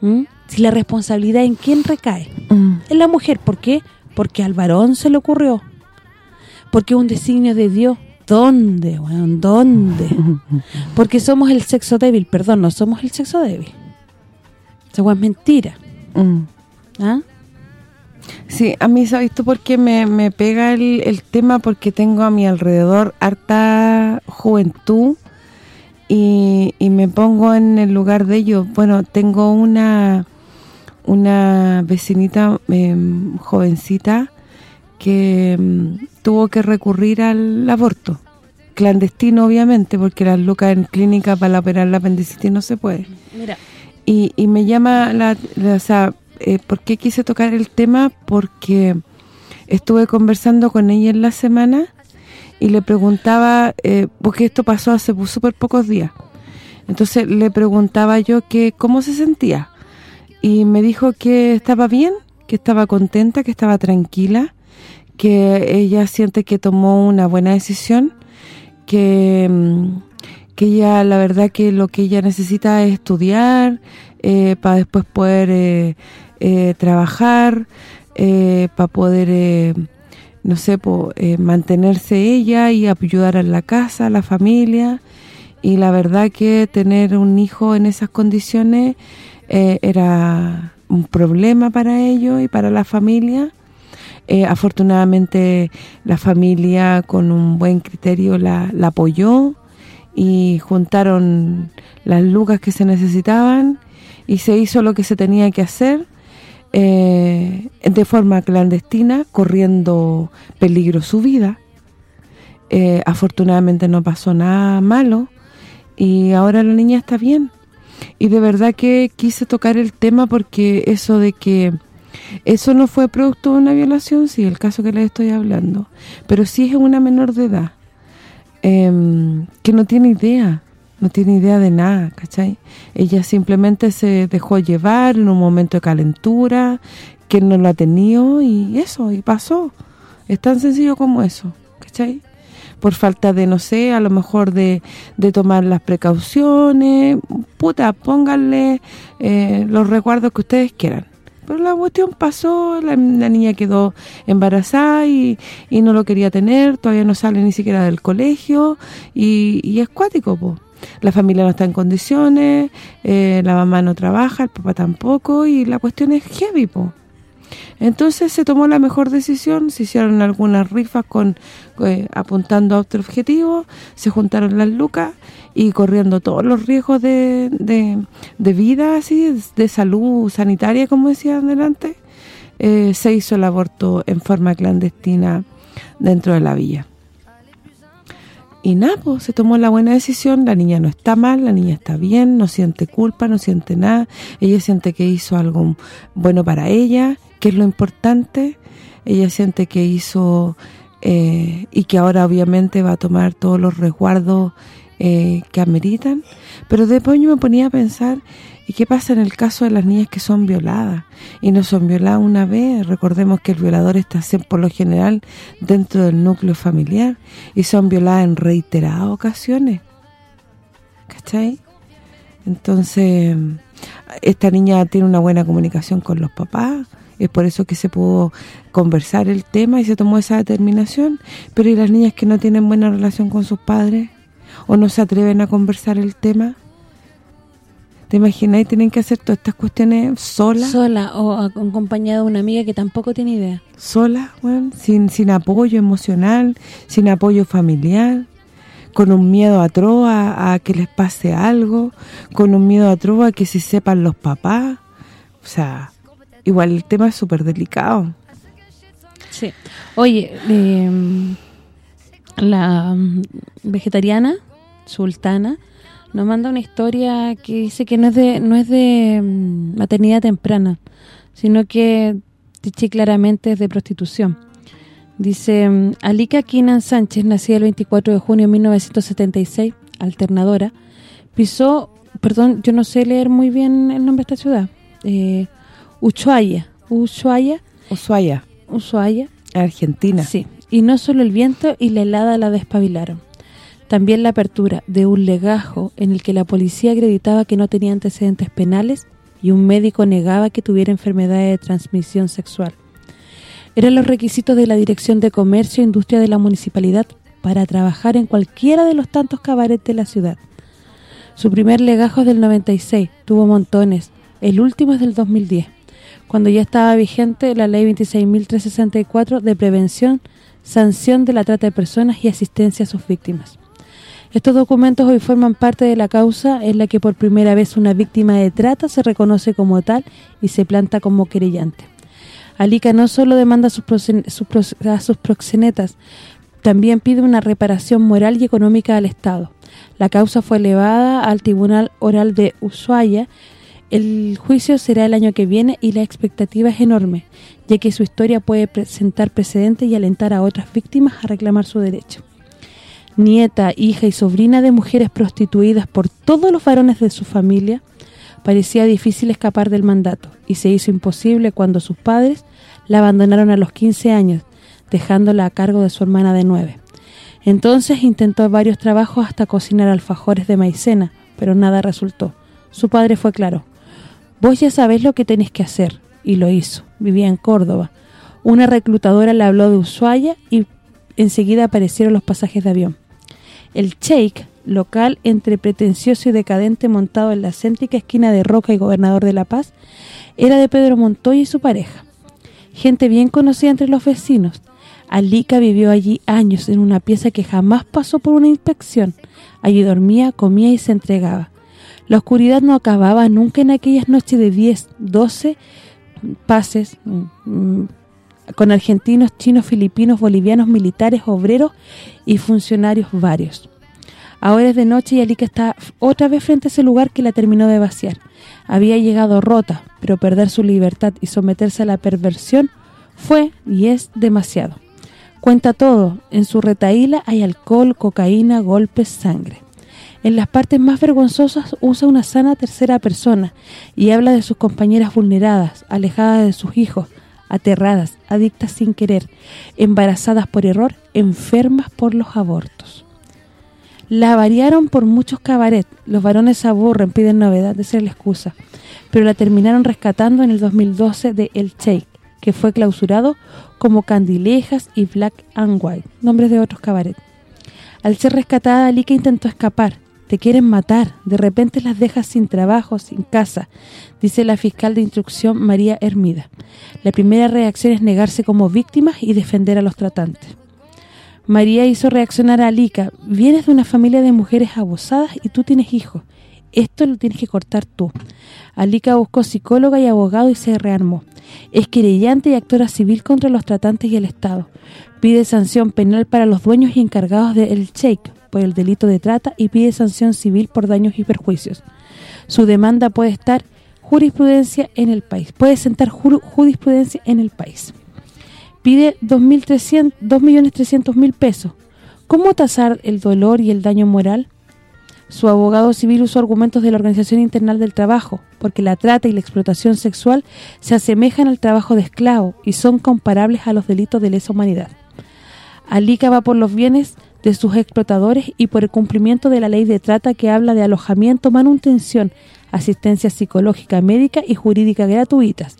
¿Mm? Si la responsabilidad en quién recae. Mm. En la mujer, ¿por qué? Porque al varón se le ocurrió. Porque es un designio de Dios. ¿Dónde, weón? ¿Dónde? Porque somos el sexo débil. Perdón, no somos el sexo débil. Esa es mentira. Mm. ¿Ah? Sí, a mí, ¿sabes tú por qué me, me pega el, el tema? Porque tengo a mi alrededor harta juventud y, y me pongo en el lugar de ellos. Bueno, tengo una una vecinita em, jovencita que em, tuvo que recurrir al aborto. Clandestino, obviamente, porque las lucas en clínica para operar la apendicitis no se puede. Mira, Y, y me llama la, la- o sea, eh, ¿por qué quise tocar el tema? Porque estuve conversando con ella en la semana y le preguntaba, eh, porque esto pasó hace súper pocos días. Entonces le preguntaba yo que cómo se sentía. Y me dijo que estaba bien, que estaba contenta, que estaba tranquila, que ella siente que tomó una buena decisión, que, mm, que ella, la verdad que lo que ella necesita es estudiar, eh, para después poder eh, trabajar, para poder, no sé, eh, mantenerse ella y ayudar a la casa, a la familia. Y la verdad que tener un hijo en esas condiciones eh, era un problema para ellos y para la familia. Eh, afortunadamente la familia con un buen criterio la, la apoyó y juntaron las lucas que se necesitaban y se hizo lo que se tenía que hacer eh, de forma clandestina, corriendo peligro su vida. Eh, afortunadamente no pasó nada malo y ahora la niña está bien. Y de verdad que quise tocar el tema porque eso de que eso no fue producto de una violación, sí, el caso que les estoy hablando, pero sí es una menor de edad em, que no tiene idea, no tiene idea de nada, ¿cachai? Ella simplemente se dejó llevar en un momento de calentura, que no lo ha tenido y eso, y pasó. Es tan sencillo como eso, ¿cachai? Por falta de, no sé, a lo mejor de, de tomar las precauciones, puta, pónganle eh, los recuerdos que ustedes quieran. Pero la cuestión pasó, la, la niña quedó embarazada y, y no lo quería tener, todavía no sale ni siquiera del colegio y, y es cuático, po. La familia no está en condiciones, eh, la mamá no trabaja, el papá tampoco y la cuestión es heavy, po. Entonces se tomó la mejor decisión, se hicieron algunas rifas con eh, apuntando a otro objetivo, se juntaron las lucas y corriendo todos los riesgos de, de, de vida, así, de salud sanitaria, como decía adelante, eh, se hizo el aborto en forma clandestina dentro de la villa. Y nada, se tomó la buena decisión, la niña no está mal, la niña está bien, no siente culpa, no siente nada, ella siente que hizo algo bueno para ella, que es lo importante, ella siente que hizo eh, y que ahora obviamente va a tomar todos los resguardos eh, que ameritan, pero después yo me ponía a pensar, ¿y qué pasa en el caso de las niñas que son violadas? Y no son violadas una vez, recordemos que el violador está por lo general dentro del núcleo familiar y son violadas en reiteradas ocasiones, ¿cachai? Entonces, esta niña tiene una buena comunicación con los papás, es por eso que se pudo conversar el tema y se tomó esa determinación, pero ¿y las niñas que no tienen buena relación con sus padres? ¿O no se atreven a conversar el tema? ¿Te imaginas? Y tienen que hacer todas estas cuestiones solas, sola o acompañada de una amiga que tampoco tiene idea. solas, bueno, sin, sin apoyo emocional, sin apoyo familiar, con un miedo atroz a, a que les pase algo, con un miedo atroz a que se sepan los papás. O sea, igual el tema es súper delicado. Sí. Oye, eh, la mm, vegetariana, Sultana, nos manda una historia que dice que no es de no es de mm, maternidad temprana, sino que dice claramente es de prostitución. Dice, mm, Alika Kinan Sánchez, nacida el 24 de junio de 1976, alternadora, pisó, perdón, yo no sé leer muy bien el nombre de esta ciudad, eh, Ushuaia, Ushuaia. Ushuaia. Ushuaia. Argentina. Sí, y no solo el viento y la helada la despabilaron. También la apertura de un legajo en el que la policía acreditaba que no tenía antecedentes penales y un médico negaba que tuviera enfermedades de transmisión sexual. Eran los requisitos de la Dirección de Comercio e Industria de la Municipalidad para trabajar en cualquiera de los tantos cabarets de la ciudad. Su primer legajo es del 96, tuvo montones, el último es del 2010, cuando ya estaba vigente la Ley 26.364 de prevención, sanción de la trata de personas y asistencia a sus víctimas. Estos documentos hoy forman parte de la causa en la que por primera vez una víctima de trata se reconoce como tal y se planta como querellante. Alica no solo demanda a sus, a sus proxenetas, también pide una reparación moral y económica al Estado. La causa fue elevada al Tribunal Oral de Ushuaia. El juicio será el año que viene y la expectativa es enorme, ya que su historia puede presentar precedentes y alentar a otras víctimas a reclamar su derecho nieta, hija y sobrina de mujeres prostituidas por todos los varones de su familia, parecía difícil escapar del mandato y se hizo imposible cuando sus padres la abandonaron a los 15 años, dejándola a cargo de su hermana de 9. Entonces intentó varios trabajos hasta cocinar alfajores de maicena, pero nada resultó. Su padre fue claro, vos ya sabés lo que tenés que hacer, y lo hizo. Vivía en Córdoba. Una reclutadora le habló de Ushuaia y enseguida aparecieron los pasajes de avión. El Sheikh, local entre pretencioso y decadente montado en la céntrica esquina de Roca y Gobernador de La Paz, era de Pedro Montoya y su pareja. Gente bien conocida entre los vecinos. Alica vivió allí años en una pieza que jamás pasó por una inspección. Allí dormía, comía y se entregaba. La oscuridad no acababa nunca en aquellas noches de 10, 12 pases mm, mm, con argentinos, chinos, filipinos, bolivianos, militares, obreros y funcionarios varios. Ahora es de noche y Alica está otra vez frente a ese lugar que la terminó de vaciar. Había llegado rota, pero perder su libertad y someterse a la perversión fue y es demasiado. Cuenta todo, en su retaíla hay alcohol, cocaína, golpes, sangre. En las partes más vergonzosas usa una sana tercera persona y habla de sus compañeras vulneradas, alejadas de sus hijos, aterradas, adictas sin querer, embarazadas por error, enfermas por los abortos. La variaron por muchos cabaret, los varones se aburren, piden novedad, de ser la excusa, pero la terminaron rescatando en el 2012 de El Cheik, que fue clausurado como Candilejas y Black and White, nombres de otros cabaret. Al ser rescatada, Lika intentó escapar, te quieren matar, de repente las dejas sin trabajo, sin casa, dice la fiscal de instrucción María Hermida. La primera reacción es negarse como víctima y defender a los tratantes. María hizo reaccionar a Alica, vienes de una familia de mujeres abusadas y tú tienes hijos. Esto lo tienes que cortar tú. Alica buscó psicóloga y abogado y se rearmó. Es querellante y actora civil contra los tratantes y el Estado. Pide sanción penal para los dueños y encargados del Sheikh por el delito de trata y pide sanción civil por daños y perjuicios. Su demanda puede estar jurisprudencia en el país. Puede sentar jurisprudencia en el país. Pide 2.300.000 pesos. ¿Cómo tasar el dolor y el daño moral? Su abogado civil usó argumentos de la Organización Internacional del Trabajo, porque la trata y la explotación sexual se asemejan al trabajo de esclavo y son comparables a los delitos de lesa humanidad. Alica va por los bienes de sus explotadores y por el cumplimiento de la ley de trata que habla de alojamiento, manutención, asistencia psicológica, médica y jurídica gratuitas.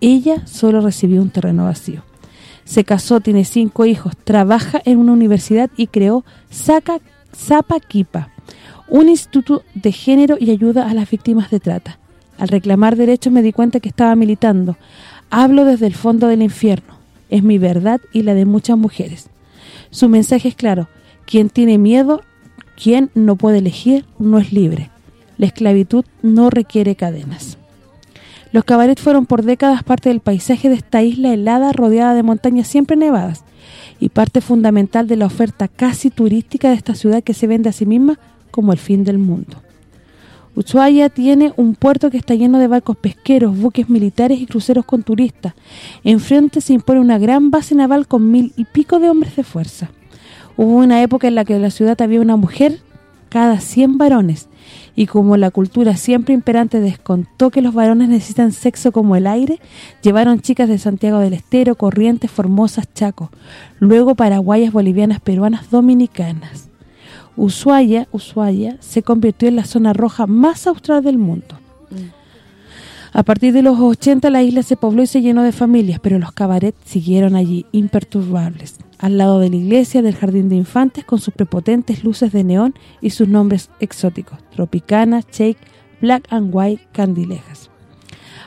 Ella solo recibió un terreno vacío. Se casó, tiene cinco hijos, trabaja en una universidad y creó Saca Zapa Kipa, un instituto de género y ayuda a las víctimas de trata. Al reclamar derechos me di cuenta que estaba militando. Hablo desde el fondo del infierno. Es mi verdad y la de muchas mujeres. Su mensaje es claro. Quien tiene miedo, quien no puede elegir, no es libre. La esclavitud no requiere cadenas. Los cabarets fueron por décadas parte del paisaje de esta isla helada rodeada de montañas siempre nevadas y parte fundamental de la oferta casi turística de esta ciudad que se vende a sí misma como el fin del mundo. Ushuaia tiene un puerto que está lleno de barcos pesqueros, buques militares y cruceros con turistas. Enfrente se impone una gran base naval con mil y pico de hombres de fuerza. Hubo una época en la que en la ciudad había una mujer cada 100 varones. Y como la cultura siempre imperante descontó que los varones necesitan sexo como el aire, llevaron chicas de Santiago del Estero, Corrientes, Formosas, Chaco, luego paraguayas, bolivianas, peruanas, dominicanas. Ushuaia, Ushuaia se convirtió en la zona roja más austral del mundo. A partir de los 80 la isla se pobló y se llenó de familias, pero los cabarets siguieron allí, imperturbables, al lado de la iglesia del jardín de infantes con sus prepotentes luces de neón y sus nombres exóticos, Tropicana, Shake, Black and White, Candilejas.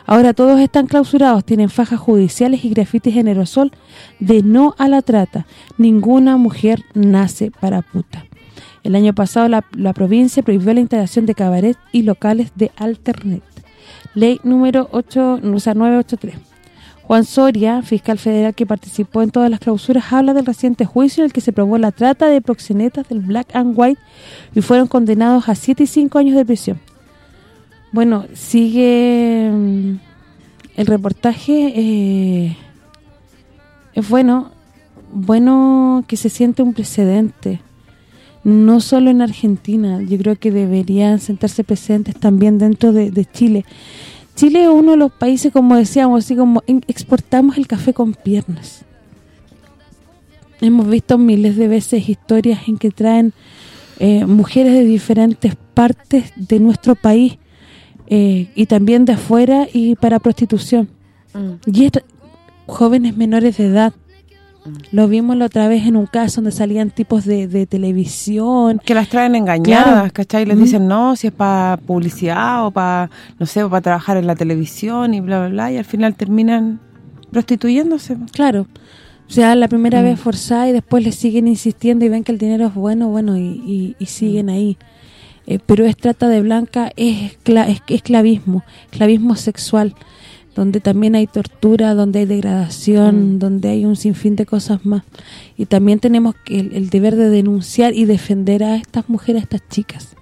Ahora todos están clausurados, tienen fajas judiciales y grafitis en aerosol de no a la trata. Ninguna mujer nace para puta. El año pasado la, la provincia prohibió la instalación de cabarets y locales de alternet. Ley número 8, o sea, 983. Juan Soria, fiscal federal que participó en todas las clausuras, habla del reciente juicio en el que se probó la trata de proxenetas del Black and White y fueron condenados a 7 y 5 años de prisión. Bueno, sigue mm, el reportaje. Eh, es bueno, bueno que se siente un precedente no solo en Argentina, yo creo que deberían sentarse presentes también dentro de, Chile. Chile es uno de los países, como decíamos, así como exportamos el café con piernas. Hemos visto miles de veces historias en que traen eh, mujeres de diferentes partes de nuestro país eh, y también de afuera y para prostitución. Mm. Y jóvenes menores de edad lo vimos la otra vez en un caso donde salían tipos de, televisión. Que las traen engañadas, ¿cachai? Les dicen, no, si es para publicidad o para, no sé, para trabajar en la televisión y bla, bla, bla. Y al final terminan prostituyéndose. Claro. O sea, la primera mm. vez forzada y después les siguen insistiendo y ven que el dinero es bueno, bueno, y, siguen mm. ahí. Eh, pero es trata de blanca, es, es esclavismo, esclavismo sexual donde también hay tortura, donde hay degradación, mm. donde hay un sinfín de cosas más. Y también tenemos el, deber de denunciar y defender a estas mujeres, a estas chicas.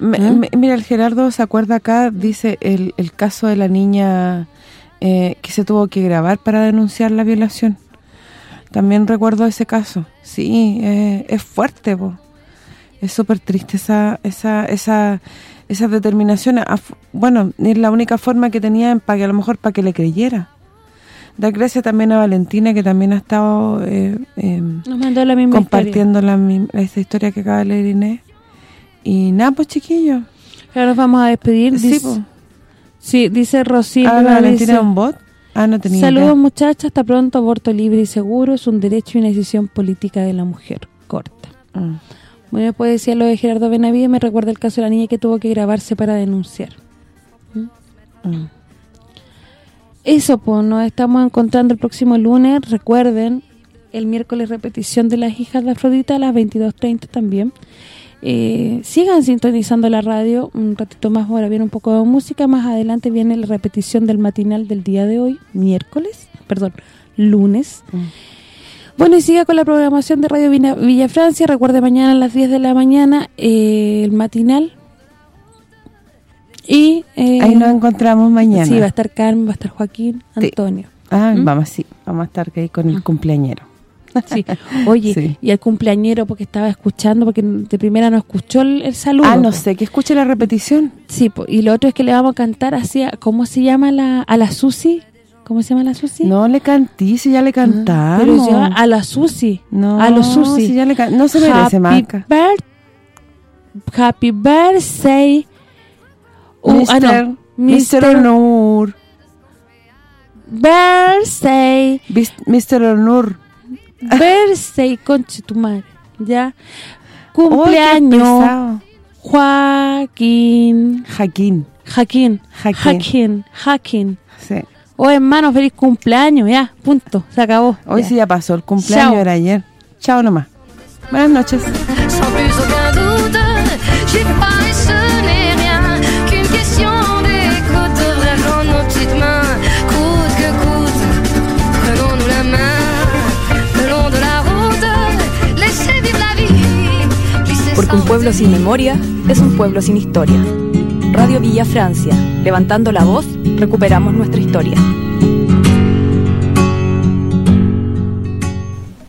¿Ah? mira, el Gerardo se acuerda acá, dice el, el caso de la niña eh, que se tuvo que grabar para denunciar la violación. También recuerdo ese caso. Sí, eh, es fuerte, es súper triste esa, esa, esa esa determinación, bueno, es la única forma que tenía para que a lo mejor para que le creyera. Dar gracias también a Valentina que también ha estado eh, em, compartiendo la esta historia que acaba de leer Inés. Y nada, pues chiquillos. Ahora nos vamos a despedir. Sí, dice, sí, dice. Ah, Valentina un bot. Ah, no tenía Saludos muchachas, hasta pronto, aborto libre y seguro es un derecho y una decisión política de la mujer. Corta. Mm. Bueno, después decía lo de Gerardo Benavides, me recuerda el caso de la niña que tuvo que grabarse para denunciar. ¿Mm? Mm. Eso, pues, nos estamos encontrando el próximo lunes. Recuerden, el miércoles repetición de las hijas de Afrodita a las 22.30 también. Eh, sigan sintonizando la radio, un ratito más ahora viene un poco de música, más adelante viene la repetición del matinal del día de hoy, miércoles, perdón, lunes. Mm. Bueno, y siga con la programación de Radio Villa Francia. Recuerde mañana a las 10 de la mañana eh, el matinal. Y eh, Ahí nos encontramos mañana. Sí, va a estar Carmen, va a estar Joaquín, Antonio. Ah, ¿Mm? vamos sí, vamos a estar ahí con el ah. cumpleañero. Sí. Oye, y el cumpleañero porque estaba escuchando, porque de primera no escuchó el, saludo. Ah, no sé, que escuche la repetición. Sí, y lo otro es que le vamos a cantar así, ¿cómo se llama la a la Susi? ¿Cómo se llama la Susi? No le canté, si ya le cantamos. pero ya a la Susi. No, a los Susi. Si ya le no se merece, Maca. happy birthday. Uh, ah, no. Mr. Honor. Birthday. Mr. Honor. Birthday, conche tu madre. ¿Ya? Cumpleaños. Joaquín. Jaquín. Jaquín. Jaquín. Jaquín. Sí. Oh, hermano, feliz cumpleaños, ya, punto, se acabó. Hoy sí ya pasó, el cumpleaños era ayer. Chao nomás. Buenas noches. Porque un pueblo sin memoria es un pueblo sin historia. Radio Villa Francia, levantando la voz, recuperamos nuestra historia.